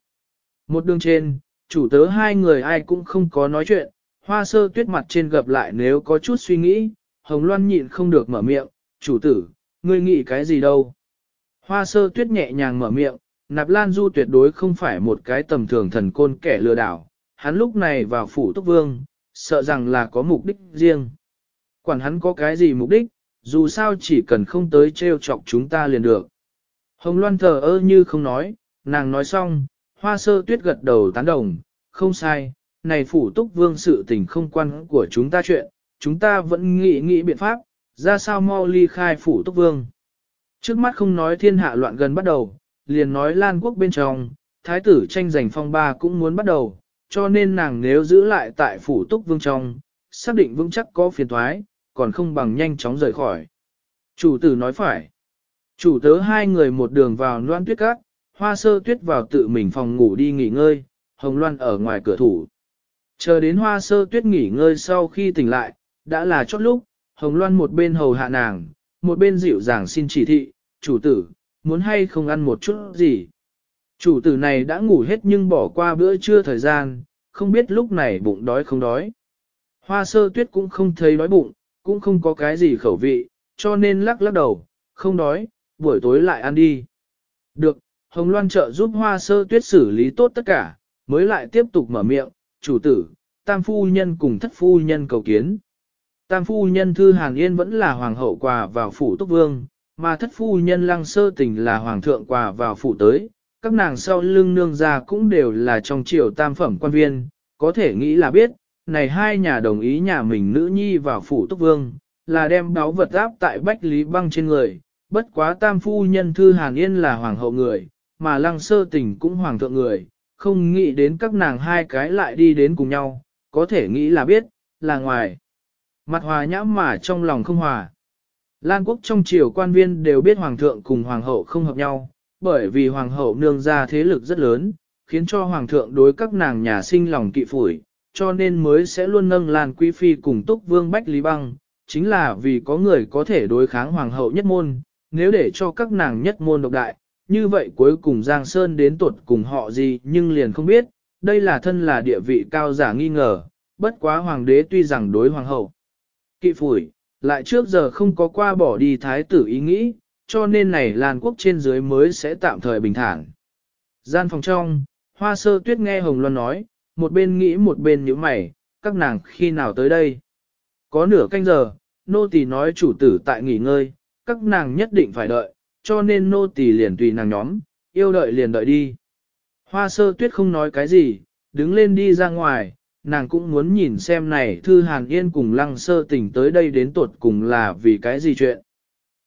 Một đường trên, chủ tớ hai người ai cũng không có nói chuyện, hoa sơ tuyết mặt trên gặp lại nếu có chút suy nghĩ, hồng loan nhịn không được mở miệng, chủ tử, ngươi nghĩ cái gì đâu. Hoa sơ tuyết nhẹ nhàng mở miệng, nạp lan du tuyệt đối không phải một cái tầm thường thần côn kẻ lừa đảo, hắn lúc này vào phủ túc vương, sợ rằng là có mục đích riêng. Quản hắn có cái gì mục đích, dù sao chỉ cần không tới trêu chọc chúng ta liền được. Hồng Loan thờ ơ như không nói, nàng nói xong, hoa sơ tuyết gật đầu tán đồng, không sai, này phủ túc vương sự tình không quan của chúng ta chuyện, chúng ta vẫn nghĩ nghĩ biện pháp, ra sao mau ly khai phủ túc vương. Trước mắt không nói thiên hạ loạn gần bắt đầu, liền nói Lan quốc bên trong, thái tử tranh giành phong ba cũng muốn bắt đầu, cho nên nàng nếu giữ lại tại phủ túc vương trong, xác định vững chắc có phiền thoái, còn không bằng nhanh chóng rời khỏi. Chủ tử nói phải. Chủ tớ hai người một đường vào loan tuyết cát, hoa sơ tuyết vào tự mình phòng ngủ đi nghỉ ngơi, hồng loan ở ngoài cửa thủ. Chờ đến hoa sơ tuyết nghỉ ngơi sau khi tỉnh lại, đã là chót lúc, hồng loan một bên hầu hạ nàng, một bên dịu dàng xin chỉ thị, chủ tử, muốn hay không ăn một chút gì. Chủ tử này đã ngủ hết nhưng bỏ qua bữa trưa thời gian, không biết lúc này bụng đói không đói. Hoa sơ tuyết cũng không thấy đói bụng, cũng không có cái gì khẩu vị, cho nên lắc lắc đầu, không đói, buổi tối lại ăn đi. Được, Hồng Loan trợ giúp hoa sơ tuyết xử lý tốt tất cả, mới lại tiếp tục mở miệng, chủ tử, tam phu nhân cùng thất phu nhân cầu kiến. Tam phu nhân Thư Hàn Yên vẫn là hoàng hậu quà vào phủ Túc Vương, mà thất phu nhân Lăng Sơ Tình là hoàng thượng quà vào phủ tới, các nàng sau lưng nương ra cũng đều là trong triều tam phẩm quan viên, có thể nghĩ là biết, này hai nhà đồng ý nhà mình nữ nhi vào phủ Túc Vương, là đem báo vật áp tại Bách Lý Băng trên người, bất quá tam phu nhân Thư Hàn Yên là hoàng hậu người, mà Lăng Sơ Tình cũng hoàng thượng người, không nghĩ đến các nàng hai cái lại đi đến cùng nhau, có thể nghĩ là biết, là ngoài. Mặt hòa nhã mà trong lòng không hòa. Lan quốc trong triều quan viên đều biết hoàng thượng cùng hoàng hậu không hợp nhau, bởi vì hoàng hậu nương ra thế lực rất lớn, khiến cho hoàng thượng đối các nàng nhà sinh lòng kỵ phủi, cho nên mới sẽ luôn nâng Lan Quý Phi cùng Túc Vương Bách Lý Băng, chính là vì có người có thể đối kháng hoàng hậu nhất môn, nếu để cho các nàng nhất môn độc đại, như vậy cuối cùng Giang Sơn đến tuột cùng họ gì nhưng liền không biết, đây là thân là địa vị cao giả nghi ngờ, bất quá hoàng đế tuy rằng đối hoàng hậu. Kỵ phủi, lại trước giờ không có qua bỏ đi thái tử ý nghĩ, cho nên này làn quốc trên dưới mới sẽ tạm thời bình thản. Gian phòng trong, hoa sơ tuyết nghe Hồng Loan nói, một bên nghĩ một bên nhíu mày, các nàng khi nào tới đây. Có nửa canh giờ, nô tỳ nói chủ tử tại nghỉ ngơi, các nàng nhất định phải đợi, cho nên nô tỳ liền tùy nàng nhóm, yêu đợi liền đợi đi. Hoa sơ tuyết không nói cái gì, đứng lên đi ra ngoài, nàng cũng muốn nhìn xem này thư hàn yên cùng lăng sơ tỉnh tới đây đến tuột cùng là vì cái gì chuyện.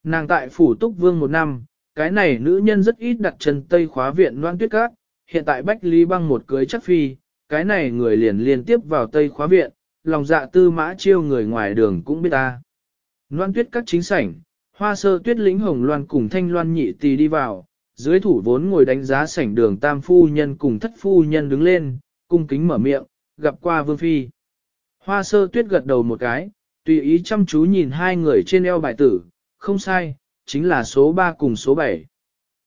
Nàng tại phủ túc vương một năm, cái này nữ nhân rất ít đặt chân tây khóa viện loan tuyết cát, hiện tại Bách Lý băng một cưới chắc phi, cái này người liền liên tiếp vào tây khóa viện, lòng dạ tư mã chiêu người ngoài đường cũng biết ta. Loan tuyết các chính sảnh, hoa sơ tuyết lĩnh hồng loan cùng thanh loan nhị tì đi vào, dưới thủ vốn ngồi đánh giá sảnh đường tam phu nhân cùng thất phu nhân đứng lên, cung kính mở miệng, gặp qua vương phi. Hoa sơ tuyết gật đầu một cái, tùy ý chăm chú nhìn hai người trên eo bài tử, không sai, chính là số 3 cùng số 7.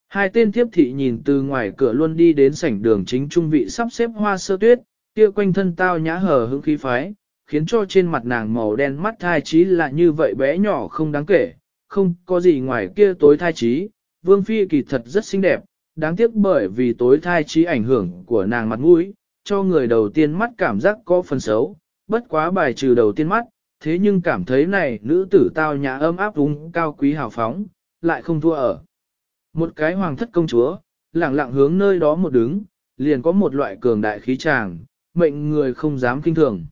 Hai tên tiếp thị nhìn từ ngoài cửa luôn đi đến sảnh đường chính trung vị sắp xếp hoa sơ tuyết, kia quanh thân tao nhã hở hững khí phái, khiến cho trên mặt nàng màu đen mắt thai trí là như vậy bé nhỏ không đáng kể, không có gì ngoài kia tối thai trí, vương phi kỳ thật rất xinh đẹp, đáng tiếc bởi vì tối thai trí ảnh hưởng của nàng mặt mũi, cho người đầu tiên mắt cảm giác có phần xấu, bất quá bài trừ đầu tiên mắt, thế nhưng cảm thấy này nữ tử tao nhà ấm áp úng cao quý hào phóng, lại không thua ở. Một cái hoàng thất công chúa, lặng lặng hướng nơi đó một đứng, liền có một loại cường đại khí tràng, mệnh người không dám kinh thường.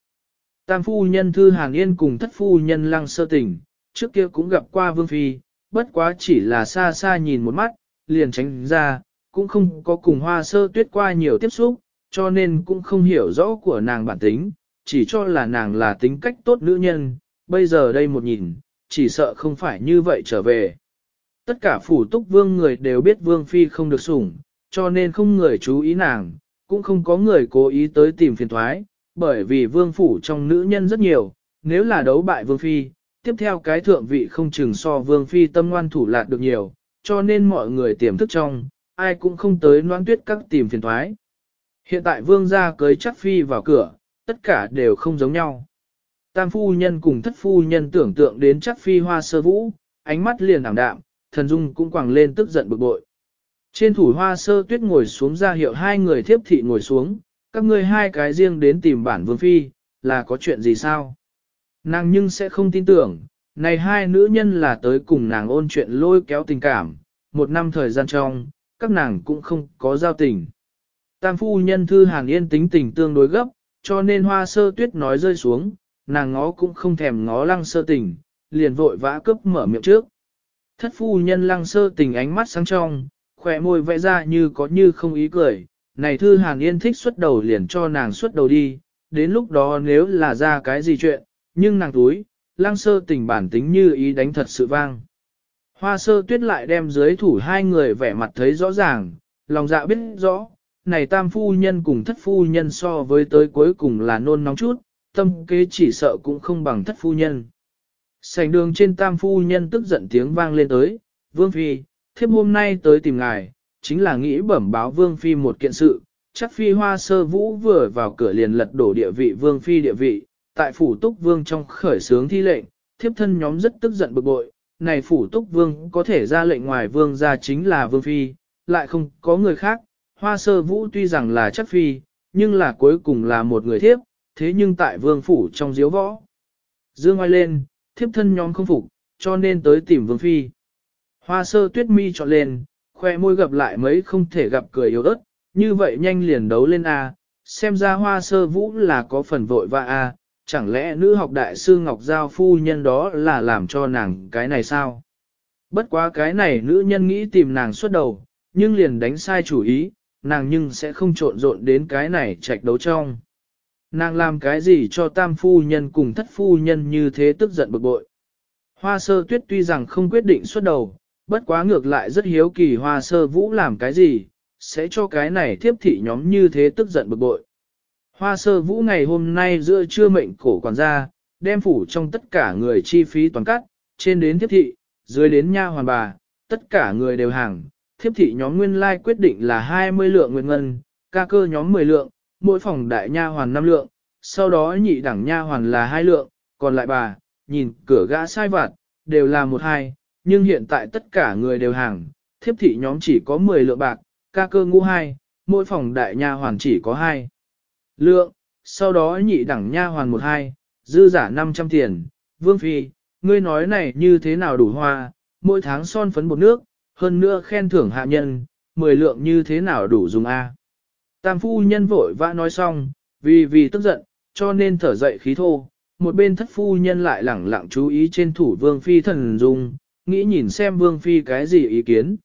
Tam phu nhân thư Hàn Yên cùng thất phu nhân lăng sơ tình, trước kia cũng gặp qua vương phi, bất quá chỉ là xa xa nhìn một mắt, liền tránh ra, cũng không có cùng hoa sơ tuyết qua nhiều tiếp xúc, cho nên cũng không hiểu rõ của nàng bản tính, chỉ cho là nàng là tính cách tốt nữ nhân, bây giờ đây một nhìn, chỉ sợ không phải như vậy trở về. Tất cả phủ túc vương người đều biết vương phi không được sủng, cho nên không người chú ý nàng, cũng không có người cố ý tới tìm phiền thoái, bởi vì vương phủ trong nữ nhân rất nhiều, nếu là đấu bại vương phi, tiếp theo cái thượng vị không chừng so vương phi tâm ngoan thủ lạt được nhiều, cho nên mọi người tiềm thức trong, ai cũng không tới noan tuyết các tìm phiền thoái. Hiện tại vương gia cưới chắc phi vào cửa, tất cả đều không giống nhau. Tam phu nhân cùng thất phu nhân tưởng tượng đến chắc phi hoa sơ vũ, ánh mắt liền ảm đạm, thần dung cũng quẳng lên tức giận bực bội. Trên thủ hoa sơ tuyết ngồi xuống ra hiệu hai người thiếp thị ngồi xuống, các ngươi hai cái riêng đến tìm bản vương phi, là có chuyện gì sao? Nàng nhưng sẽ không tin tưởng, này hai nữ nhân là tới cùng nàng ôn chuyện lôi kéo tình cảm, một năm thời gian trong, các nàng cũng không có giao tình. Tam phu nhân thư hàng yên tính tình tương đối gấp, cho nên hoa sơ tuyết nói rơi xuống, nàng ngó cũng không thèm ngó lăng sơ tình, liền vội vã cướp mở miệng trước. Thất phu nhân lăng sơ tình ánh mắt sáng trong, khỏe môi vẽ ra như có như không ý cười, này thư hàng yên thích xuất đầu liền cho nàng xuất đầu đi, đến lúc đó nếu là ra cái gì chuyện, nhưng nàng túi, lang sơ tình bản tính như ý đánh thật sự vang. Hoa sơ tuyết lại đem dưới thủ hai người vẻ mặt thấy rõ ràng, lòng dạ biết rõ, này tam phu nhân cùng thất phu nhân so với tới cuối cùng là nôn nóng chút, tâm kế chỉ sợ cũng không bằng thất phu nhân. Sành đường trên tam phu nhân tức giận tiếng vang lên tới, vương phi, thiếp hôm nay tới tìm ngài, chính là nghĩ bẩm báo vương phi một kiện sự, chắc phi hoa sơ vũ vừa vào cửa liền lật đổ địa vị vương phi địa vị, tại phủ túc vương trong khởi sướng thi lệnh, thiếp thân nhóm rất tức giận bực bội, này phủ túc vương có thể ra lệnh ngoài vương ra chính là vương phi, lại không có người khác, hoa sơ vũ tuy rằng là chất phi, nhưng là cuối cùng là một người thiếp, thế nhưng tại vương phủ trong diếu võ. Dương ngoài lên, thiếp thân nhóm không phục, cho nên tới tìm vương phi. Hoa sơ tuyết mi trọn lên, khoe môi gặp lại mấy không thể gặp cười yếu ớt, như vậy nhanh liền đấu lên A, xem ra hoa sơ vũ là có phần vội và A, chẳng lẽ nữ học đại sư Ngọc Giao phu nhân đó là làm cho nàng cái này sao? Bất quá cái này nữ nhân nghĩ tìm nàng xuất đầu, nhưng liền đánh sai chủ ý, nàng nhưng sẽ không trộn rộn đến cái này trạch đấu trong. Nàng làm cái gì cho tam phu nhân cùng thất phu nhân như thế tức giận bực bội. Hoa sơ tuyết tuy rằng không quyết định xuất đầu, bất quá ngược lại rất hiếu kỳ hoa sơ vũ làm cái gì, sẽ cho cái này thiếp thị nhóm như thế tức giận bực bội. Hoa sơ vũ ngày hôm nay giữa trưa mệnh cổ quản gia, đem phủ trong tất cả người chi phí toàn cắt, trên đến thiếp thị, dưới đến nha hoàn bà, tất cả người đều hàng. Thiếp thị nhóm nguyên lai quyết định là 20 lượng nguyên ngân, ca cơ nhóm 10 lượng, mỗi phòng đại nha hoàn 5 lượng, sau đó nhị đẳng nha hoàn là 2 lượng, còn lại bà, nhìn cửa gã sai vặt, đều là một hai, nhưng hiện tại tất cả người đều hàng, thiếp thị nhóm chỉ có 10 lượng bạc, ca cơ ngũ hai, mỗi phòng đại nha hoàn chỉ có 2 lượng, sau đó nhị đẳng nha hoàn một hai, dư giả 500 tiền, vương phi, ngươi nói này như thế nào đủ hoa, mỗi tháng son phấn bột nước, hơn nữa khen thưởng hạ nhân, 10 lượng như thế nào đủ dùng a. Tam phu nhân vội vã nói xong, vì vì tức giận, cho nên thở dậy khí thô, một bên thất phu nhân lại lẳng lặng chú ý trên thủ vương phi thần dung, nghĩ nhìn xem vương phi cái gì ý kiến.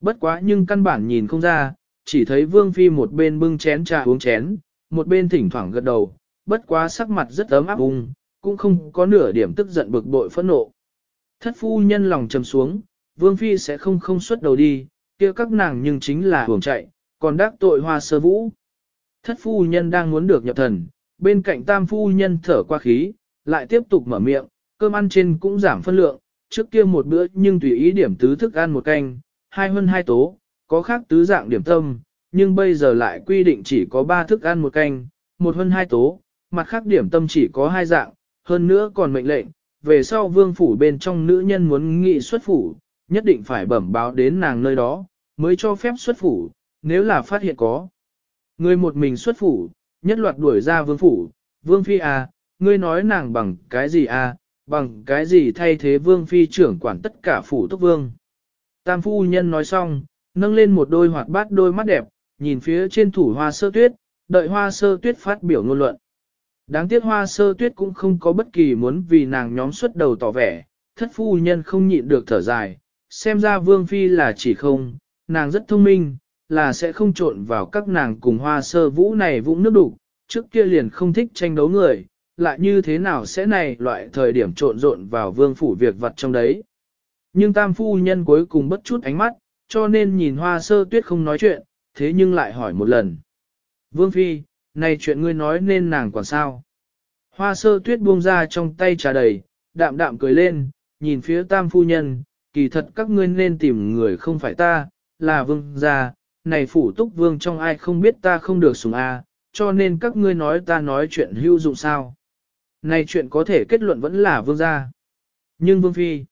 Bất quá nhưng căn bản nhìn không ra, chỉ thấy vương phi một bên bưng chén trà uống chén, một bên thỉnh thoảng gật đầu, bất quá sắc mặt rất ấm áp ung, cũng không có nửa điểm tức giận bực bội phẫn nộ. Thất phu nhân lòng trầm xuống, vương phi sẽ không không xuất đầu đi, kia các nàng nhưng chính là hưởng chạy, còn đắc tội hoa sơ vũ. Thất phu nhân đang muốn được nhập thần, bên cạnh tam phu nhân thở qua khí, lại tiếp tục mở miệng, cơm ăn trên cũng giảm phân lượng, trước kia một bữa nhưng tùy ý điểm tứ thức ăn một canh, hai hơn hai tố, có khác tứ dạng điểm tâm, nhưng bây giờ lại quy định chỉ có ba thức ăn một canh, một hơn hai tố, mặt khác điểm tâm chỉ có hai dạng, hơn nữa còn mệnh lệnh, về sau vương phủ bên trong nữ nhân muốn nghị xuất phủ, nhất định phải bẩm báo đến nàng nơi đó, mới cho phép xuất phủ, nếu là phát hiện có. Người một mình xuất phủ, nhất loạt đuổi ra vương phủ, vương phi à, ngươi nói nàng bằng cái gì à, bằng cái gì thay thế vương phi trưởng quản tất cả phủ tốc vương. Tam phu nhân nói xong, nâng lên một đôi hoạt bát đôi mắt đẹp, nhìn phía trên thủ hoa sơ tuyết, đợi hoa sơ tuyết phát biểu ngôn luận. Đáng tiếc hoa sơ tuyết cũng không có bất kỳ muốn vì nàng nhóm xuất đầu tỏ vẻ, thất phu nhân không nhịn được thở dài, xem ra vương phi là chỉ không, nàng rất thông minh, là sẽ không trộn vào các nàng cùng hoa sơ vũ này vũng nước đủ trước kia liền không thích tranh đấu người, lại như thế nào sẽ này loại thời điểm trộn rộn vào vương phủ việc vật trong đấy. Nhưng tam phu nhân cuối cùng bất chút ánh mắt, cho nên nhìn hoa sơ tuyết không nói chuyện, thế nhưng lại hỏi một lần. Vương Phi, này chuyện ngươi nói nên nàng quản sao? Hoa sơ tuyết buông ra trong tay trà đầy, đạm đạm cười lên, nhìn phía tam phu nhân, kỳ thật các ngươi nên tìm người không phải ta, là vương gia, này phủ túc vương trong ai không biết ta không được sùng a, cho nên các ngươi nói ta nói chuyện hữu dụng sao. Này chuyện có thể kết luận vẫn là vương gia. Nhưng vương phi,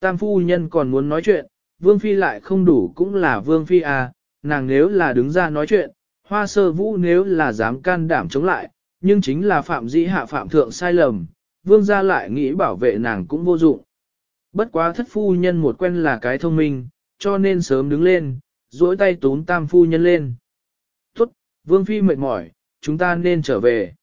tam phu nhân còn muốn nói chuyện, vương phi lại không đủ cũng là vương phi à, nàng nếu là đứng ra nói chuyện, hoa sơ vũ nếu là dám can đảm chống lại, nhưng chính là phạm dĩ hạ phạm thượng sai lầm, vương gia lại nghĩ bảo vệ nàng cũng vô dụng. Bất quá thất phu nhân một quen là cái thông minh, cho nên sớm đứng lên, duỗi tay tún tam phu nhân lên. Tốt, vương phi mệt mỏi, chúng ta nên trở về.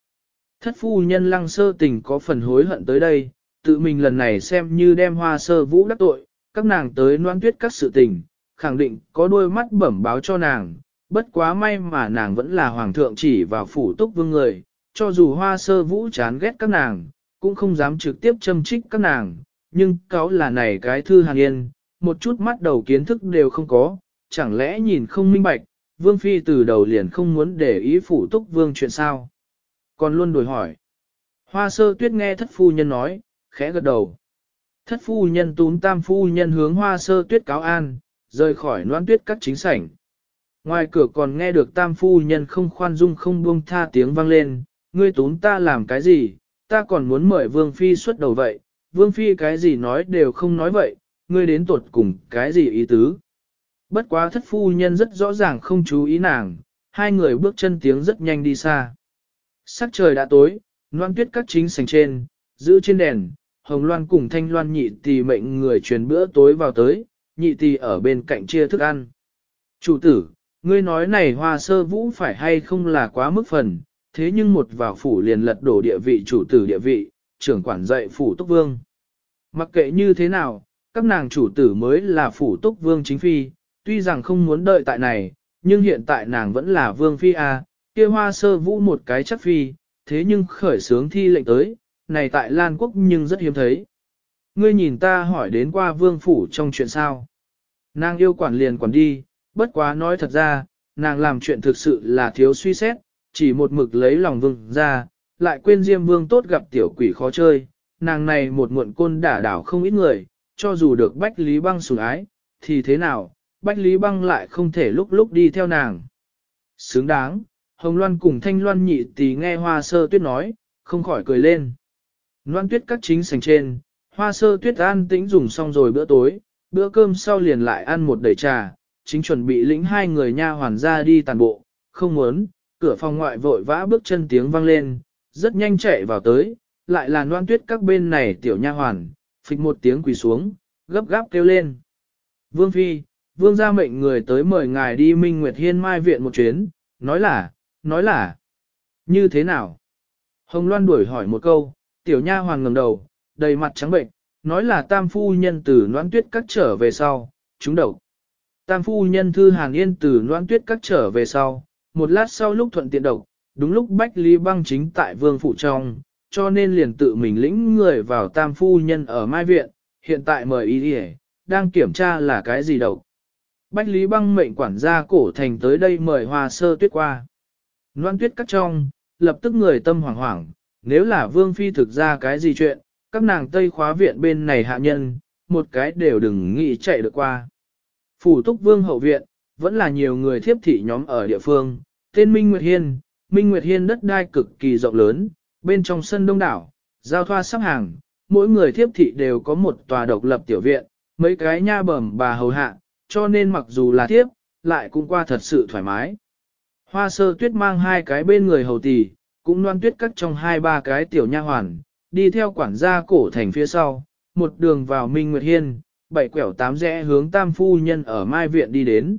Thất phu nhân lăng sơ tình có phần hối hận tới đây, tự mình lần này xem như đem hoa sơ vũ đắc tội, các nàng tới noan tuyết các sự tình, khẳng định có đôi mắt bẩm báo cho nàng, bất quá may mà nàng vẫn là hoàng thượng chỉ vào phủ túc vương người, cho dù hoa sơ vũ chán ghét các nàng, cũng không dám trực tiếp châm trích các nàng, nhưng cáo là này cái thư hàn yên, một chút mắt đầu kiến thức đều không có, chẳng lẽ nhìn không minh bạch, vương phi từ đầu liền không muốn để ý phủ túc vương chuyện sao. Còn luôn đổi hỏi. Hoa sơ tuyết nghe thất phu nhân nói, khẽ gật đầu. Thất phu nhân túm tam phu nhân hướng hoa sơ tuyết cáo an, rời khỏi noan tuyết các chính sảnh. Ngoài cửa còn nghe được tam phu nhân không khoan dung không buông tha tiếng vang lên, ngươi tốn ta làm cái gì, ta còn muốn mời vương phi xuất đầu vậy, vương phi cái gì nói đều không nói vậy, ngươi đến tuột cùng cái gì ý tứ. Bất quá thất phu nhân rất rõ ràng không chú ý nàng, hai người bước chân tiếng rất nhanh đi xa. Sắc trời đã tối, loan tuyết các chính sành trên, giữ trên đèn, hồng loan cùng thanh loan nhị tì mệnh người truyền bữa tối vào tới, nhị tỳ ở bên cạnh chia thức ăn. Chủ tử, ngươi nói này hoa sơ vũ phải hay không là quá mức phần, thế nhưng một vào phủ liền lật đổ địa vị chủ tử địa vị, trưởng quản dạy phủ túc vương. Mặc kệ như thế nào, các nàng chủ tử mới là phủ túc vương chính phi, tuy rằng không muốn đợi tại này, nhưng hiện tại nàng vẫn là vương phi a, kia hoa sơ vũ một cái chắc phi, thế nhưng khởi sướng thi lệnh tới, này tại Lan Quốc nhưng rất hiếm thấy. Ngươi nhìn ta hỏi đến qua vương phủ trong chuyện sao. Nàng yêu quản liền quản đi, bất quá nói thật ra, nàng làm chuyện thực sự là thiếu suy xét, chỉ một mực lấy lòng vương ra, lại quên Diêm Vương tốt gặp tiểu quỷ khó chơi, nàng này một muộn côn đả đảo không ít người, cho dù được Bách Lý Băng sủng ái, thì thế nào, Bách Lý Băng lại không thể lúc lúc đi theo nàng. Xứng đáng, Hồng Loan cùng Thanh Loan nhị tì nghe Hoa Sơ Tuyết nói, không khỏi cười lên. Loan Tuyết các chính sành trên, Hoa Sơ Tuyết an tĩnh dùng xong rồi bữa tối, bữa cơm sau liền lại ăn một đầy trà, chính chuẩn bị lĩnh hai người nha hoàn ra đi tàn bộ, không muốn, cửa phòng ngoại vội vã bước chân tiếng vang lên, rất nhanh chạy vào tới, lại là Loan Tuyết các bên này tiểu nha hoàn, phịch một tiếng quỳ xuống, gấp gáp kêu lên. Vương Phi, Vương gia mệnh người tới mời ngài đi Minh Nguyệt Hiên Mai Viện một chuyến, nói là, nói là, như thế nào? Hồng Loan đuổi hỏi một câu, tiểu nha hoàn ngẩng đầu, đầy mặt trắng bệnh, nói là tam phu nhân từ noãn tuyết cắt trở về sau, chúng đầu. Tam phu nhân thư hàn yên từ noãn tuyết cắt trở về sau, một lát sau lúc thuận tiện độc, đúng lúc Bách Lý băng chính tại vương phủ trong, cho nên liền tự mình lĩnh người vào tam phu nhân ở Mai Viện, hiện tại mời ý đi đang kiểm tra là cái gì độc. Bách Lý băng mệnh quản gia cổ thành tới đây mời hoa sơ tuyết qua. Loan tuyết cắt trong, lập tức người tâm hoảng hoảng, nếu là vương phi thực ra cái gì chuyện, các nàng tây khóa viện bên này hạ nhân, một cái đều đừng nghĩ chạy được qua. Phủ túc vương hậu viện, vẫn là nhiều người thiếp thị nhóm ở địa phương, tên Minh Nguyệt Hiên, Minh Nguyệt Hiên đất đai cực kỳ rộng lớn, bên trong sân đông đảo, giao thoa sắp hàng, mỗi người thiếp thị đều có một tòa độc lập tiểu viện, mấy cái nha bẩm bà hầu hạ, cho nên mặc dù là thiếp, lại cũng qua thật sự thoải mái. Hoa sơ tuyết mang hai cái bên người hầu tỷ, cũng loan tuyết cắt trong hai ba cái tiểu nha hoàn, đi theo quản gia cổ thành phía sau, một đường vào Minh Nguyệt Hiên, bảy quẻo tám rẽ hướng tam phu nhân ở Mai Viện đi đến.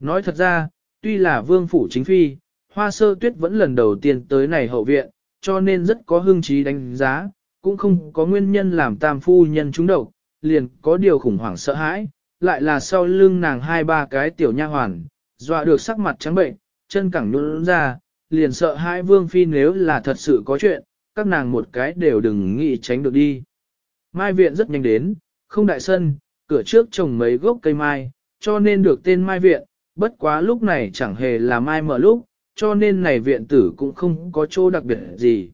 Nói thật ra, tuy là vương phủ chính phi, hoa sơ tuyết vẫn lần đầu tiên tới này hậu viện, cho nên rất có hương trí đánh giá, cũng không có nguyên nhân làm tam phu nhân trúng độc, liền có điều khủng hoảng sợ hãi, lại là sau lưng nàng hai ba cái tiểu nha hoàn, dọa được sắc mặt trắng bệnh, chân cẳng nhũn ra, liền sợ hai vương phi nếu là thật sự có chuyện, các nàng một cái đều đừng nghĩ tránh được đi. Mai viện rất nhanh đến, không đại sân, cửa trước trồng mấy gốc cây mai, cho nên được tên mai viện, bất quá lúc này chẳng hề là mai mở lúc, cho nên này viện tử cũng không có chỗ đặc biệt gì.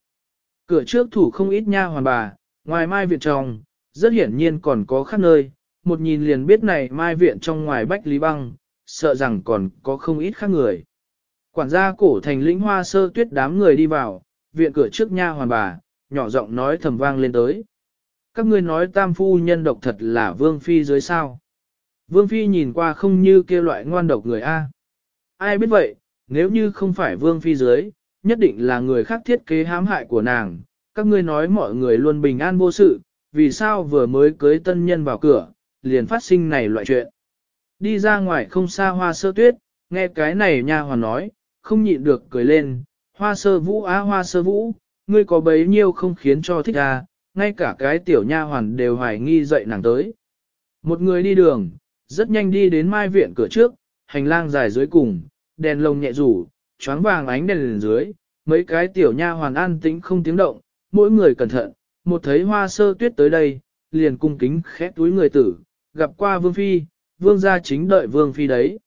Cửa trước thủ không ít nha hoàn bà, ngoài mai viện trong, rất hiển nhiên còn có khác nơi, một nhìn liền biết này mai viện trong ngoài bách lý băng, sợ rằng còn có không ít khác người. Quản gia cổ thành lĩnh hoa sơ tuyết đám người đi vào, viện cửa trước nha hoàn bà, nhỏ giọng nói thầm vang lên tới. Các ngươi nói tam phu nhân độc thật là vương phi dưới sao. Vương phi nhìn qua không như kia loại ngoan độc người A. Ai biết vậy, nếu như không phải vương phi dưới, nhất định là người khác thiết kế hãm hại của nàng. Các ngươi nói mọi người luôn bình an vô sự, vì sao vừa mới cưới tân nhân vào cửa, liền phát sinh này loại chuyện. Đi ra ngoài không xa hoa sơ tuyết, nghe cái này nha hoàn nói, không nhịn được cười lên, hoa sơ vũ á hoa sơ vũ, ngươi có bấy nhiêu không khiến cho thích à, ngay cả cái tiểu nha hoàn đều hoài nghi dậy nàng tới. Một người đi đường, rất nhanh đi đến mai viện cửa trước, hành lang dài dưới cùng, đèn lồng nhẹ rủ, choáng vàng ánh đèn lên dưới, mấy cái tiểu nha hoàn an tĩnh không tiếng động, mỗi người cẩn thận, một thấy hoa sơ tuyết tới đây, liền cung kính khẽ túi người tử, gặp qua vương phi, vương gia chính đợi vương phi đấy.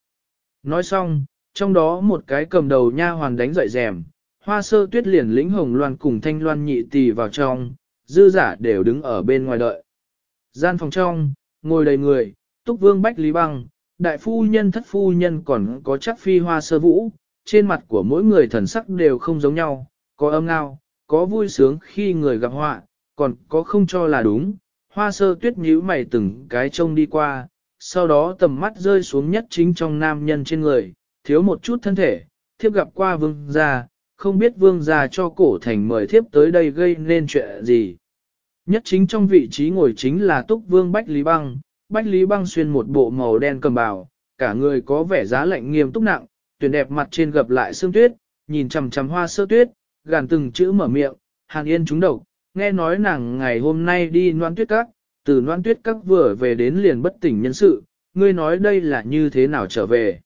Nói xong, trong đó một cái cầm đầu nha hoàn đánh dậy rèm, hoa sơ tuyết liền lĩnh hồng loan cùng thanh loan nhị tỳ vào trong, dư giả đều đứng ở bên ngoài đợi. Gian phòng trong, ngồi đầy người, túc vương bách lý băng, đại phu nhân thất phu nhân còn có chắc phi hoa sơ vũ, trên mặt của mỗi người thần sắc đều không giống nhau, có âm ngao, có vui sướng khi người gặp họa, còn có không cho là đúng. Hoa sơ tuyết nhíu mày từng cái trông đi qua, sau đó tầm mắt rơi xuống nhất chính trong nam nhân trên người, thiếu một chút thân thể, thiếp gặp qua vương gia, không biết vương gia cho cổ thành mời thiếp tới đây gây nên chuyện gì. Nhất chính trong vị trí ngồi chính là túc vương Bách Lý Băng, Bách Lý Băng xuyên một bộ màu đen cầm bào, cả người có vẻ giá lạnh nghiêm túc nặng, tuyển đẹp mặt trên gập lại sương tuyết, nhìn chằm chằm hoa sơ tuyết, gàn từng chữ mở miệng, hàn yên trúng độc, nghe nói nàng ngày hôm nay đi noan tuyết các, từ noan tuyết các vừa về đến liền bất tỉnh nhân sự, ngươi nói đây là như thế nào trở về.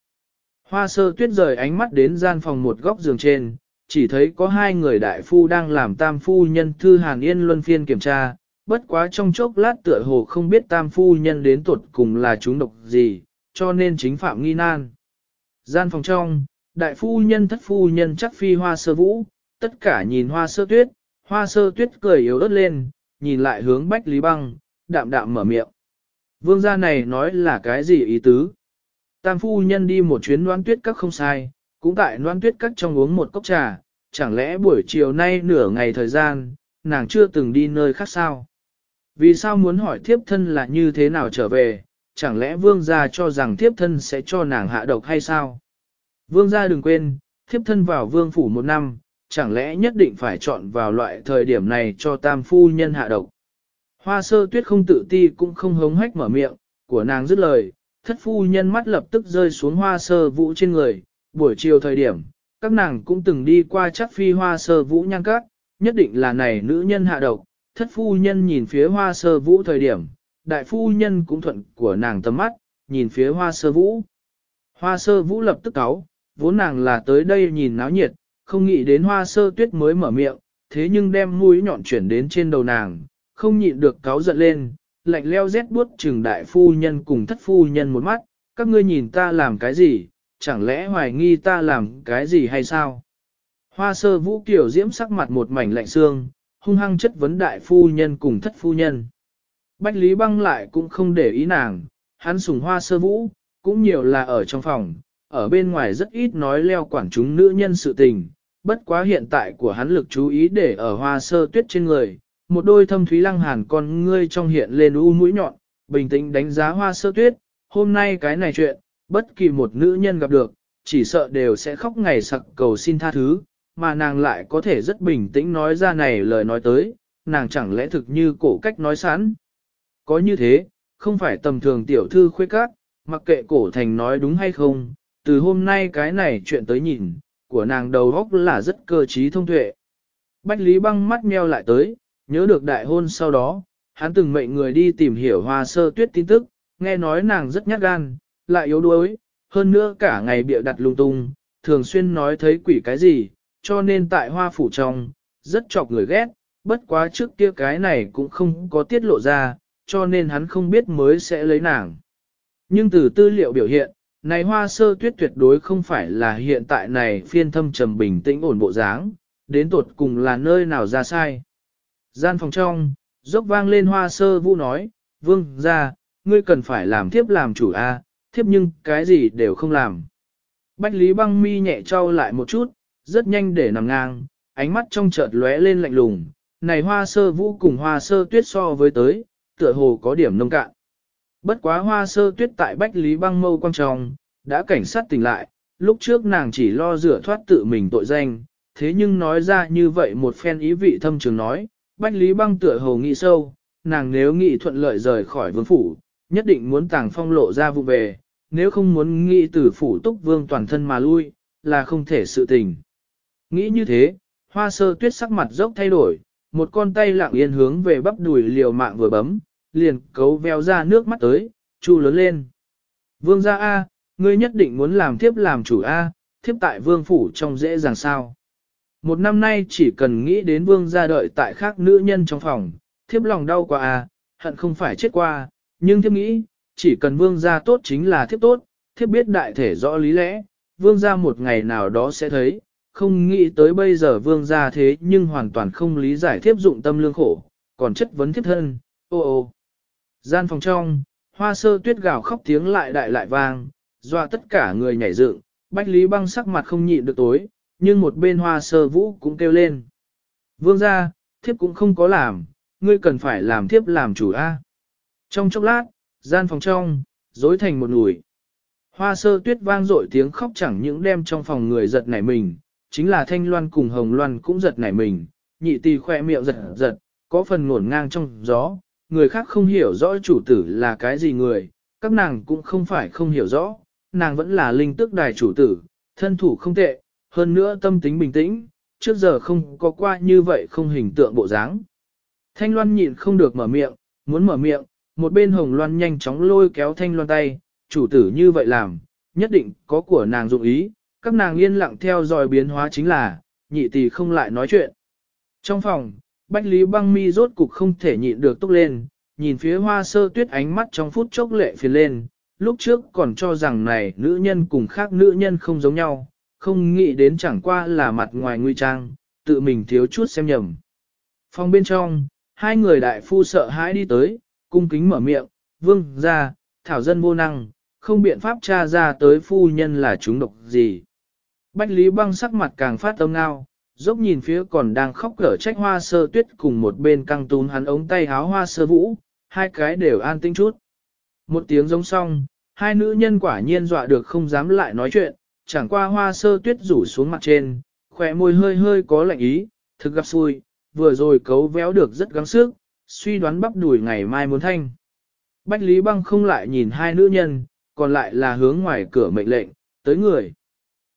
Hoa sơ tuyết rời ánh mắt đến gian phòng một góc giường trên, chỉ thấy có hai người đại phu đang làm tam phu nhân thư hàn yên luân phiên kiểm tra, bất quá trong chốc lát tựa hồ không biết tam phu nhân đến tuột cùng là chúng độc gì, cho nên chính phạm nghi nan. Gian phòng trong, đại phu nhân thất phu nhân chắc phi hoa sơ vũ, tất cả nhìn hoa sơ tuyết, hoa sơ tuyết cười yếu ớt lên, nhìn lại hướng bách lý băng, đạm đạm mở miệng. Vương gia này nói là cái gì ý tứ? Tam phu nhân đi một chuyến đoán tuyết các không sai, cũng tại noan tuyết cắt trong uống một cốc trà, chẳng lẽ buổi chiều nay nửa ngày thời gian, nàng chưa từng đi nơi khác sao? Vì sao muốn hỏi thiếp thân là như thế nào trở về, chẳng lẽ vương gia cho rằng thiếp thân sẽ cho nàng hạ độc hay sao? Vương gia đừng quên, thiếp thân vào vương phủ một năm, chẳng lẽ nhất định phải chọn vào loại thời điểm này cho tam phu nhân hạ độc? Hoa sơ tuyết không tự ti cũng không hống hách mở miệng, của nàng dứt lời, thất phu nhân mắt lập tức rơi xuống hoa sơ vũ trên người, buổi chiều thời điểm, các nàng cũng từng đi qua chắc phi hoa sơ vũ nhan các, nhất định là này nữ nhân hạ độc, thất phu nhân nhìn phía hoa sơ vũ thời điểm, đại phu nhân cũng thuận của nàng tầm mắt, nhìn phía hoa sơ vũ. Hoa sơ vũ lập tức cáo, vốn nàng là tới đây nhìn náo nhiệt, không nghĩ đến hoa sơ tuyết mới mở miệng, thế nhưng đem mũi nhọn chuyển đến trên đầu nàng, không nhịn được cáo giận lên, lạnh leo rét buốt chừng đại phu nhân cùng thất phu nhân một mắt, các ngươi nhìn ta làm cái gì, chẳng lẽ hoài nghi ta làm cái gì hay sao? Hoa sơ vũ kiểu diễm sắc mặt một mảnh lạnh xương, hung hăng chất vấn đại phu nhân cùng thất phu nhân. Bách Lý băng lại cũng không để ý nàng, hắn sùng hoa sơ vũ, cũng nhiều là ở trong phòng, ở bên ngoài rất ít nói leo quản chúng nữ nhân sự tình, bất quá hiện tại của hắn lực chú ý để ở hoa sơ tuyết trên người, một đôi thâm thúy lăng hàn con ngươi trong hiện lên u mũi nhọn, bình tĩnh đánh giá hoa sơ tuyết, hôm nay cái này chuyện, bất kỳ một nữ nhân gặp được, chỉ sợ đều sẽ khóc ngày sặc cầu xin tha thứ, mà nàng lại có thể rất bình tĩnh nói ra này lời nói tới, nàng chẳng lẽ thực như cổ cách nói sẵn. Có như thế, không phải tầm thường tiểu thư khuê cát mặc kệ cổ thành nói đúng hay không, từ hôm nay cái này chuyện tới nhìn, của nàng đầu góc là rất cơ trí thông tuệ. Bách Lý băng mắt meo lại tới, nhớ được đại hôn sau đó, hắn từng mệnh người đi tìm hiểu hoa sơ tuyết tin tức, nghe nói nàng rất nhát gan, lại yếu đuối, hơn nữa cả ngày bịa đặt lung tung, thường xuyên nói thấy quỷ cái gì, cho nên tại hoa phủ trong, rất chọc người ghét, bất quá trước kia cái này cũng không có tiết lộ ra, cho nên hắn không biết mới sẽ lấy nàng. Nhưng từ tư liệu biểu hiện, này hoa sơ tuyết tuyệt đối không phải là hiện tại này phiên thâm trầm bình tĩnh ổn bộ dáng, đến tột cùng là nơi nào ra sai. Gian phòng trong, dốc vang lên hoa sơ vũ nói, vương ra, ngươi cần phải làm tiếp làm chủ A, thiếp nhưng cái gì đều không làm. Bách Lý băng mi nhẹ trao lại một chút, rất nhanh để nằm ngang, ánh mắt trong chợt lóe lên lạnh lùng, này hoa sơ vũ cùng hoa sơ tuyết so với tới, tựa hồ có điểm nông cạn. Bất quá hoa sơ tuyết tại Bách Lý băng mâu quan trọng, đã cảnh sát tỉnh lại, lúc trước nàng chỉ lo rửa thoát tự mình tội danh, thế nhưng nói ra như vậy một phen ý vị thâm trường nói, Bách Lý băng tựa hồ nghĩ sâu, nàng nếu nghĩ thuận lợi rời khỏi vương phủ, nhất định muốn tàng phong lộ ra vụ về, nếu không muốn nghĩ từ phủ túc vương toàn thân mà lui, là không thể sự tình. Nghĩ như thế, hoa sơ tuyết sắc mặt dốc thay đổi, một con tay lặng yên hướng về bắp đùi liều mạng vừa bấm, liền cấu veo ra nước mắt tới, chu lớn lên. Vương gia A, ngươi nhất định muốn làm thiếp làm chủ A, thiếp tại vương phủ trong dễ dàng sao. Một năm nay chỉ cần nghĩ đến vương gia đợi tại khác nữ nhân trong phòng, thiếp lòng đau quá A, hận không phải chết qua, nhưng thiếp nghĩ, chỉ cần vương gia tốt chính là thiếp tốt, thiếp biết đại thể rõ lý lẽ, vương gia một ngày nào đó sẽ thấy, không nghĩ tới bây giờ vương gia thế nhưng hoàn toàn không lý giải thiếp dụng tâm lương khổ, còn chất vấn thiếp thân, ô ô. Gian phòng trong, hoa sơ tuyết gào khóc tiếng lại đại lại vang, dọa tất cả người nhảy dựng, bách lý băng sắc mặt không nhịn được tối, nhưng một bên hoa sơ vũ cũng kêu lên. Vương gia, thiếp cũng không có làm, ngươi cần phải làm thiếp làm chủ A. Trong chốc lát, gian phòng trong, dối thành một nùi. Hoa sơ tuyết vang dội tiếng khóc chẳng những đem trong phòng người giật nảy mình, chính là thanh loan cùng hồng loan cũng giật nảy mình, nhị tì khoe miệng giật giật, có phần ngổn ngang trong gió, người khác không hiểu rõ chủ tử là cái gì người, các nàng cũng không phải không hiểu rõ, nàng vẫn là linh tức đài chủ tử, thân thủ không tệ, hơn nữa tâm tính bình tĩnh, trước giờ không có qua như vậy không hình tượng bộ dáng. Thanh loan nhịn không được mở miệng, muốn mở miệng, một bên hồng loan nhanh chóng lôi kéo thanh loan tay, chủ tử như vậy làm, nhất định có của nàng dụng ý, các nàng yên lặng theo dõi biến hóa chính là, nhị tỷ không lại nói chuyện. Trong phòng, Bách Lý băng mi rốt cục không thể nhịn được túc lên, nhìn phía hoa sơ tuyết ánh mắt trong phút chốc lệ phiền lên, lúc trước còn cho rằng này nữ nhân cùng khác nữ nhân không giống nhau, không nghĩ đến chẳng qua là mặt ngoài nguy trang, tự mình thiếu chút xem nhầm. Phòng bên trong, hai người đại phu sợ hãi đi tới, cung kính mở miệng, vương ra, thảo dân vô năng, không biện pháp tra ra tới phu nhân là chúng độc gì. Bách Lý băng sắc mặt càng phát tâm ngao, dốc nhìn phía còn đang khóc cở trách hoa sơ tuyết cùng một bên căng tún hắn ống tay háo hoa sơ vũ, hai cái đều an tinh chút. Một tiếng giống xong, hai nữ nhân quả nhiên dọa được không dám lại nói chuyện, chẳng qua hoa sơ tuyết rủ xuống mặt trên, khỏe môi hơi hơi có lạnh ý, thực gặp xui, vừa rồi cấu véo được rất gắng sức, suy đoán bắp đùi ngày mai muốn thanh. Bách Lý Băng không lại nhìn hai nữ nhân, còn lại là hướng ngoài cửa mệnh lệnh, tới người.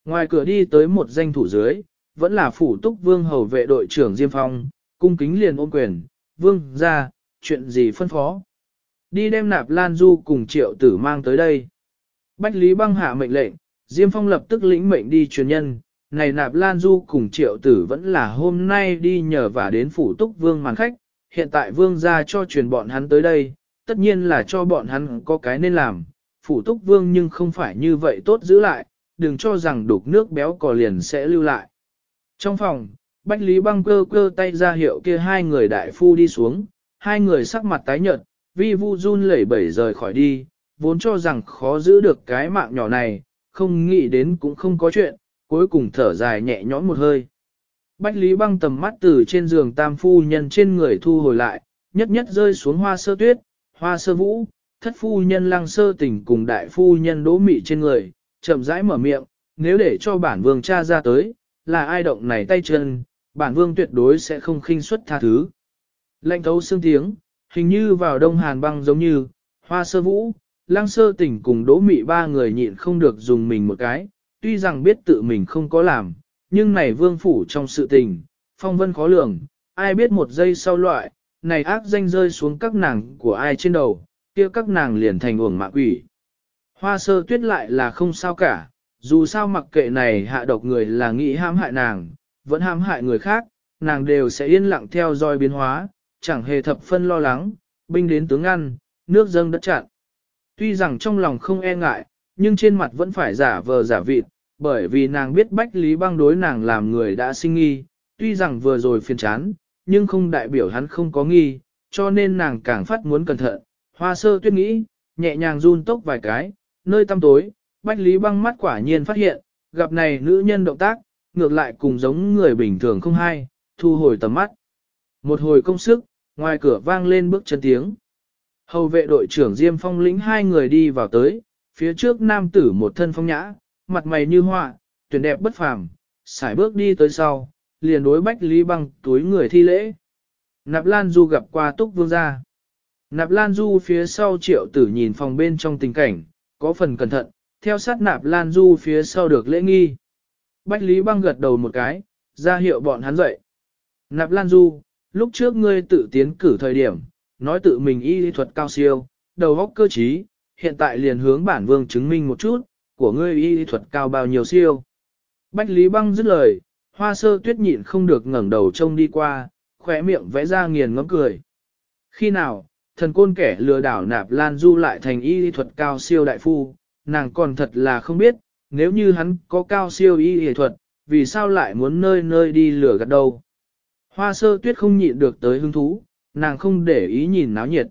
Ngoài cửa đi tới một danh thủ dưới, vẫn là phủ túc vương hầu vệ đội trưởng Diêm Phong, cung kính liền ôm quyền, vương ra, chuyện gì phân phó. Đi đem nạp Lan Du cùng triệu tử mang tới đây. Bách Lý băng hạ mệnh lệnh, Diêm Phong lập tức lĩnh mệnh đi truyền nhân, này nạp Lan Du cùng triệu tử vẫn là hôm nay đi nhờ và đến phủ túc vương màn khách, hiện tại vương gia cho truyền bọn hắn tới đây, tất nhiên là cho bọn hắn có cái nên làm, phủ túc vương nhưng không phải như vậy tốt giữ lại, đừng cho rằng đục nước béo cò liền sẽ lưu lại. Trong phòng, Bách Lý băng cơ cơ tay ra hiệu kia hai người đại phu đi xuống, hai người sắc mặt tái nhợt, vi vu run lẩy bẩy rời khỏi đi, vốn cho rằng khó giữ được cái mạng nhỏ này, không nghĩ đến cũng không có chuyện, cuối cùng thở dài nhẹ nhõm một hơi. Bách Lý băng tầm mắt từ trên giường tam phu nhân trên người thu hồi lại, nhất nhất rơi xuống hoa sơ tuyết, hoa sơ vũ, thất phu nhân lăng sơ tỉnh cùng đại phu nhân đỗ mị trên người, chậm rãi mở miệng, nếu để cho bản vương cha ra tới, là ai động này tay chân, bản vương tuyệt đối sẽ không khinh suất tha thứ. Lệnh thấu xương tiếng, hình như vào đông hàn băng giống như, hoa sơ vũ, lăng sơ tỉnh cùng đỗ mị ba người nhịn không được dùng mình một cái, tuy rằng biết tự mình không có làm, nhưng này vương phủ trong sự tình, phong vân khó lường, ai biết một giây sau loại, này ác danh rơi xuống các nàng của ai trên đầu, kia các nàng liền thành uổng mạng quỷ. Hoa sơ tuyết lại là không sao cả, dù sao mặc kệ này hạ độc người là nghĩ hãm hại nàng, vẫn hãm hại người khác, nàng đều sẽ yên lặng theo dõi biến hóa, chẳng hề thập phân lo lắng, binh đến tướng ăn nước dâng đất chặn. Tuy rằng trong lòng không e ngại, nhưng trên mặt vẫn phải giả vờ giả vịt, bởi vì nàng biết Bách Lý băng đối nàng làm người đã sinh nghi, tuy rằng vừa rồi phiền chán, nhưng không đại biểu hắn không có nghi, cho nên nàng càng phát muốn cẩn thận. Hoa sơ tuyết nghĩ, nhẹ nhàng run tốc vài cái, nơi tăm tối, Bách Lý băng mắt quả nhiên phát hiện, gặp này nữ nhân động tác, ngược lại cùng giống người bình thường không hay, thu hồi tầm mắt. Một hồi công sức, ngoài cửa vang lên bước chân tiếng. Hầu vệ đội trưởng Diêm Phong lĩnh hai người đi vào tới, phía trước nam tử một thân phong nhã, mặt mày như họa, tuyển đẹp bất phàm, xài bước đi tới sau, liền đối Bách Lý băng túi người thi lễ. Nạp Lan Du gặp qua Túc Vương gia. Nạp Lan Du phía sau triệu tử nhìn phòng bên trong tình cảnh, có phần cẩn thận, theo sát Nạp Lan Du phía sau được lễ nghi. Bách Lý băng gật đầu một cái, ra hiệu bọn hắn dậy. Nạp Lan Du, lúc trước ngươi tự tiến cử thời điểm, nói tự mình y lý thuật cao siêu, đầu óc cơ trí, hiện tại liền hướng bản vương chứng minh một chút, của ngươi y thuật cao bao nhiêu siêu. Bách Lý băng dứt lời, hoa sơ tuyết nhịn không được ngẩng đầu trông đi qua, khỏe miệng vẽ ra nghiền ngẫm cười. Khi nào, thần côn kẻ lừa đảo nạp lan du lại thành y thuật cao siêu đại phu, nàng còn thật là không biết, nếu như hắn có cao siêu y thuật, vì sao lại muốn nơi nơi đi lừa gạt đâu. Hoa sơ tuyết không nhịn được tới hứng thú, nàng không để ý nhìn náo nhiệt.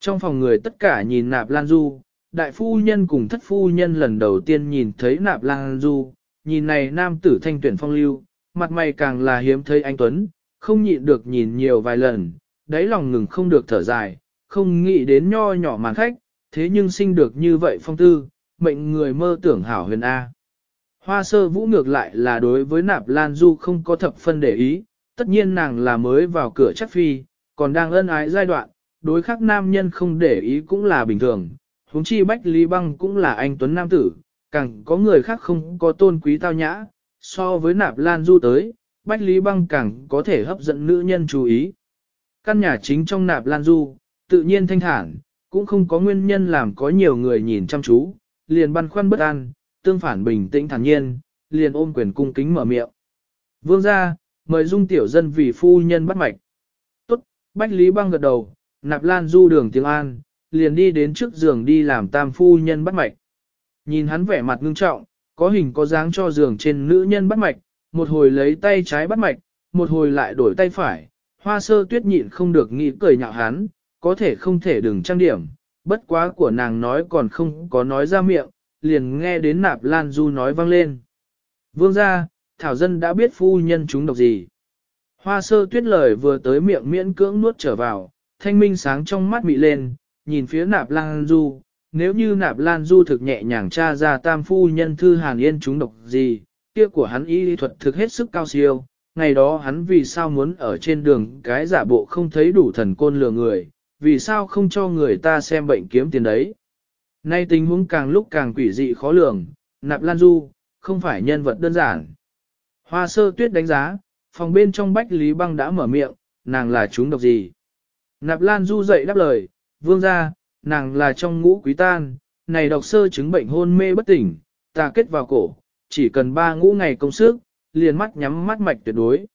Trong phòng người tất cả nhìn nạp lan du, đại phu nhân cùng thất phu nhân lần đầu tiên nhìn thấy nạp lan du, nhìn này nam tử thanh tuyển phong lưu, mặt mày càng là hiếm thấy anh Tuấn, không nhịn được nhìn nhiều vài lần, đáy lòng ngừng không được thở dài, không nghĩ đến nho nhỏ màn khách, thế nhưng sinh được như vậy phong tư, mệnh người mơ tưởng hảo huyền A. Hoa sơ vũ ngược lại là đối với nạp lan du không có thập phân để ý, tất nhiên nàng là mới vào cửa chắc phi, còn đang ân ái giai đoạn, đối khắc nam nhân không để ý cũng là bình thường, huống chi bách lý băng cũng là anh tuấn nam tử, càng có người khác không có tôn quý tao nhã, so với nạp lan du tới, bách lý băng càng có thể hấp dẫn nữ nhân chú ý. Căn nhà chính trong nạp lan du, tự nhiên thanh thản, cũng không có nguyên nhân làm có nhiều người nhìn chăm chú, liền băn khoăn bất an, tương phản bình tĩnh thản nhiên, liền ôm quyền cung kính mở miệng. Vương ra, mời dung tiểu dân vì phu nhân bắt mạch. Tốt, Bách Lý băng gật đầu, nạp lan du đường tiếng an, liền đi đến trước giường đi làm tam phu nhân bắt mạch. Nhìn hắn vẻ mặt ngưng trọng, có hình có dáng cho giường trên nữ nhân bắt mạch, một hồi lấy tay trái bắt mạch, một hồi lại đổi tay phải, hoa sơ tuyết nhịn không được nghĩ cười nhạo hắn, có thể không thể đừng trang điểm, bất quá của nàng nói còn không có nói ra miệng, liền nghe đến nạp lan du nói vang lên. Vương gia, thảo dân đã biết phu nhân chúng độc gì. Hoa sơ tuyết lời vừa tới miệng miễn cưỡng nuốt trở vào, thanh minh sáng trong mắt mị lên, nhìn phía nạp lan du, nếu như nạp lan du thực nhẹ nhàng tra ra tam phu nhân thư hàn yên chúng độc gì, kia của hắn y thuật thực hết sức cao siêu, ngày đó hắn vì sao muốn ở trên đường cái giả bộ không thấy đủ thần côn lừa người, vì sao không cho người ta xem bệnh kiếm tiền đấy. Nay tình huống càng lúc càng quỷ dị khó lường, nạp lan du, không phải nhân vật đơn giản. Hoa sơ tuyết đánh giá, phòng bên trong bách lý băng đã mở miệng, nàng là chúng độc gì. Nạp lan du dậy đáp lời, vương gia, nàng là trong ngũ quý tan, này độc sơ chứng bệnh hôn mê bất tỉnh, ta kết vào cổ, chỉ cần ba ngũ ngày công sức, liền mắt nhắm mắt mạch tuyệt đối.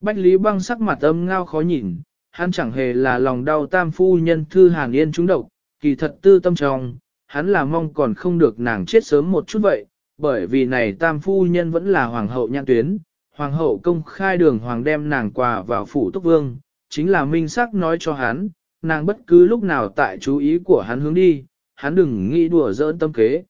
Bách Lý băng sắc mặt âm ngao khó nhìn, hắn chẳng hề là lòng đau tam phu nhân thư hàn yên trúng độc, kỳ thật tư tâm trọng, hắn là mong còn không được nàng chết sớm một chút vậy, bởi vì này tam phu nhân vẫn là hoàng hậu nhãn tuyến, hoàng hậu công khai đường hoàng đem nàng quà vào phủ túc vương, chính là minh sắc nói cho hắn, nàng bất cứ lúc nào tại chú ý của hắn hướng đi, hắn đừng nghĩ đùa giỡn tâm kế.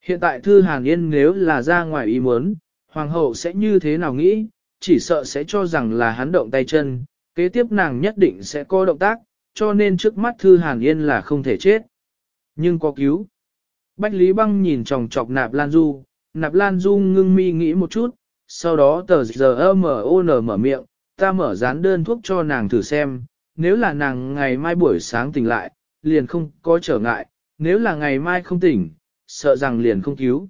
Hiện tại Thư Hàn Yên nếu là ra ngoài ý muốn, Hoàng hậu sẽ như thế nào nghĩ, chỉ sợ sẽ cho rằng là hắn động tay chân, kế tiếp nàng nhất định sẽ có động tác, cho nên trước mắt Thư Hàn Yên là không thể chết. Nhưng có cứu. Bách Lý Băng nhìn tròng trọc Nạp Lan Du, Nạp Lan Du ngưng mi nghĩ một chút, sau đó tờ giờ mở miệng, ta mở dán đơn thuốc cho nàng thử xem, nếu là nàng ngày mai buổi sáng tỉnh lại, liền không có trở ngại, nếu là ngày mai không tỉnh, sợ rằng liền không cứu.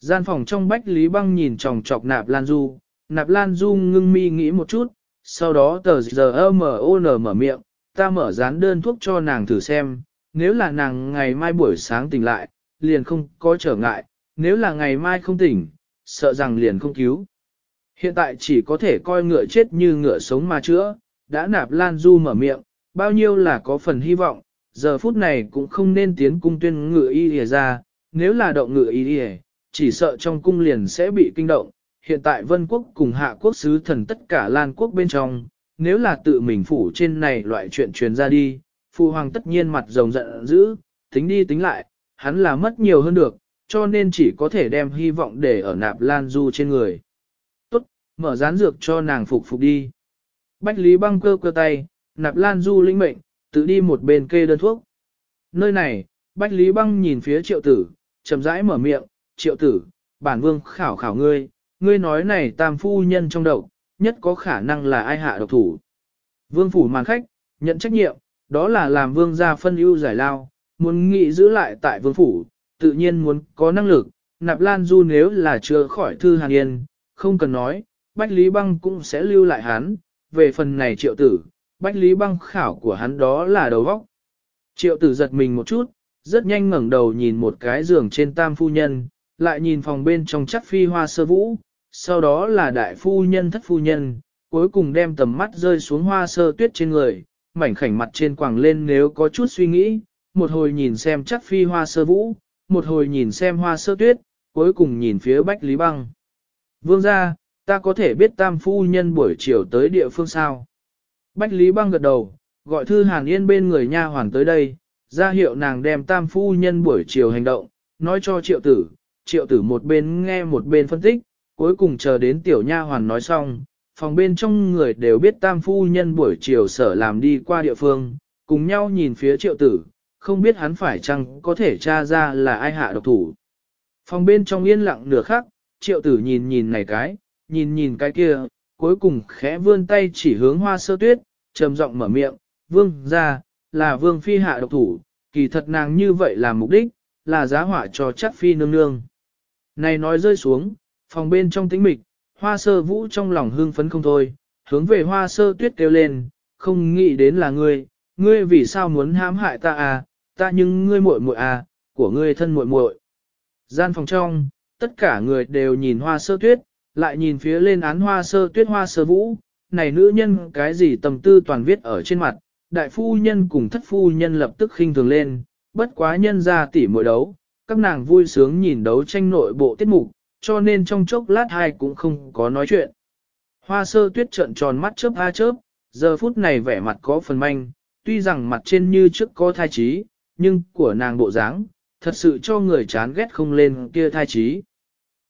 Gian phòng trong Bách Lý Băng nhìn tròng trọc Nạp Lan Du, Nạp Lan Du ngưng mi nghĩ một chút, sau đó tờ giờ M.O.N mở miệng, ta mở dán đơn thuốc cho nàng thử xem, nếu là nàng ngày mai buổi sáng tỉnh lại, liền không có trở ngại, nếu là ngày mai không tỉnh, sợ rằng liền không cứu. Hiện tại chỉ có thể coi ngựa chết như ngựa sống mà chữa, đã nạp Lan Du mở miệng, bao nhiêu là có phần hy vọng, giờ phút này cũng không nên tiến cung tuyên ngựa y lìa ra, nếu là động ngựa y lìa, chỉ sợ trong cung liền sẽ bị kinh động. Hiện tại vân quốc cùng hạ quốc sứ thần tất cả Lan quốc bên trong, nếu là tự mình phủ trên này loại chuyện truyền ra đi, phụ hoàng tất nhiên mặt rồng giận dữ, tính đi tính lại, hắn là mất nhiều hơn được, cho nên chỉ có thể đem hy vọng để ở nạp lan du trên người. Tốt, mở rán dược cho nàng phục phục đi. Bách Lý băng cơ cơ tay, nạp lan du linh mệnh, tự đi một bên kê đơn thuốc. Nơi này, Bách Lý băng nhìn phía triệu tử, chậm rãi mở miệng, triệu tử, bản vương khảo khảo ngươi, ngươi nói này tam phu nhân trong đậu, nhất có khả năng là ai hạ độc thủ. Vương phủ màn khách, nhận trách nhiệm, đó là làm vương gia phân ưu giải lao, muốn nghị giữ lại tại vương phủ, tự nhiên muốn có năng lực, nạp lan du nếu là chưa khỏi thư hàn yên, không cần nói, Bách Lý Băng cũng sẽ lưu lại hắn, về phần này triệu tử, Bách Lý Băng khảo của hắn đó là đầu vóc. Triệu tử giật mình một chút, rất nhanh ngẩng đầu nhìn một cái giường trên tam phu nhân, lại nhìn phòng bên trong chắc phi hoa sơ vũ, sau đó là đại phu nhân thất phu nhân, cuối cùng đem tầm mắt rơi xuống hoa sơ tuyết trên người, mảnh khảnh mặt trên quàng lên nếu có chút suy nghĩ, một hồi nhìn xem chắc phi hoa sơ vũ, một hồi nhìn xem hoa sơ tuyết, cuối cùng nhìn phía Bách Lý Băng. Vương ra, ta có thể biết tam phu nhân buổi chiều tới địa phương sao? Bách Lý Băng gật đầu, gọi Thư Hàn Yên bên người nha hoàn tới đây, ra hiệu nàng đem tam phu nhân buổi chiều hành động, nói cho triệu tử, triệu tử một bên nghe một bên phân tích, cuối cùng chờ đến tiểu nha hoàn nói xong, phòng bên trong người đều biết tam phu nhân buổi chiều sở làm đi qua địa phương, cùng nhau nhìn phía triệu tử, không biết hắn phải chăng có thể tra ra là ai hạ độc thủ. Phòng bên trong yên lặng nửa khắc, triệu tử nhìn nhìn này cái, nhìn nhìn cái kia, cuối cùng khẽ vươn tay chỉ hướng hoa sơ tuyết, trầm giọng mở miệng, vương ra, là vương phi hạ độc thủ, kỳ thật nàng như vậy là mục đích, là giá hỏa cho chắc phi nương nương. Này nói rơi xuống, phòng bên trong tĩnh mịch, hoa sơ vũ trong lòng hương phấn không thôi, hướng về hoa sơ tuyết kêu lên, không nghĩ đến là ngươi, ngươi vì sao muốn hãm hại ta à, ta nhưng ngươi muội muội à, của ngươi thân muội muội. Gian phòng trong, tất cả người đều nhìn hoa sơ tuyết, lại nhìn phía lên án hoa sơ tuyết hoa sơ vũ, này nữ nhân cái gì tầm tư toàn viết ở trên mặt, đại phu nhân cùng thất phu nhân lập tức khinh thường lên, bất quá nhân ra tỉ muội đấu, các nàng vui sướng nhìn đấu tranh nội bộ tiết mục, cho nên trong chốc lát hai cũng không có nói chuyện. Hoa sơ tuyết trợn tròn mắt chớp a chớp, giờ phút này vẻ mặt có phần manh, tuy rằng mặt trên như trước có thai trí, nhưng của nàng bộ dáng, thật sự cho người chán ghét không lên kia thai trí.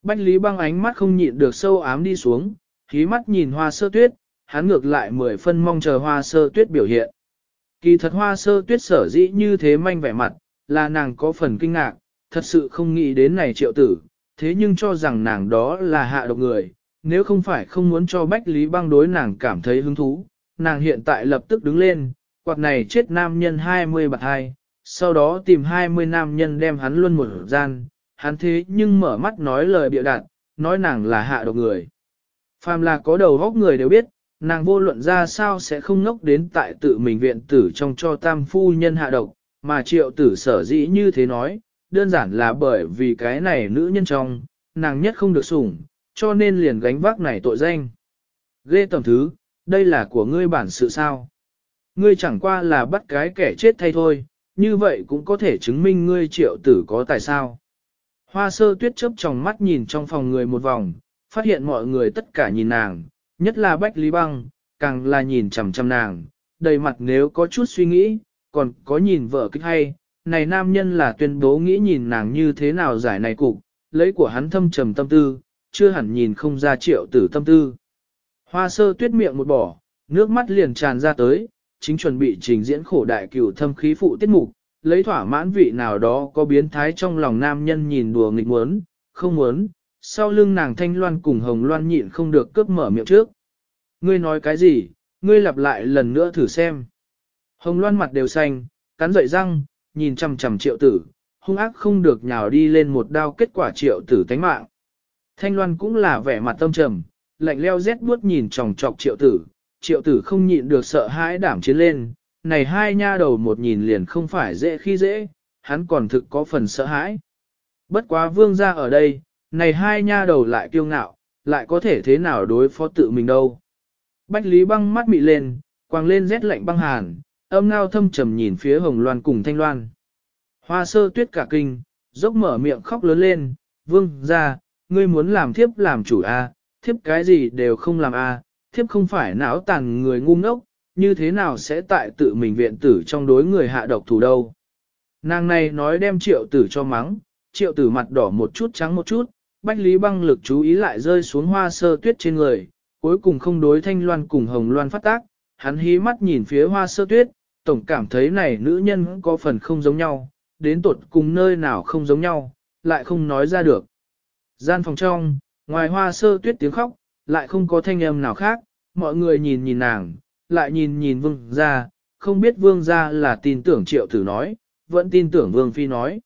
Bách Lý băng ánh mắt không nhịn được sâu ám đi xuống, khí mắt nhìn hoa sơ tuyết, hắn ngược lại mười phân mong chờ hoa sơ tuyết biểu hiện. Kỳ thật hoa sơ tuyết sở dĩ như thế manh vẻ mặt, là nàng có phần kinh ngạc, thật sự không nghĩ đến này triệu tử, thế nhưng cho rằng nàng đó là hạ độc người, nếu không phải không muốn cho Bách Lý băng đối nàng cảm thấy hứng thú, nàng hiện tại lập tức đứng lên, quạt này chết nam nhân 20 bạc hai, sau đó tìm 20 nam nhân đem hắn luân một gian, hắn thế nhưng mở mắt nói lời bịa đặt, nói nàng là hạ độc người. Phàm là có đầu góc người đều biết, nàng vô luận ra sao sẽ không ngốc đến tại tự mình viện tử trong cho tam phu nhân hạ độc, mà triệu tử sở dĩ như thế nói, đơn giản là bởi vì cái này nữ nhân trong, nàng nhất không được sủng, cho nên liền gánh vác này tội danh. Ghê tầm thứ, đây là của ngươi bản sự sao? Ngươi chẳng qua là bắt cái kẻ chết thay thôi, như vậy cũng có thể chứng minh ngươi triệu tử có tài sao. Hoa sơ tuyết chớp trong mắt nhìn trong phòng người một vòng, phát hiện mọi người tất cả nhìn nàng, nhất là Bách Lý Băng, càng là nhìn chằm chằm nàng, đầy mặt nếu có chút suy nghĩ, còn có nhìn vợ kích hay, này nam nhân là tuyên bố nghĩ nhìn nàng như thế nào giải này cục, lấy của hắn thâm trầm tâm tư, chưa hẳn nhìn không ra triệu tử tâm tư. Hoa sơ tuyết miệng một bỏ, nước mắt liền tràn ra tới, chính chuẩn bị trình diễn khổ đại cửu thâm khí phụ tiết mục, lấy thỏa mãn vị nào đó có biến thái trong lòng nam nhân nhìn đùa nghịch muốn, không muốn, sau lưng nàng thanh loan cùng hồng loan nhịn không được cướp mở miệng trước. Ngươi nói cái gì, ngươi lặp lại lần nữa thử xem. Hồng loan mặt đều xanh, cắn dậy răng, nhìn chằm chằm triệu tử, hung ác không được nhào đi lên một đao kết quả triệu tử tánh mạng. Thanh loan cũng là vẻ mặt tâm trầm, lạnh leo rét buốt nhìn tròng trọc triệu tử, triệu tử không nhịn được sợ hãi đảm chiến lên, này hai nha đầu một nhìn liền không phải dễ khi dễ, hắn còn thực có phần sợ hãi. Bất quá vương ra ở đây, này hai nha đầu lại kiêu ngạo, lại có thể thế nào đối phó tự mình đâu. Bách Lý băng mắt mị lên, quàng lên rét lạnh băng hàn, âm ngao thâm trầm nhìn phía hồng loan cùng thanh loan. Hoa sơ tuyết cả kinh, dốc mở miệng khóc lớn lên, vương ra, ngươi muốn làm thiếp làm chủ a, à, thiếp cái gì đều không làm a, à, thiếp không phải não tàn người ngu ngốc, như thế nào sẽ tại tự mình viện tử trong đối người hạ độc thủ đâu. Nàng này nói đem triệu tử cho mắng, triệu tử mặt đỏ một chút trắng một chút, bách lý băng lực chú ý lại rơi xuống hoa sơ tuyết trên người, cuối cùng không đối thanh loan cùng hồng loan phát tác, hắn hí mắt nhìn phía hoa sơ tuyết, tổng cảm thấy này nữ nhân có phần không giống nhau, đến tột cùng nơi nào không giống nhau, lại không nói ra được. Gian phòng trong, ngoài hoa sơ tuyết tiếng khóc, lại không có thanh âm nào khác, mọi người nhìn nhìn nàng, lại nhìn nhìn vương ra, không biết vương ra là tin tưởng triệu tử nói, vẫn tin tưởng vương phi nói.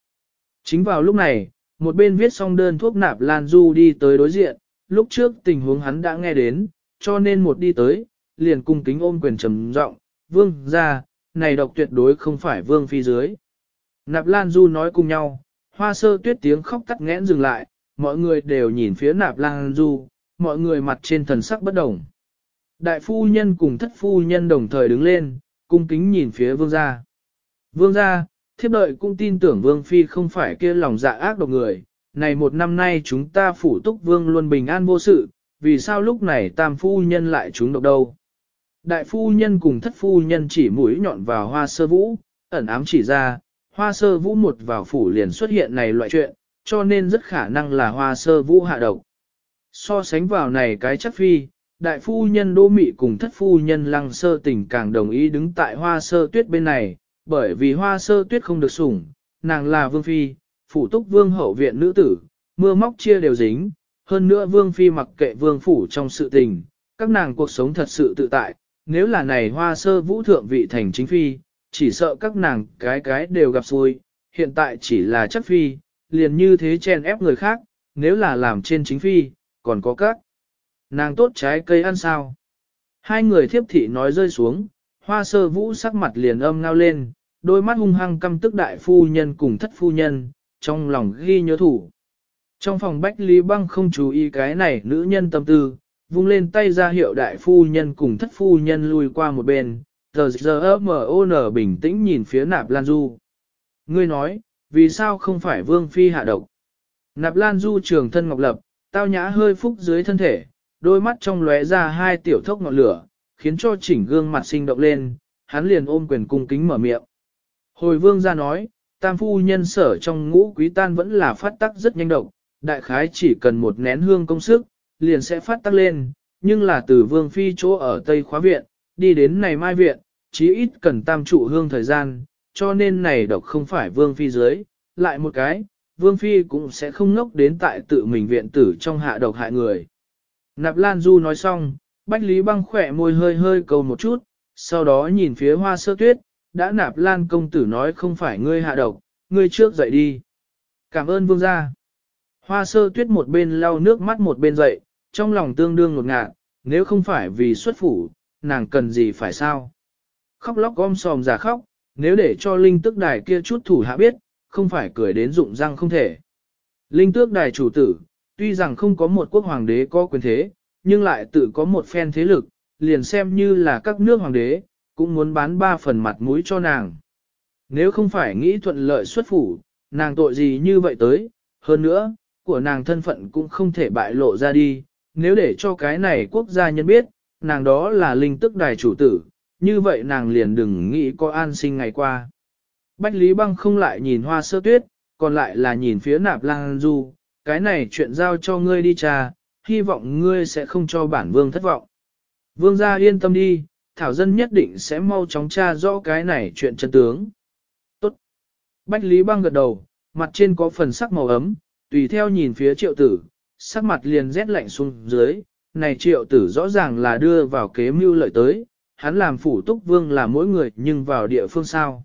Chính vào lúc này, một bên viết xong đơn thuốc nạp Lan Du đi tới đối diện, lúc trước tình huống hắn đã nghe đến, cho nên một đi tới, liền cung kính ôm quyền trầm giọng, vương ra, này độc tuyệt đối không phải vương phi dưới. Nạp Lan Du nói cùng nhau, hoa sơ tuyết tiếng khóc tắt nghẽn dừng lại, mọi người đều nhìn phía nạp Lan Du, mọi người mặt trên thần sắc bất đồng. Đại phu nhân cùng thất phu nhân đồng thời đứng lên, cung kính nhìn phía vương gia. Vương gia, thiếp đợi cũng tin tưởng vương phi không phải kia lòng dạ ác độc người, này một năm nay chúng ta phủ túc vương luôn bình an vô sự, vì sao lúc này tam phu nhân lại trúng độc đâu. Đại phu nhân cùng thất phu nhân chỉ mũi nhọn vào hoa sơ vũ, ẩn ám chỉ ra, hoa sơ vũ một vào phủ liền xuất hiện này loại chuyện, cho nên rất khả năng là hoa sơ vũ hạ độc. So sánh vào này cái chất phi, đại phu nhân đô mị cùng thất phu nhân lăng sơ tình càng đồng ý đứng tại hoa sơ tuyết bên này, bởi vì hoa sơ tuyết không được sủng, nàng là vương phi, phủ túc vương hậu viện nữ tử, mưa móc chia đều dính, hơn nữa vương phi mặc kệ vương phủ trong sự tình, các nàng cuộc sống thật sự tự tại, nếu là này hoa sơ vũ thượng vị thành chính phi, chỉ sợ các nàng cái cái đều gặp xui, hiện tại chỉ là chất phi, liền như thế chen ép người khác, nếu là làm trên chính phi, còn có các. Nàng tốt trái cây ăn sao? Hai người thiếp thị nói rơi xuống, hoa sơ vũ sắc mặt liền âm ngao lên, đôi mắt hung hăng căm tức đại phu nhân cùng thất phu nhân, trong lòng ghi nhớ thủ. Trong phòng Bách Lý Băng không chú ý cái này nữ nhân tâm tư, vung lên tay ra hiệu đại phu nhân cùng thất phu nhân lui qua một bên, tờ giờ M.O.N. bình tĩnh nhìn phía nạp Lan Du. Ngươi nói, vì sao không phải vương phi hạ độc? Nạp Lan Du trường thân ngọc lập, tao nhã hơi phúc dưới thân thể, đôi mắt trong lóe ra hai tiểu thốc ngọn lửa, khiến cho chỉnh gương mặt sinh động lên, hắn liền ôm quyền cung kính mở miệng. Hồi vương ra nói, tam phu nhân sở trong ngũ quý tan vẫn là phát tắc rất nhanh động, đại khái chỉ cần một nén hương công sức, liền sẽ phát tắc lên, nhưng là từ vương phi chỗ ở Tây khóa viện, đi đến này mai viện, chí ít cần tam trụ hương thời gian, cho nên này độc không phải vương phi dưới, lại một cái, vương phi cũng sẽ không ngốc đến tại tự mình viện tử trong hạ độc hại người. Nạp Lan Du nói xong, Bách Lý băng khỏe môi hơi hơi cầu một chút, sau đó nhìn phía hoa sơ tuyết, đã Nạp Lan công tử nói không phải ngươi hạ độc, ngươi trước dậy đi. Cảm ơn vương gia. Hoa sơ tuyết một bên lau nước mắt một bên dậy, trong lòng tương đương ngột ngạt, nếu không phải vì xuất phủ, nàng cần gì phải sao. Khóc lóc gom sòm giả khóc, nếu để cho linh tức đài kia chút thủ hạ biết, không phải cười đến rụng răng không thể. Linh tước đài chủ tử, tuy rằng không có một quốc hoàng đế có quyền thế, nhưng lại tự có một phen thế lực, liền xem như là các nước hoàng đế, cũng muốn bán ba phần mặt mũi cho nàng. Nếu không phải nghĩ thuận lợi xuất phủ, nàng tội gì như vậy tới, hơn nữa, của nàng thân phận cũng không thể bại lộ ra đi, nếu để cho cái này quốc gia nhân biết, nàng đó là linh tức đài chủ tử, như vậy nàng liền đừng nghĩ có an sinh ngày qua. Bách Lý Băng không lại nhìn hoa sơ tuyết, còn lại là nhìn phía nạp lang du, cái này chuyện giao cho ngươi đi trà, hy vọng ngươi sẽ không cho bản vương thất vọng. Vương gia yên tâm đi, Thảo Dân nhất định sẽ mau chóng tra rõ cái này chuyện chân tướng. Tốt. Bách Lý Băng gật đầu, mặt trên có phần sắc màu ấm, tùy theo nhìn phía triệu tử, sắc mặt liền rét lạnh xuống dưới, này triệu tử rõ ràng là đưa vào kế mưu lợi tới, hắn làm phủ túc vương là mỗi người nhưng vào địa phương sao.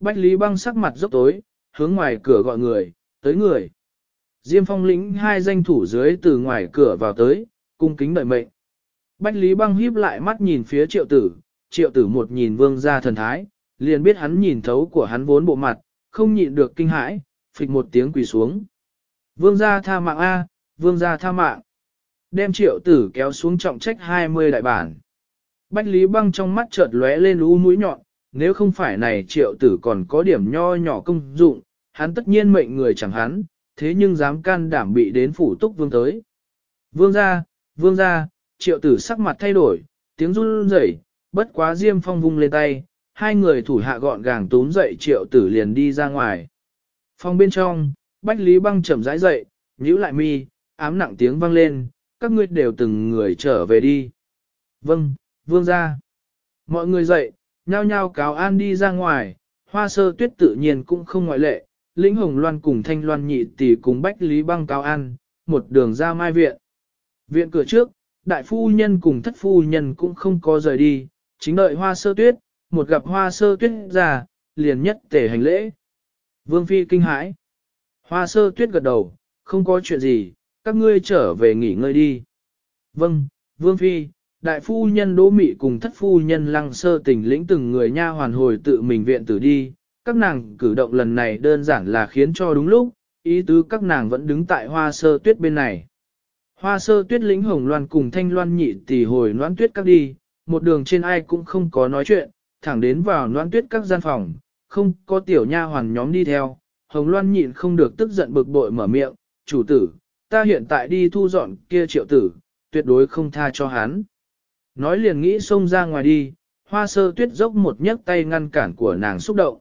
Bách Lý Băng sắc mặt dốc tối, hướng ngoài cửa gọi người, tới người. Diêm phong lĩnh hai danh thủ dưới từ ngoài cửa vào tới, cung kính đợi mệnh. Bách Lý Băng híp lại mắt nhìn phía triệu tử, triệu tử một nhìn vương ra thần thái, liền biết hắn nhìn thấu của hắn vốn bộ mặt, không nhịn được kinh hãi, phịch một tiếng quỳ xuống. Vương gia tha mạng A, vương gia tha mạng. Đem triệu tử kéo xuống trọng trách 20 đại bản. Bách Lý Băng trong mắt chợt lóe lên u mũi nhọn, nếu không phải này triệu tử còn có điểm nho nhỏ công dụng, hắn tất nhiên mệnh người chẳng hắn, thế nhưng dám can đảm bị đến phủ túc vương tới. Vương gia, vương gia, triệu tử sắc mặt thay đổi, tiếng run rẩy, bất quá diêm phong vung lên tay, hai người thủ hạ gọn gàng túm dậy triệu tử liền đi ra ngoài. phong bên trong, Bách Lý Băng chậm rãi dậy, nhíu lại mi, ám nặng tiếng vang lên, các ngươi đều từng người trở về đi. Vâng, vương ra. Mọi người dậy, nhao nhao cáo an đi ra ngoài, hoa sơ tuyết tự nhiên cũng không ngoại lệ, lĩnh hồng loan cùng thanh loan nhị tỷ cùng Bách Lý Băng Cao an, một đường ra mai viện. Viện cửa trước, đại phu nhân cùng thất phu nhân cũng không có rời đi, chính đợi hoa sơ tuyết, một gặp hoa sơ tuyết ra, liền nhất tể hành lễ. Vương Phi kinh hãi. Hoa sơ tuyết gật đầu, không có chuyện gì, các ngươi trở về nghỉ ngơi đi. Vâng, Vương Phi, đại phu nhân đỗ mị cùng thất phu nhân lăng sơ tình lĩnh từng người nha hoàn hồi tự mình viện tử đi, các nàng cử động lần này đơn giản là khiến cho đúng lúc, ý tứ các nàng vẫn đứng tại hoa sơ tuyết bên này. Hoa sơ tuyết lĩnh hồng loan cùng thanh loan nhị tỷ hồi noan tuyết các đi, một đường trên ai cũng không có nói chuyện, thẳng đến vào noan tuyết các gian phòng, không có tiểu nha hoàn nhóm đi theo, hồng loan nhịn không được tức giận bực bội mở miệng, chủ tử, ta hiện tại đi thu dọn kia triệu tử, tuyệt đối không tha cho hắn. Nói liền nghĩ xông ra ngoài đi, hoa sơ tuyết dốc một nhấc tay ngăn cản của nàng xúc động.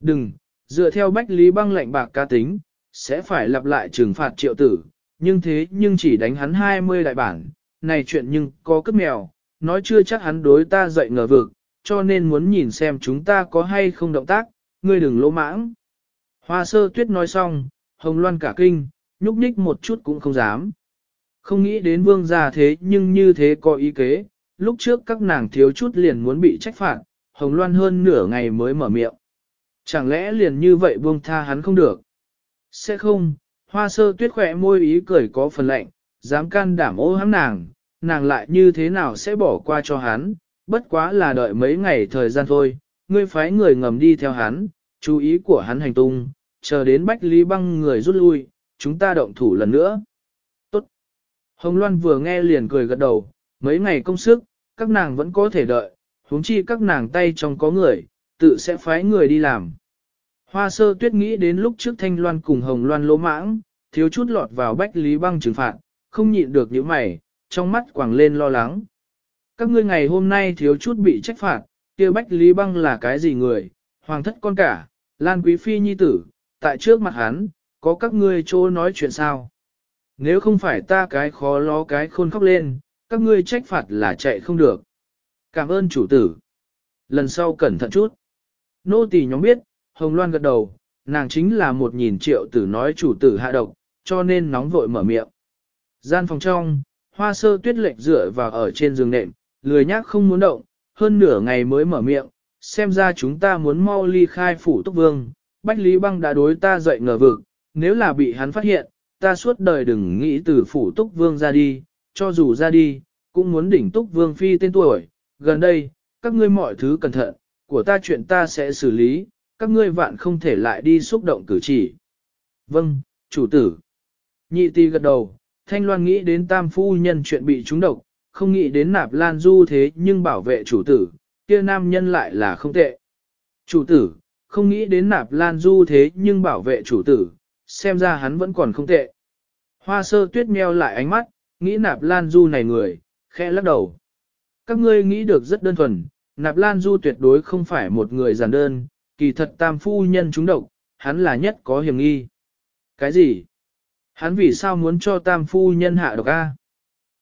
Đừng, dựa theo bách lý băng lệnh bạc ca tính, sẽ phải lặp lại trừng phạt triệu tử, nhưng thế nhưng chỉ đánh hắn 20 đại bản, này chuyện nhưng có cướp mèo, nói chưa chắc hắn đối ta dậy ngờ vực, cho nên muốn nhìn xem chúng ta có hay không động tác, ngươi đừng lỗ mãng. Hoa sơ tuyết nói xong, hồng loan cả kinh, nhúc nhích một chút cũng không dám. Không nghĩ đến vương gia thế nhưng như thế có ý kế, lúc trước các nàng thiếu chút liền muốn bị trách phạt, hồng loan hơn nửa ngày mới mở miệng. Chẳng lẽ liền như vậy buông tha hắn không được? Sẽ không, hoa sơ tuyết khỏe môi ý cười có phần lạnh, dám can đảm ô hãm nàng, nàng lại như thế nào sẽ bỏ qua cho hắn, bất quá là đợi mấy ngày thời gian thôi, ngươi phái người ngầm đi theo hắn, chú ý của hắn hành tung, chờ đến Bách Lý băng người rút lui, chúng ta động thủ lần nữa. Tốt. Hồng Loan vừa nghe liền cười gật đầu, mấy ngày công sức, các nàng vẫn có thể đợi, huống chi các nàng tay trong có người, tự sẽ phái người đi làm. Hoa sơ tuyết nghĩ đến lúc trước Thanh Loan cùng Hồng Loan lỗ mãng, thiếu chút lọt vào Bách Lý băng trừng phạt, không nhịn được những mày, trong mắt quảng lên lo lắng. Các ngươi ngày hôm nay thiếu chút bị trách phạt, kia Bách Lý băng là cái gì người, hoàng thất con cả, Lan Quý Phi nhi tử, tại trước mặt hắn, có các ngươi chỗ nói chuyện sao? Nếu không phải ta cái khó lo cái khôn khóc lên, các ngươi trách phạt là chạy không được. Cảm ơn chủ tử. Lần sau cẩn thận chút. Nô tỳ nhóm biết, Hồng Loan gật đầu, nàng chính là một nhìn triệu tử nói chủ tử hạ độc, cho nên nóng vội mở miệng. Gian phòng trong, hoa sơ tuyết lệch dựa vào ở trên giường nệm, lười nhác không muốn động, hơn nửa ngày mới mở miệng, xem ra chúng ta muốn mau ly khai phủ túc vương, Bách Lý Băng đã đối ta dậy ngờ vực, nếu là bị hắn phát hiện, ta suốt đời đừng nghĩ từ phủ túc vương ra đi, cho dù ra đi, cũng muốn đỉnh túc vương phi tên tuổi. Gần đây, các ngươi mọi thứ cẩn thận, của ta chuyện ta sẽ xử lý, các ngươi vạn không thể lại đi xúc động cử chỉ. Vâng, chủ tử. Nhị ti gật đầu, Thanh Loan nghĩ đến tam phu nhân chuyện bị trúng độc, không nghĩ đến nạp lan du thế nhưng bảo vệ chủ tử, kia nam nhân lại là không tệ. Chủ tử, không nghĩ đến nạp lan du thế nhưng bảo vệ chủ tử, xem ra hắn vẫn còn không tệ. Hoa sơ tuyết meo lại ánh mắt, nghĩ nạp lan du này người, khẽ lắc đầu. Các ngươi nghĩ được rất đơn thuần, nạp lan du tuyệt đối không phải một người giản đơn, kỳ thật tam phu nhân chúng độc, hắn là nhất có hiểm nghi. Cái gì? Hắn vì sao muốn cho tam phu nhân hạ độc A?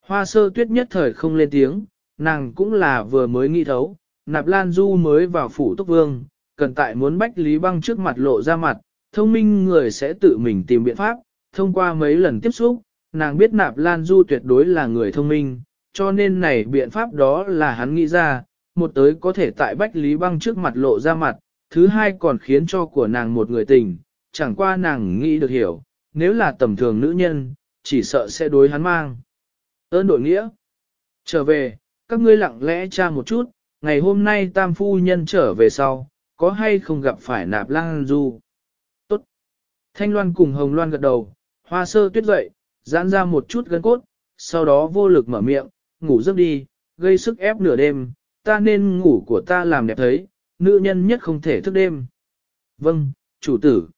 Hoa sơ tuyết nhất thời không lên tiếng, nàng cũng là vừa mới nghĩ thấu, nạp lan du mới vào phủ tốc vương, cần tại muốn bách Lý Băng trước mặt lộ ra mặt, thông minh người sẽ tự mình tìm biện pháp, thông qua mấy lần tiếp xúc, nàng biết nạp lan du tuyệt đối là người thông minh, cho nên này biện pháp đó là hắn nghĩ ra, một tới có thể tại bách Lý Băng trước mặt lộ ra mặt, thứ hai còn khiến cho của nàng một người tình, chẳng qua nàng nghĩ được hiểu, nếu là tầm thường nữ nhân, chỉ sợ sẽ đối hắn mang. Ơn đội nghĩa. Trở về, các ngươi lặng lẽ tra một chút, ngày hôm nay tam phu nhân trở về sau, có hay không gặp phải nạp lang du. Tốt. Thanh Loan cùng Hồng Loan gật đầu, hoa sơ tuyết dậy, giãn ra một chút gân cốt, sau đó vô lực mở miệng, ngủ giấc đi, gây sức ép nửa đêm, ta nên ngủ của ta làm đẹp thấy, nữ nhân nhất không thể thức đêm. Vâng, chủ tử.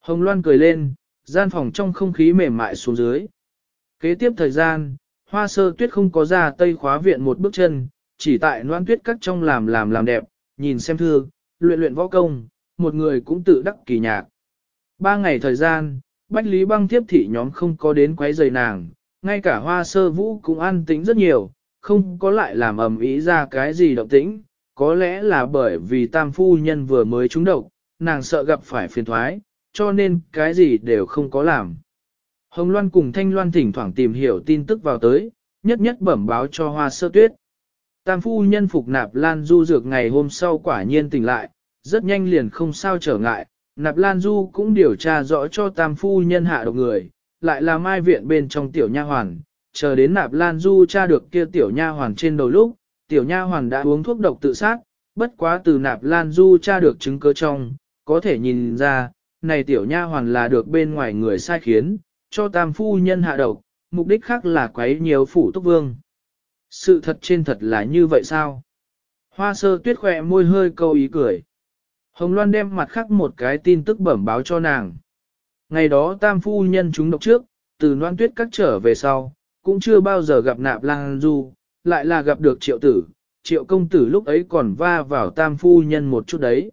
Hồng Loan cười lên, gian phòng trong không khí mềm mại xuống dưới. Kế tiếp thời gian, hoa sơ tuyết không có ra tây khóa viện một bước chân, chỉ tại noan tuyết cắt trong làm làm làm đẹp, nhìn xem thư, luyện luyện võ công, một người cũng tự đắc kỳ nhạc. Ba ngày thời gian, Bách Lý băng tiếp thị nhóm không có đến quấy rầy nàng, ngay cả hoa sơ vũ cũng an tĩnh rất nhiều, không có lại làm ầm ý ra cái gì động tĩnh, có lẽ là bởi vì tam phu nhân vừa mới trúng độc, nàng sợ gặp phải phiền thoái, cho nên cái gì đều không có làm. Hồng Loan cùng Thanh Loan thỉnh thoảng tìm hiểu tin tức vào tới, nhất nhất bẩm báo cho hoa sơ tuyết. Tam phu nhân phục nạp lan du dược ngày hôm sau quả nhiên tỉnh lại, rất nhanh liền không sao trở ngại, nạp lan du cũng điều tra rõ cho tam phu nhân hạ độc người, lại là mai viện bên trong tiểu nha hoàn, chờ đến nạp lan du tra được kia tiểu nha hoàn trên đầu lúc, tiểu nha hoàn đã uống thuốc độc tự sát, bất quá từ nạp lan du tra được chứng cứ trong, có thể nhìn ra, này tiểu nha hoàn là được bên ngoài người sai khiến, cho tam phu nhân hạ độc, mục đích khác là quấy nhiều phủ túc vương. Sự thật trên thật là như vậy sao? Hoa sơ tuyết khỏe môi hơi câu ý cười. Hồng Loan đem mặt khác một cái tin tức bẩm báo cho nàng. Ngày đó tam phu nhân chúng độc trước, từ noan tuyết cắt trở về sau, cũng chưa bao giờ gặp nạp lang du, lại là gặp được triệu tử, triệu công tử lúc ấy còn va vào tam phu nhân một chút đấy.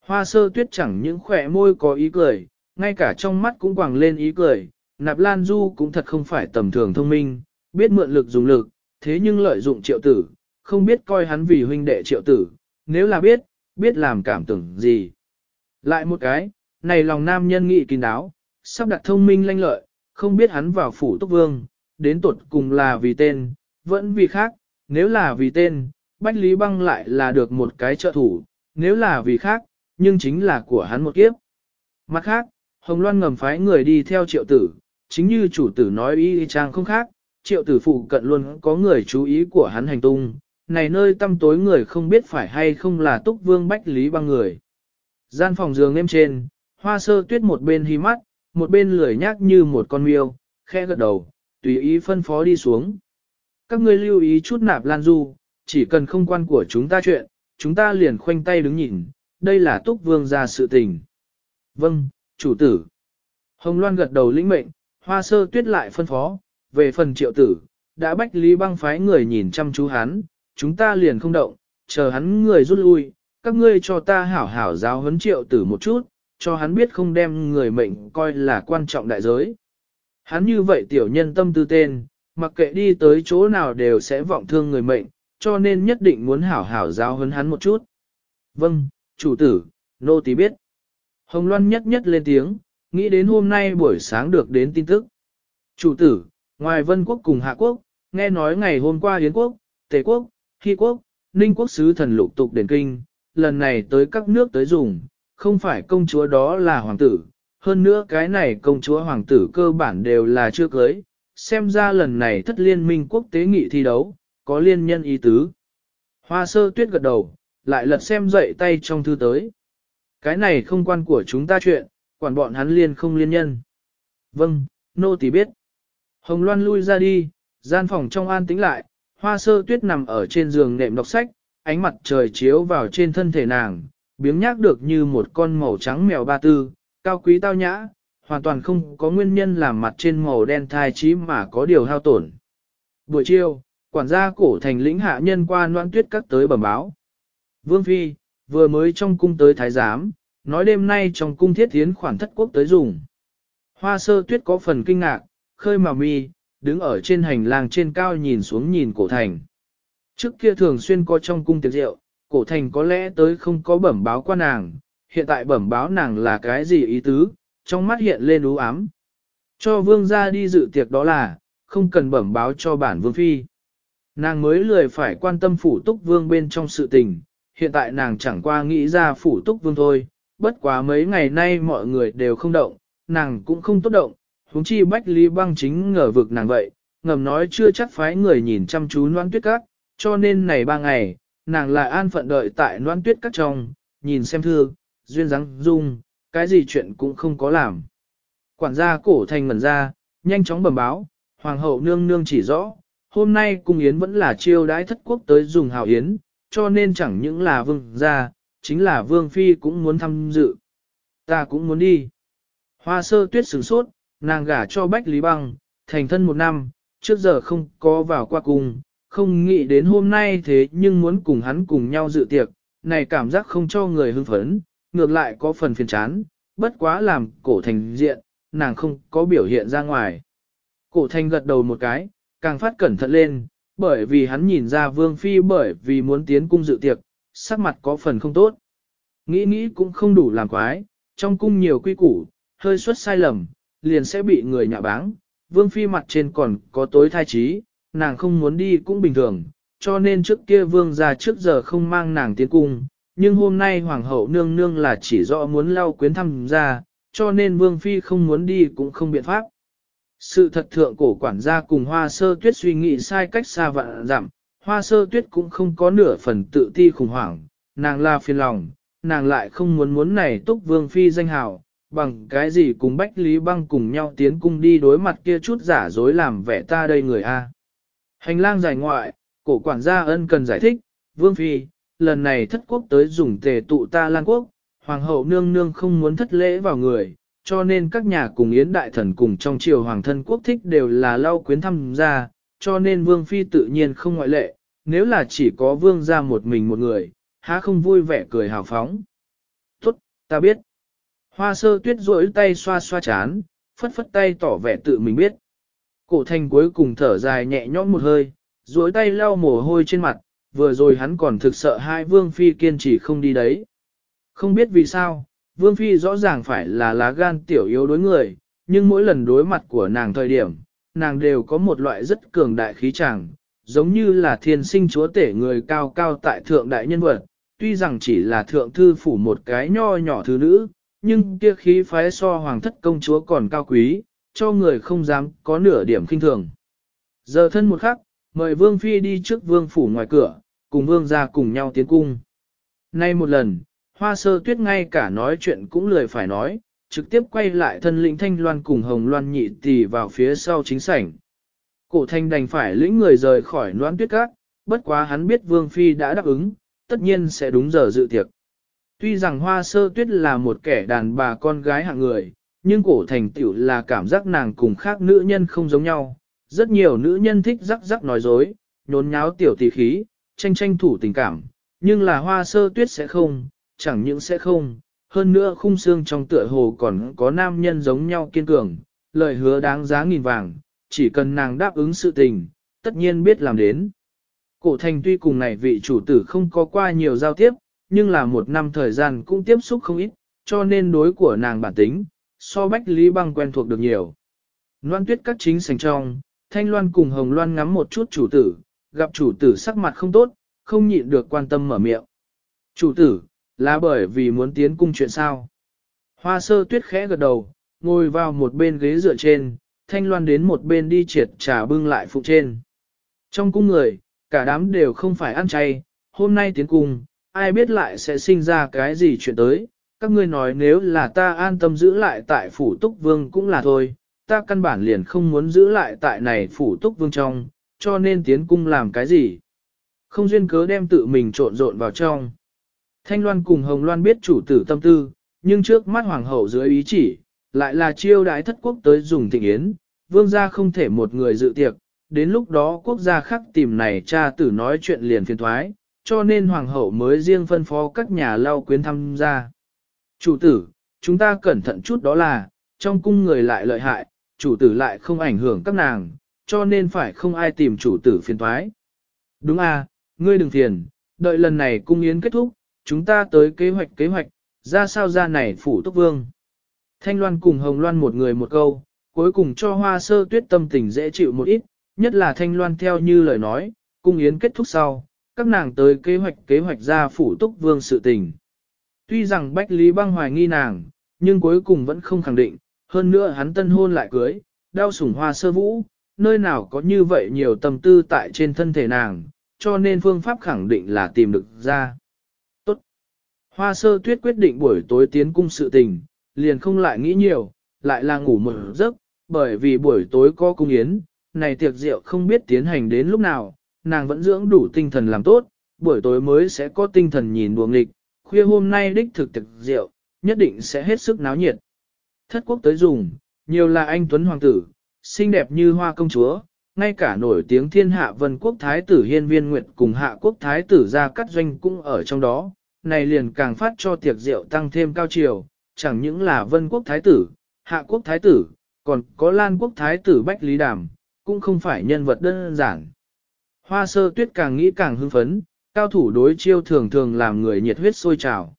Hoa sơ tuyết chẳng những khỏe môi có ý cười, ngay cả trong mắt cũng quàng lên ý cười, nạp lan du cũng thật không phải tầm thường thông minh, biết mượn lực dùng lực, thế nhưng lợi dụng triệu tử, không biết coi hắn vì huynh đệ triệu tử, nếu là biết, biết làm cảm tưởng gì. Lại một cái, này lòng nam nhân nghị kín đáo, sắp đặt thông minh lanh lợi, không biết hắn vào phủ túc vương, đến tuột cùng là vì tên, vẫn vì khác, nếu là vì tên, Bách Lý Băng lại là được một cái trợ thủ, nếu là vì khác, nhưng chính là của hắn một kiếp. Mặt khác, Hồng Loan ngầm phái người đi theo triệu tử, chính như chủ tử nói y trang không khác, triệu tử phụ cận luôn có người chú ý của hắn hành tung, này nơi tăm tối người không biết phải hay không là túc vương Bách Lý Băng người. Gian phòng giường êm trên, hoa sơ tuyết một bên hí mắt, một bên lười nhác như một con miêu, khẽ gật đầu, tùy ý phân phó đi xuống. Các ngươi lưu ý chút nạp lan du, chỉ cần không quan của chúng ta chuyện, chúng ta liền khoanh tay đứng nhìn, đây là túc vương ra sự tình. Vâng, chủ tử. Hồng Loan gật đầu lĩnh mệnh, hoa sơ tuyết lại phân phó, về phần triệu tử, đã bách lý băng phái người nhìn chăm chú hắn, chúng ta liền không động, chờ hắn người rút lui, các ngươi cho ta hảo hảo giáo huấn triệu tử một chút, cho hắn biết không đem người mệnh coi là quan trọng đại giới. Hắn như vậy tiểu nhân tâm tư tên, mặc kệ đi tới chỗ nào đều sẽ vọng thương người mệnh, cho nên nhất định muốn hảo hảo giáo huấn hắn một chút. Vâng, chủ tử, nô tỳ biết. Hồng Loan nhất nhất lên tiếng, nghĩ đến hôm nay buổi sáng được đến tin tức. Chủ tử, ngoài Vân Quốc cùng Hạ Quốc, nghe nói ngày hôm qua Yến Quốc, Tề Quốc, Hy Quốc, Ninh Quốc sứ thần lục tục đền kinh, lần này tới các nước tới dùng, không phải công chúa đó là hoàng tử, hơn nữa cái này công chúa hoàng tử cơ bản đều là chưa cưới, xem ra lần này thất liên minh quốc tế nghị thi đấu, có liên nhân ý tứ. Hoa sơ tuyết gật đầu, lại lật xem dậy tay trong thư tới. Cái này không quan của chúng ta chuyện, quản bọn hắn liên không liên nhân. Vâng, nô tỳ biết. Hồng Loan lui ra đi, gian phòng trong an tĩnh lại, hoa sơ tuyết nằm ở trên giường nệm đọc sách, ánh mặt trời chiếu vào trên thân thể nàng, biếng nhác được như một con màu trắng mèo ba tư, cao quý tao nhã, hoàn toàn không có nguyên nhân làm mặt trên màu đen thai trí mà có điều hao tổn. Buổi chiều, quản gia cổ thành lĩnh hạ nhân qua noan tuyết các tới bẩm báo. Vương Phi, vừa mới trong cung tới thái giám, nói đêm nay trong cung thiết tiến khoản thất quốc tới dùng. Hoa sơ tuyết có phần kinh ngạc, khơi mà mi, đứng ở trên hành lang trên cao nhìn xuống nhìn cổ thành. Trước kia thường xuyên có trong cung tiệc rượu, cổ thành có lẽ tới không có bẩm báo qua nàng, hiện tại bẩm báo nàng là cái gì ý tứ, trong mắt hiện lên ú ám. Cho vương ra đi dự tiệc đó là, không cần bẩm báo cho bản vương phi. Nàng mới lười phải quan tâm phủ túc vương bên trong sự tình, hiện tại nàng chẳng qua nghĩ ra phủ túc vương thôi, bất quá mấy ngày nay mọi người đều không động, nàng cũng không tốt động, huống chi bách lý băng chính ngờ vực nàng vậy, ngầm nói chưa chắc phái người nhìn chăm chú noan tuyết các, cho nên này ba ngày, nàng lại an phận đợi tại noan tuyết các trong, nhìn xem thư, duyên dáng dung, cái gì chuyện cũng không có làm. Quản gia cổ thành ngẩn ra, nhanh chóng bẩm báo, hoàng hậu nương nương chỉ rõ, hôm nay cung yến vẫn là chiêu đãi thất quốc tới dùng hào yến, cho nên chẳng những là vương gia, chính là vương phi cũng muốn tham dự. Ta cũng muốn đi. Hoa sơ tuyết sửng sốt, nàng gả cho Bách Lý Băng, thành thân một năm, trước giờ không có vào qua cùng, không nghĩ đến hôm nay thế nhưng muốn cùng hắn cùng nhau dự tiệc, này cảm giác không cho người hưng phấn, ngược lại có phần phiền chán, bất quá làm cổ thành diện, nàng không có biểu hiện ra ngoài. Cổ thành gật đầu một cái, càng phát cẩn thận lên, bởi vì hắn nhìn ra vương phi bởi vì muốn tiến cung dự tiệc, sắc mặt có phần không tốt. Nghĩ nghĩ cũng không đủ làm quái, trong cung nhiều quy củ, hơi suất sai lầm, liền sẽ bị người nhạ báng. Vương phi mặt trên còn có tối thai trí, nàng không muốn đi cũng bình thường, cho nên trước kia vương ra trước giờ không mang nàng tiến cung, nhưng hôm nay hoàng hậu nương nương là chỉ rõ muốn lau quyến thăm ra, cho nên vương phi không muốn đi cũng không biện pháp. Sự thật thượng cổ quản gia cùng hoa sơ tuyết suy nghĩ sai cách xa vạn dặm, hoa sơ tuyết cũng không có nửa phần tự ti khủng hoảng, nàng la phiền lòng, nàng lại không muốn muốn này túc vương phi danh hào, bằng cái gì cùng Bách Lý Băng cùng nhau tiến cung đi đối mặt kia chút giả dối làm vẻ ta đây người a. Hành lang dài ngoại, cổ quản gia ân cần giải thích, vương phi, lần này thất quốc tới dùng tề tụ ta lan quốc, hoàng hậu nương nương không muốn thất lễ vào người, cho nên các nhà cùng yến đại thần cùng trong triều hoàng thân quốc thích đều là lau quyến thăm gia, cho nên vương phi tự nhiên không ngoại lệ, nếu là chỉ có vương ra một mình một người, há không vui vẻ cười hào phóng. Tốt, ta biết. Hoa sơ tuyết rỗi tay xoa xoa chán, phất phất tay tỏ vẻ tự mình biết. Cổ thành cuối cùng thở dài nhẹ nhõm một hơi, duỗi tay lau mồ hôi trên mặt, vừa rồi hắn còn thực sợ hai vương phi kiên trì không đi đấy. Không biết vì sao, vương phi rõ ràng phải là lá gan tiểu yếu đối người, nhưng mỗi lần đối mặt của nàng thời điểm, nàng đều có một loại rất cường đại khí chàng, giống như là thiên sinh chúa tể người cao cao tại thượng đại nhân vật, tuy rằng chỉ là thượng thư phủ một cái nho nhỏ thứ nữ, nhưng kia khí phái so hoàng thất công chúa còn cao quý, cho người không dám có nửa điểm kinh thường. Giờ thân một khắc, mời vương phi đi trước vương phủ ngoài cửa, cùng vương ra cùng nhau tiến cung. Nay một lần, hoa sơ tuyết ngay cả nói chuyện cũng lười phải nói, trực tiếp quay lại thân lĩnh thanh loan cùng hồng loan nhị tỷ vào phía sau chính sảnh. Cổ thanh đành phải lĩnh người rời khỏi noan tuyết cát. bất quá hắn biết vương phi đã đáp ứng, tất nhiên sẽ đúng giờ dự tiệc. Tuy rằng hoa sơ tuyết là một kẻ đàn bà con gái hạng người, nhưng cổ thành tiểu là cảm giác nàng cùng khác nữ nhân không giống nhau. Rất nhiều nữ nhân thích rắc rắc nói dối, nhốn nháo tiểu tỷ khí, tranh tranh thủ tình cảm, nhưng là hoa sơ tuyết sẽ không, chẳng những sẽ không, hơn nữa khung xương trong tựa hồ còn có nam nhân giống nhau kiên cường, lời hứa đáng giá nghìn vàng, chỉ cần nàng đáp ứng sự tình, tất nhiên biết làm đến. Cổ thành tuy cùng này vị chủ tử không có qua nhiều giao tiếp, nhưng là một năm thời gian cũng tiếp xúc không ít, cho nên đối của nàng bản tính, so bách lý băng quen thuộc được nhiều. Loan tuyết các chính sành trong, thanh loan cùng hồng loan ngắm một chút chủ tử, gặp chủ tử sắc mặt không tốt, không nhịn được quan tâm mở miệng. Chủ tử, là bởi vì muốn tiến cung chuyện sao? Hoa sơ tuyết khẽ gật đầu, ngồi vào một bên ghế dựa trên, thanh loan đến một bên đi triệt trà bưng lại phụ trên. Trong cung người, cả đám đều không phải ăn chay, hôm nay tiến cung, ai biết lại sẽ sinh ra cái gì chuyện tới, các ngươi nói nếu là ta an tâm giữ lại tại phủ túc vương cũng là thôi, ta căn bản liền không muốn giữ lại tại này phủ túc vương trong, cho nên tiến cung làm cái gì. Không duyên cớ đem tự mình trộn rộn vào trong. Thanh Loan cùng Hồng Loan biết chủ tử tâm tư, nhưng trước mắt hoàng hậu dưới ý chỉ, lại là chiêu đái thất quốc tới dùng thịnh yến, vương gia không thể một người dự tiệc, đến lúc đó quốc gia khác tìm này cha tử nói chuyện liền phiền thoái, cho nên hoàng hậu mới riêng phân phó các nhà lao quyến tham gia. Chủ tử, chúng ta cẩn thận chút đó là, trong cung người lại lợi hại, chủ tử lại không ảnh hưởng các nàng, cho nên phải không ai tìm chủ tử phiền thoái. Đúng à, ngươi đừng phiền, đợi lần này cung yến kết thúc, chúng ta tới kế hoạch kế hoạch, ra sao ra này phủ túc vương. Thanh Loan cùng Hồng Loan một người một câu, cuối cùng cho hoa sơ tuyết tâm tình dễ chịu một ít, nhất là Thanh Loan theo như lời nói, cung yến kết thúc sau, các nàng tới kế hoạch kế hoạch ra phủ túc vương sự tình. Tuy rằng Bách Lý băng hoài nghi nàng, nhưng cuối cùng vẫn không khẳng định, hơn nữa hắn tân hôn lại cưới, đau sủng hoa sơ vũ, nơi nào có như vậy nhiều tâm tư tại trên thân thể nàng, cho nên phương pháp khẳng định là tìm được ra. Tốt. Hoa sơ tuyết quyết định buổi tối tiến cung sự tình, liền không lại nghĩ nhiều, lại là ngủ một giấc, bởi vì buổi tối có cung yến, này tiệc rượu không biết tiến hành đến lúc nào, nàng vẫn dưỡng đủ tinh thần làm tốt, buổi tối mới sẽ có tinh thần nhìn buồng lịch. khuya hôm nay đích thực tiệc rượu, nhất định sẽ hết sức náo nhiệt. Thất quốc tới dùng, nhiều là anh Tuấn Hoàng tử, xinh đẹp như hoa công chúa, ngay cả nổi tiếng thiên hạ vân quốc thái tử hiên viên nguyệt cùng hạ quốc thái tử gia cắt doanh cũng ở trong đó, này liền càng phát cho tiệc rượu tăng thêm cao chiều, chẳng những là vân quốc thái tử, hạ quốc thái tử, còn có lan quốc thái tử Bách Lý Đàm, cũng không phải nhân vật đơn giản. Hoa sơ tuyết càng nghĩ càng hưng phấn, cao thủ đối chiêu thường thường làm người nhiệt huyết sôi trào.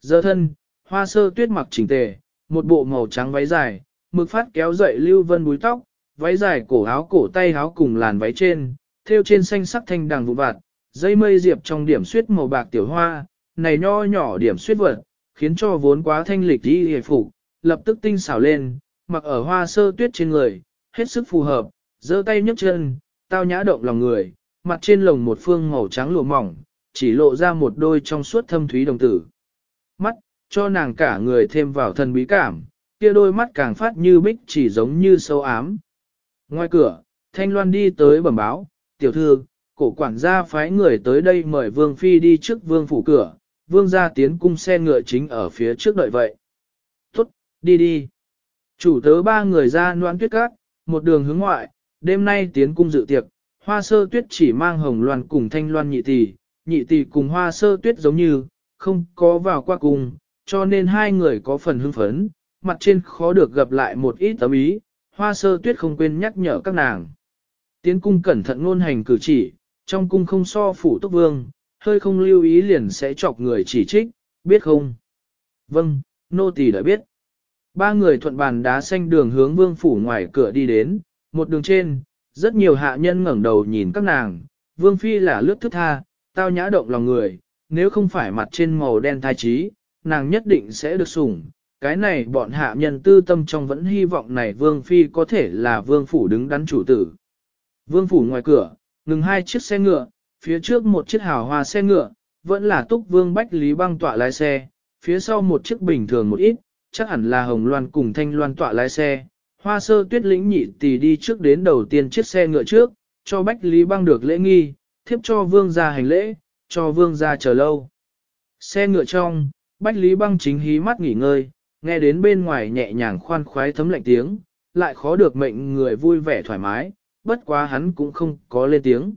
Giờ thân, hoa sơ tuyết mặc chỉnh tề, một bộ màu trắng váy dài, mực phát kéo dậy lưu vân búi tóc, váy dài cổ áo cổ tay áo cùng làn váy trên, thêu trên xanh sắc thanh đằng vụ vặt, dây mây diệp trong điểm suyết màu bạc tiểu hoa, này nho nhỏ điểm suyết vật, khiến cho vốn quá thanh lịch đi hề phục, lập tức tinh xảo lên, mặc ở hoa sơ tuyết trên người, hết sức phù hợp, giơ tay nhấc chân, tao nhã động lòng người, mặt trên lồng một phương màu trắng lụa mỏng, chỉ lộ ra một đôi trong suốt thâm thúy đồng tử. Mắt, cho nàng cả người thêm vào thần bí cảm, kia đôi mắt càng phát như bích chỉ giống như sâu ám. Ngoài cửa, Thanh Loan đi tới bẩm báo, tiểu thư, cổ quản gia phái người tới đây mời Vương Phi đi trước Vương phủ cửa, Vương gia tiến cung xe ngựa chính ở phía trước đợi vậy. Tốt, đi đi. Chủ tớ ba người ra noan tuyết cát, một đường hướng ngoại, đêm nay tiến cung dự tiệc, hoa sơ tuyết chỉ mang hồng loan cùng thanh loan nhị tỷ, nhị tỷ cùng hoa sơ tuyết giống như, không có vào qua cùng, cho nên hai người có phần hưng phấn, mặt trên khó được gặp lại một ít tấm ý, hoa sơ tuyết không quên nhắc nhở các nàng. Tiến cung cẩn thận ngôn hành cử chỉ, trong cung không so phủ túc vương, hơi không lưu ý liền sẽ chọc người chỉ trích, biết không? Vâng, nô tỳ đã biết. Ba người thuận bàn đá xanh đường hướng vương phủ ngoài cửa đi đến, một đường trên, rất nhiều hạ nhân ngẩng đầu nhìn các nàng, vương phi là lướt thức tha, tao nhã động lòng người, nếu không phải mặt trên màu đen thai trí, nàng nhất định sẽ được sủng. Cái này bọn hạ nhân tư tâm trong vẫn hy vọng này vương phi có thể là vương phủ đứng đắn chủ tử. Vương phủ ngoài cửa, ngừng hai chiếc xe ngựa, phía trước một chiếc hào hoa xe ngựa, vẫn là túc vương bách lý băng tọa lái xe, phía sau một chiếc bình thường một ít, chắc hẳn là hồng loan cùng thanh loan tọa lái xe. Hoa sơ tuyết lĩnh nhị tỷ đi trước đến đầu tiên chiếc xe ngựa trước, cho bách lý băng được lễ nghi, thiếp cho vương ra hành lễ, cho vương ra chờ lâu. Xe ngựa trong, bách lý băng chính hí mắt nghỉ ngơi, nghe đến bên ngoài nhẹ nhàng khoan khoái thấm lạnh tiếng, lại khó được mệnh người vui vẻ thoải mái, bất quá hắn cũng không có lên tiếng.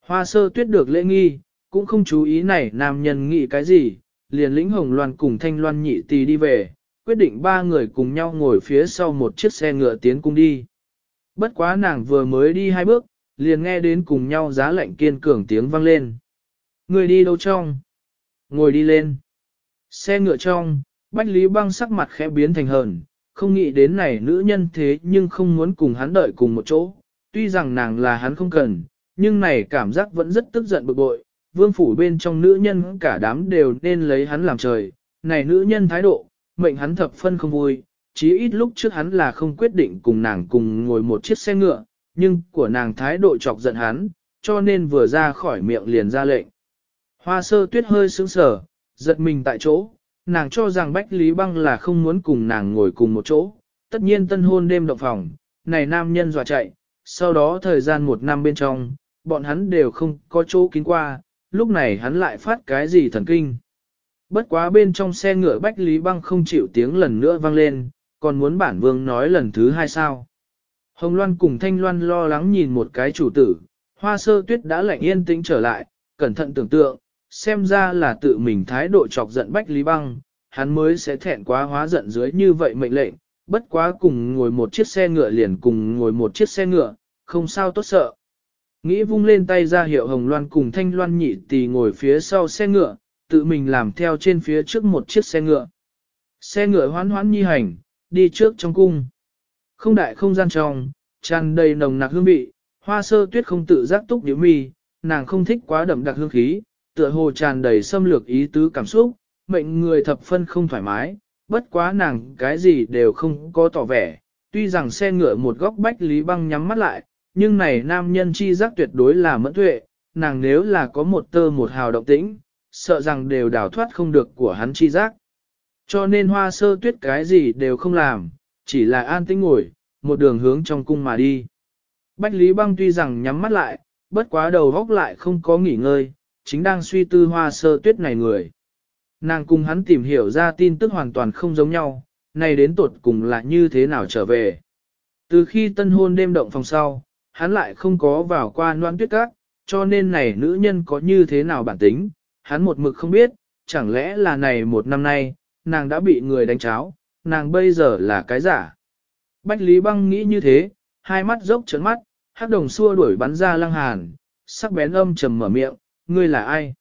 Hoa sơ tuyết được lễ nghi, cũng không chú ý này nam nhân nghĩ cái gì, liền lĩnh hồng loan cùng thanh loan nhị tì đi về, quyết định ba người cùng nhau ngồi phía sau một chiếc xe ngựa tiến cung đi. Bất quá nàng vừa mới đi hai bước, liền nghe đến cùng nhau giá lạnh kiên cường tiếng vang lên. Người đi đâu trong? Ngồi đi lên. Xe ngựa trong, Bách Lý băng sắc mặt khẽ biến thành hờn, không nghĩ đến này nữ nhân thế nhưng không muốn cùng hắn đợi cùng một chỗ. Tuy rằng nàng là hắn không cần, nhưng này cảm giác vẫn rất tức giận bực bội. Vương phủ bên trong nữ nhân cả đám đều nên lấy hắn làm trời. Này nữ nhân thái độ, mệnh hắn thập phân không vui. Chí ít lúc trước hắn là không quyết định cùng nàng cùng ngồi một chiếc xe ngựa, nhưng của nàng thái độ chọc giận hắn, cho nên vừa ra khỏi miệng liền ra lệnh. Hoa sơ tuyết hơi sững sờ, giật mình tại chỗ, nàng cho rằng Bách Lý Băng là không muốn cùng nàng ngồi cùng một chỗ, tất nhiên tân hôn đêm động phòng, này nam nhân dọa chạy, sau đó thời gian một năm bên trong, bọn hắn đều không có chỗ kín qua, lúc này hắn lại phát cái gì thần kinh. Bất quá bên trong xe ngựa Bách Lý Băng không chịu tiếng lần nữa vang lên, còn muốn bản vương nói lần thứ hai sao. Hồng Loan cùng Thanh Loan lo lắng nhìn một cái chủ tử, hoa sơ tuyết đã lạnh yên tĩnh trở lại, cẩn thận tưởng tượng, xem ra là tự mình thái độ chọc giận Bách Lý Băng, hắn mới sẽ thẹn quá hóa giận dưới như vậy mệnh lệnh, bất quá cùng ngồi một chiếc xe ngựa liền cùng ngồi một chiếc xe ngựa, không sao tốt sợ. Nghĩ vung lên tay ra hiệu Hồng Loan cùng Thanh Loan nhị tì ngồi phía sau xe ngựa, tự mình làm theo trên phía trước một chiếc xe ngựa. Xe ngựa hoán hoán nhi hành, đi trước trong cung. Không đại không gian trong, tràn đầy nồng nặc hương vị, hoa sơ tuyết không tự giác túc điếu mi, nàng không thích quá đậm đặc hương khí, tựa hồ tràn đầy xâm lược ý tứ cảm xúc, mệnh người thập phân không thoải mái, bất quá nàng cái gì đều không có tỏ vẻ, tuy rằng xe ngựa một góc bách lý băng nhắm mắt lại, nhưng này nam nhân chi giác tuyệt đối là mẫn tuệ, nàng nếu là có một tơ một hào động tĩnh, sợ rằng đều đào thoát không được của hắn chi giác. Cho nên hoa sơ tuyết cái gì đều không làm, chỉ là an tĩnh ngồi, một đường hướng trong cung mà đi. Bách Lý Băng tuy rằng nhắm mắt lại, bất quá đầu góc lại không có nghỉ ngơi, chính đang suy tư hoa sơ tuyết này người. Nàng cùng hắn tìm hiểu ra tin tức hoàn toàn không giống nhau, này đến tột cùng là như thế nào trở về. Từ khi tân hôn đêm động phòng sau, hắn lại không có vào qua noan tuyết các, cho nên này nữ nhân có như thế nào bản tính, hắn một mực không biết, chẳng lẽ là này một năm nay, nàng đã bị người đánh cháo, nàng bây giờ là cái giả. Bách Lý Băng nghĩ như thế, hai mắt dốc trấn mắt, hát đồng xua đuổi bắn ra lăng hàn, sắc bén âm trầm mở miệng, ngươi là ai?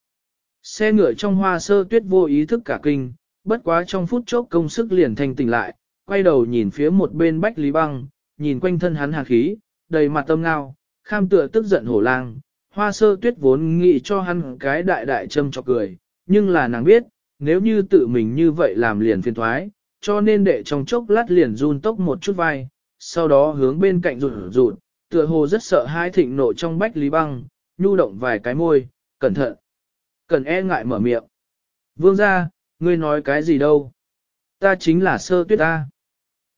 Xe ngựa trong hoa sơ tuyết vô ý thức cả kinh, bất quá trong phút chốc công sức liền thanh tỉnh lại, quay đầu nhìn phía một bên Bách Lý Băng, nhìn quanh thân hắn hàn khí, đầy mặt tâm ngao, kham tựa tức giận hổ lang, hoa sơ tuyết vốn nghĩ cho hắn cái đại đại châm cho cười, nhưng là nàng biết, nếu như tự mình như vậy làm liền phiền thoái, cho nên đệ trong chốc lát liền run tốc một chút vai, sau đó hướng bên cạnh rụt rụt, tựa hồ rất sợ hai thịnh nộ trong bách lý băng, nhu động vài cái môi, cẩn thận, cần e ngại mở miệng. Vương ra, ngươi nói cái gì đâu? Ta chính là sơ tuyết ta.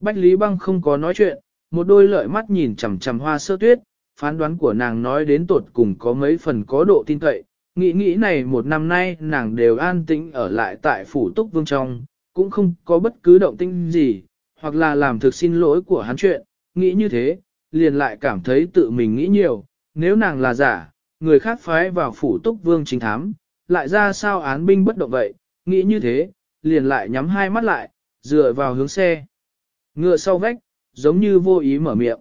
Bách lý băng không có nói chuyện, một đôi lợi mắt nhìn chằm chằm hoa sơ tuyết, phán đoán của nàng nói đến tột cùng có mấy phần có độ tin cậy. Nghĩ nghĩ này một năm nay nàng đều an tĩnh ở lại tại phủ túc vương trong, cũng không có bất cứ động tinh gì, hoặc là làm thực xin lỗi của hắn chuyện, nghĩ như thế, liền lại cảm thấy tự mình nghĩ nhiều, nếu nàng là giả, người khác phái vào phủ túc vương chính thám, lại ra sao án binh bất động vậy, nghĩ như thế, liền lại nhắm hai mắt lại, dựa vào hướng xe. Ngựa sau vách, giống như vô ý mở miệng.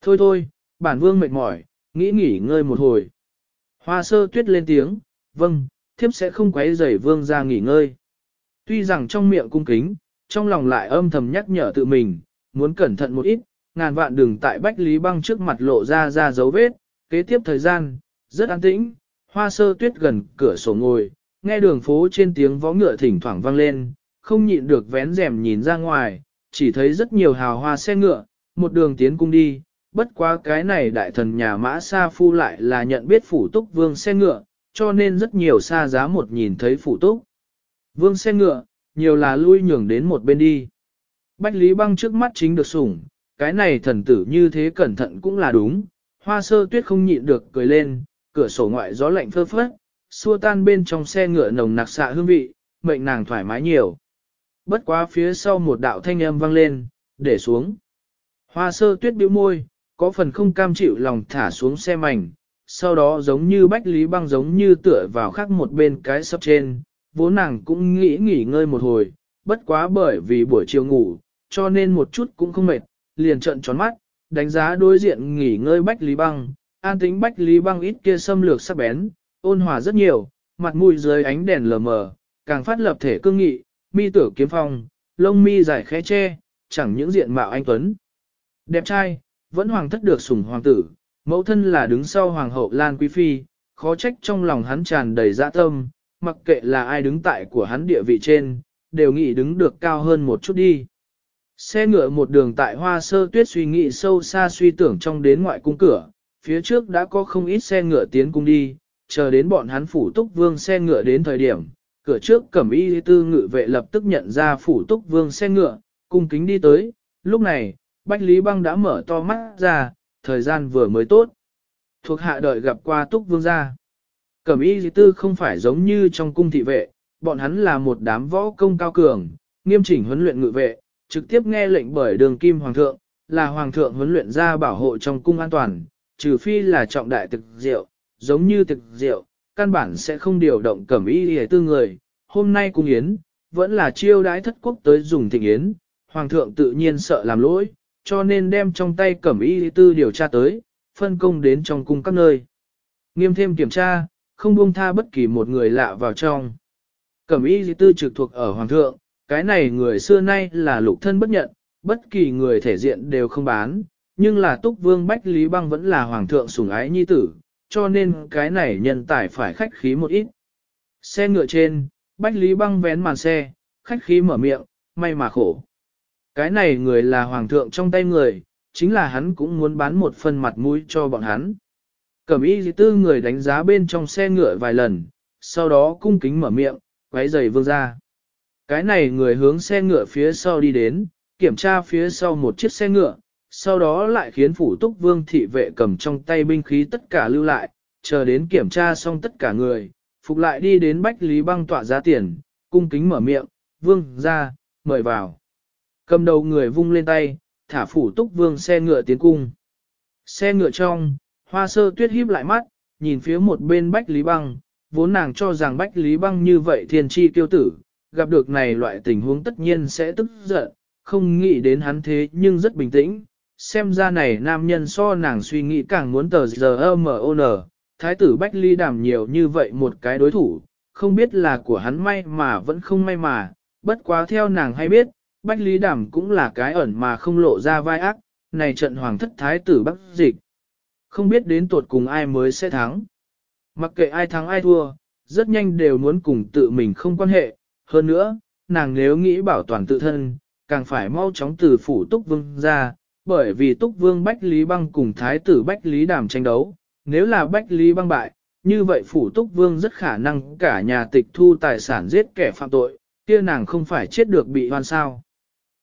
Thôi thôi, bản vương mệt mỏi, nghĩ nghỉ ngơi một hồi. Hoa sơ tuyết lên tiếng, vâng, thiếp sẽ không quấy rầy vương ra nghỉ ngơi. Tuy rằng trong miệng cung kính, trong lòng lại âm thầm nhắc nhở tự mình, muốn cẩn thận một ít, ngàn vạn đừng tại Bách Lý Băng trước mặt lộ ra ra dấu vết, kế tiếp thời gian, rất an tĩnh, hoa sơ tuyết gần cửa sổ ngồi, nghe đường phố trên tiếng vó ngựa thỉnh thoảng vang lên, không nhịn được vén rèm nhìn ra ngoài, chỉ thấy rất nhiều hào hoa xe ngựa, một đường tiến cung đi, bất quá cái này đại thần nhà mã Sa Phu lại là nhận biết phủ túc vương xe ngựa, cho nên rất nhiều xa giá một nhìn thấy phủ túc. Vương xe ngựa, nhiều là lui nhường đến một bên đi. Bách Lý Băng trước mắt chính được sủng, cái này thần tử như thế cẩn thận cũng là đúng. Hoa sơ tuyết không nhịn được cười lên, cửa sổ ngoại gió lạnh phơ phất, xua tan bên trong xe ngựa nồng nặc xạ hương vị, mệnh nàng thoải mái nhiều. Bất quá phía sau một đạo thanh âm vang lên, để xuống. Hoa sơ tuyết bĩu môi, có phần không cam chịu lòng thả xuống xe mảnh, sau đó giống như bách lý băng giống như tựa vào khác một bên cái sắp trên, vốn nàng cũng nghĩ nghỉ ngơi một hồi, bất quá bởi vì buổi chiều ngủ, cho nên một chút cũng không mệt, liền trợn tròn mắt, đánh giá đối diện nghỉ ngơi bách lý băng, an tính bách lý băng ít kia xâm lược sắc bén, ôn hòa rất nhiều, mặt mũi dưới ánh đèn lờ mờ, càng phát lập thể cương nghị, mi tử kiếm phong, lông mi dài khẽ che, chẳng những diện mạo anh tuấn. Đẹp trai, vẫn hoàng thất được sủng hoàng tử, mẫu thân là đứng sau hoàng hậu Lan Quý Phi, khó trách trong lòng hắn tràn đầy dạ tâm, mặc kệ là ai đứng tại của hắn địa vị trên, đều nghĩ đứng được cao hơn một chút đi. Xe ngựa một đường tại hoa sơ tuyết suy nghĩ sâu xa suy tưởng trong đến ngoại cung cửa, phía trước đã có không ít xe ngựa tiến cung đi, chờ đến bọn hắn phủ túc vương xe ngựa đến thời điểm, cửa trước cẩm y tư ngự vệ lập tức nhận ra phủ túc vương xe ngựa, cung kính đi tới, lúc này, Bách Lý Băng đã mở to mắt ra, thời gian vừa mới tốt. Thuộc hạ đợi gặp qua túc vương gia. Cẩm y tư không phải giống như trong cung thị vệ, bọn hắn là một đám võ công cao cường, nghiêm chỉnh huấn luyện ngự vệ, trực tiếp nghe lệnh bởi đường kim hoàng thượng, là hoàng thượng huấn luyện ra bảo hộ trong cung an toàn, trừ phi là trọng đại thực diệu, giống như thực diệu, căn bản sẽ không điều động cẩm y hề tư người. Hôm nay cung yến, vẫn là chiêu đái thất quốc tới dùng thịnh yến, hoàng thượng tự nhiên sợ làm lỗi, cho nên đem trong tay cẩm y tư điều tra tới, phân công đến trong cung các nơi. Nghiêm thêm kiểm tra, không buông tha bất kỳ một người lạ vào trong. Cẩm y tư trực thuộc ở hoàng thượng, cái này người xưa nay là lục thân bất nhận, bất kỳ người thể diện đều không bán, nhưng là túc vương Bách Lý Băng vẫn là hoàng thượng sủng ái nhi tử, cho nên cái này nhân tài phải khách khí một ít. Xe ngựa trên, Bách Lý Băng vén màn xe, khách khí mở miệng, may mà khổ. Cái này người là hoàng thượng trong tay người, chính là hắn cũng muốn bán một phần mặt mũi cho bọn hắn. Cẩm y tư người đánh giá bên trong xe ngựa vài lần, sau đó cung kính mở miệng, quấy giày vương ra. Cái này người hướng xe ngựa phía sau đi đến, kiểm tra phía sau một chiếc xe ngựa, sau đó lại khiến phủ túc vương thị vệ cầm trong tay binh khí tất cả lưu lại, chờ đến kiểm tra xong tất cả người, phục lại đi đến bách lý băng tọa giá tiền, cung kính mở miệng, vương ra, mời vào. Cầm đầu người vung lên tay, thả phủ túc vương xe ngựa tiến cung. Xe ngựa trong, hoa sơ tuyết híp lại mắt, nhìn phía một bên bách lý băng, vốn nàng cho rằng Bách Lý Băng như vậy thiên chi tiêu tử, gặp được này loại tình huống tất nhiên sẽ tức giận, không nghĩ đến hắn thế nhưng rất bình tĩnh. Xem ra này nam nhân so nàng suy nghĩ càng muốn tờ giờ M.O.N. Thái tử Bách Ly đảm nhiều như vậy một cái đối thủ, không biết là của hắn may mà vẫn không may mà, bất quá theo nàng hay biết, Bách Lý Đảm cũng là cái ẩn mà không lộ ra vai ác, này trận hoàng thất thái tử Bắc Dịch. Không biết đến tuột cùng ai mới sẽ thắng. Mặc kệ ai thắng ai thua, rất nhanh đều muốn cùng tự mình không quan hệ. Hơn nữa, nàng nếu nghĩ bảo toàn tự thân, càng phải mau chóng từ phủ Túc Vương ra, bởi vì Túc Vương Bách Lý Băng cùng Thái tử Bách Lý Đàm tranh đấu. Nếu là Bách Lý Băng bại, như vậy phủ Túc Vương rất khả năng cả nhà tịch thu tài sản giết kẻ phạm tội, kia nàng không phải chết được bị hoan sao.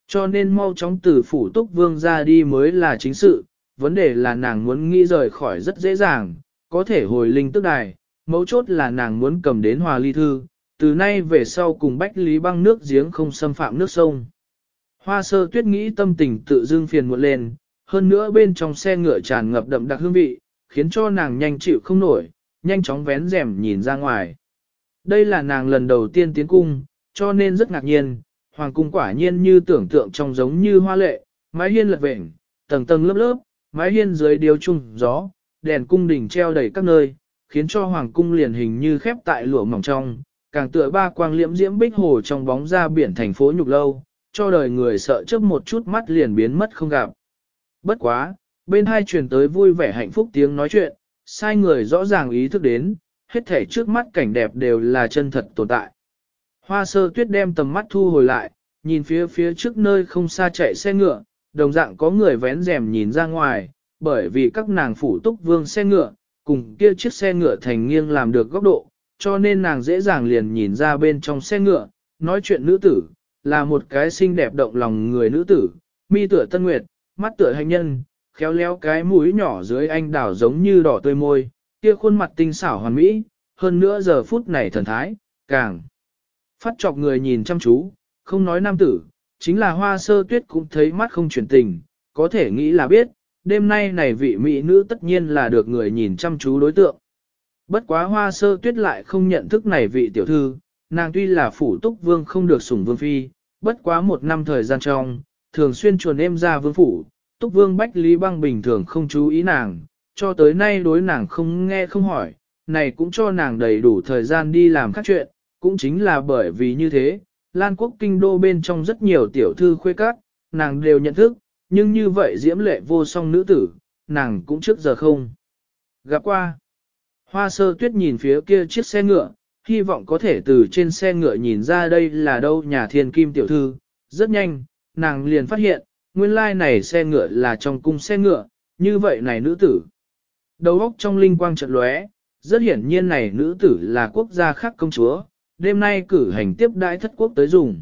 Cho nên mau chóng từ phủ Túc Vương ra đi mới là chính sự, vấn đề là nàng muốn nghĩ rời khỏi rất dễ dàng, có thể hồi linh tức đài, mấu chốt là nàng muốn cầm đến hòa ly thư, từ nay về sau cùng bách lý băng nước giếng không xâm phạm nước sông. Hoa sơ tuyết nghĩ tâm tình tự dưng phiền muộn lên, hơn nữa bên trong xe ngựa tràn ngập đậm đặc hương vị, khiến cho nàng nhanh chịu không nổi, nhanh chóng vén rèm nhìn ra ngoài. Đây là nàng lần đầu tiên tiến cung, cho nên rất ngạc nhiên, hoàng cung quả nhiên như tưởng tượng trong giống như hoa lệ, mái hiên lật vệnh, tầng tầng lớp lớp, mái hiên dưới điếu chung gió, đèn cung đỉnh treo đầy các nơi, khiến cho hoàng cung liền hình như khép tại lụa mỏng trong, càng tựa ba quang liễm diễm bích hồ trong bóng ra biển thành phố nhục lâu, cho đời người sợ chớp một chút mắt liền biến mất không gặp. Bất quá, bên hai truyền tới vui vẻ hạnh phúc tiếng nói chuyện, sai người rõ ràng ý thức đến, hết thể trước mắt cảnh đẹp đều là chân thật tồn tại. Hoa sơ tuyết đem tầm mắt thu hồi lại, nhìn phía phía trước nơi không xa chạy xe ngựa, đồng dạng có người vén rèm nhìn ra ngoài, bởi vì các nàng phủ túc vương xe ngựa, cùng kia chiếc xe ngựa thành nghiêng làm được góc độ, cho nên nàng dễ dàng liền nhìn ra bên trong xe ngựa, nói chuyện nữ tử, là một cái xinh đẹp động lòng người nữ tử, mi tựa tân nguyệt, mắt tựa hành nhân, khéo léo cái mũi nhỏ dưới anh đảo giống như đỏ tươi môi, kia khuôn mặt tinh xảo hoàn mỹ, hơn nữa giờ phút này thần thái, càng phát chọc người nhìn chăm chú, không nói nam tử, chính là hoa sơ tuyết cũng thấy mắt không chuyển tình, có thể nghĩ là biết, đêm nay này vị mỹ nữ tất nhiên là được người nhìn chăm chú đối tượng. Bất quá hoa sơ tuyết lại không nhận thức này vị tiểu thư, nàng tuy là phủ túc vương không được sủng vương phi, bất quá một năm thời gian trong, thường xuyên chuồn em ra vương phủ, túc vương bách lý băng bình thường không chú ý nàng, cho tới nay đối nàng không nghe không hỏi, này cũng cho nàng đầy đủ thời gian đi làm các chuyện, cũng chính là bởi vì như thế, Lan quốc kinh đô bên trong rất nhiều tiểu thư khuê các, nàng đều nhận thức, nhưng như vậy diễm lệ vô song nữ tử, nàng cũng trước giờ không. Gặp qua, hoa sơ tuyết nhìn phía kia chiếc xe ngựa, hy vọng có thể từ trên xe ngựa nhìn ra đây là đâu nhà thiên kim tiểu thư, rất nhanh, nàng liền phát hiện, nguyên lai này xe ngựa là trong cung xe ngựa, như vậy này nữ tử. Đầu óc trong linh quang trận lóe, rất hiển nhiên này nữ tử là quốc gia khác công chúa, đêm nay cử hành tiếp đãi thất quốc tới dùng.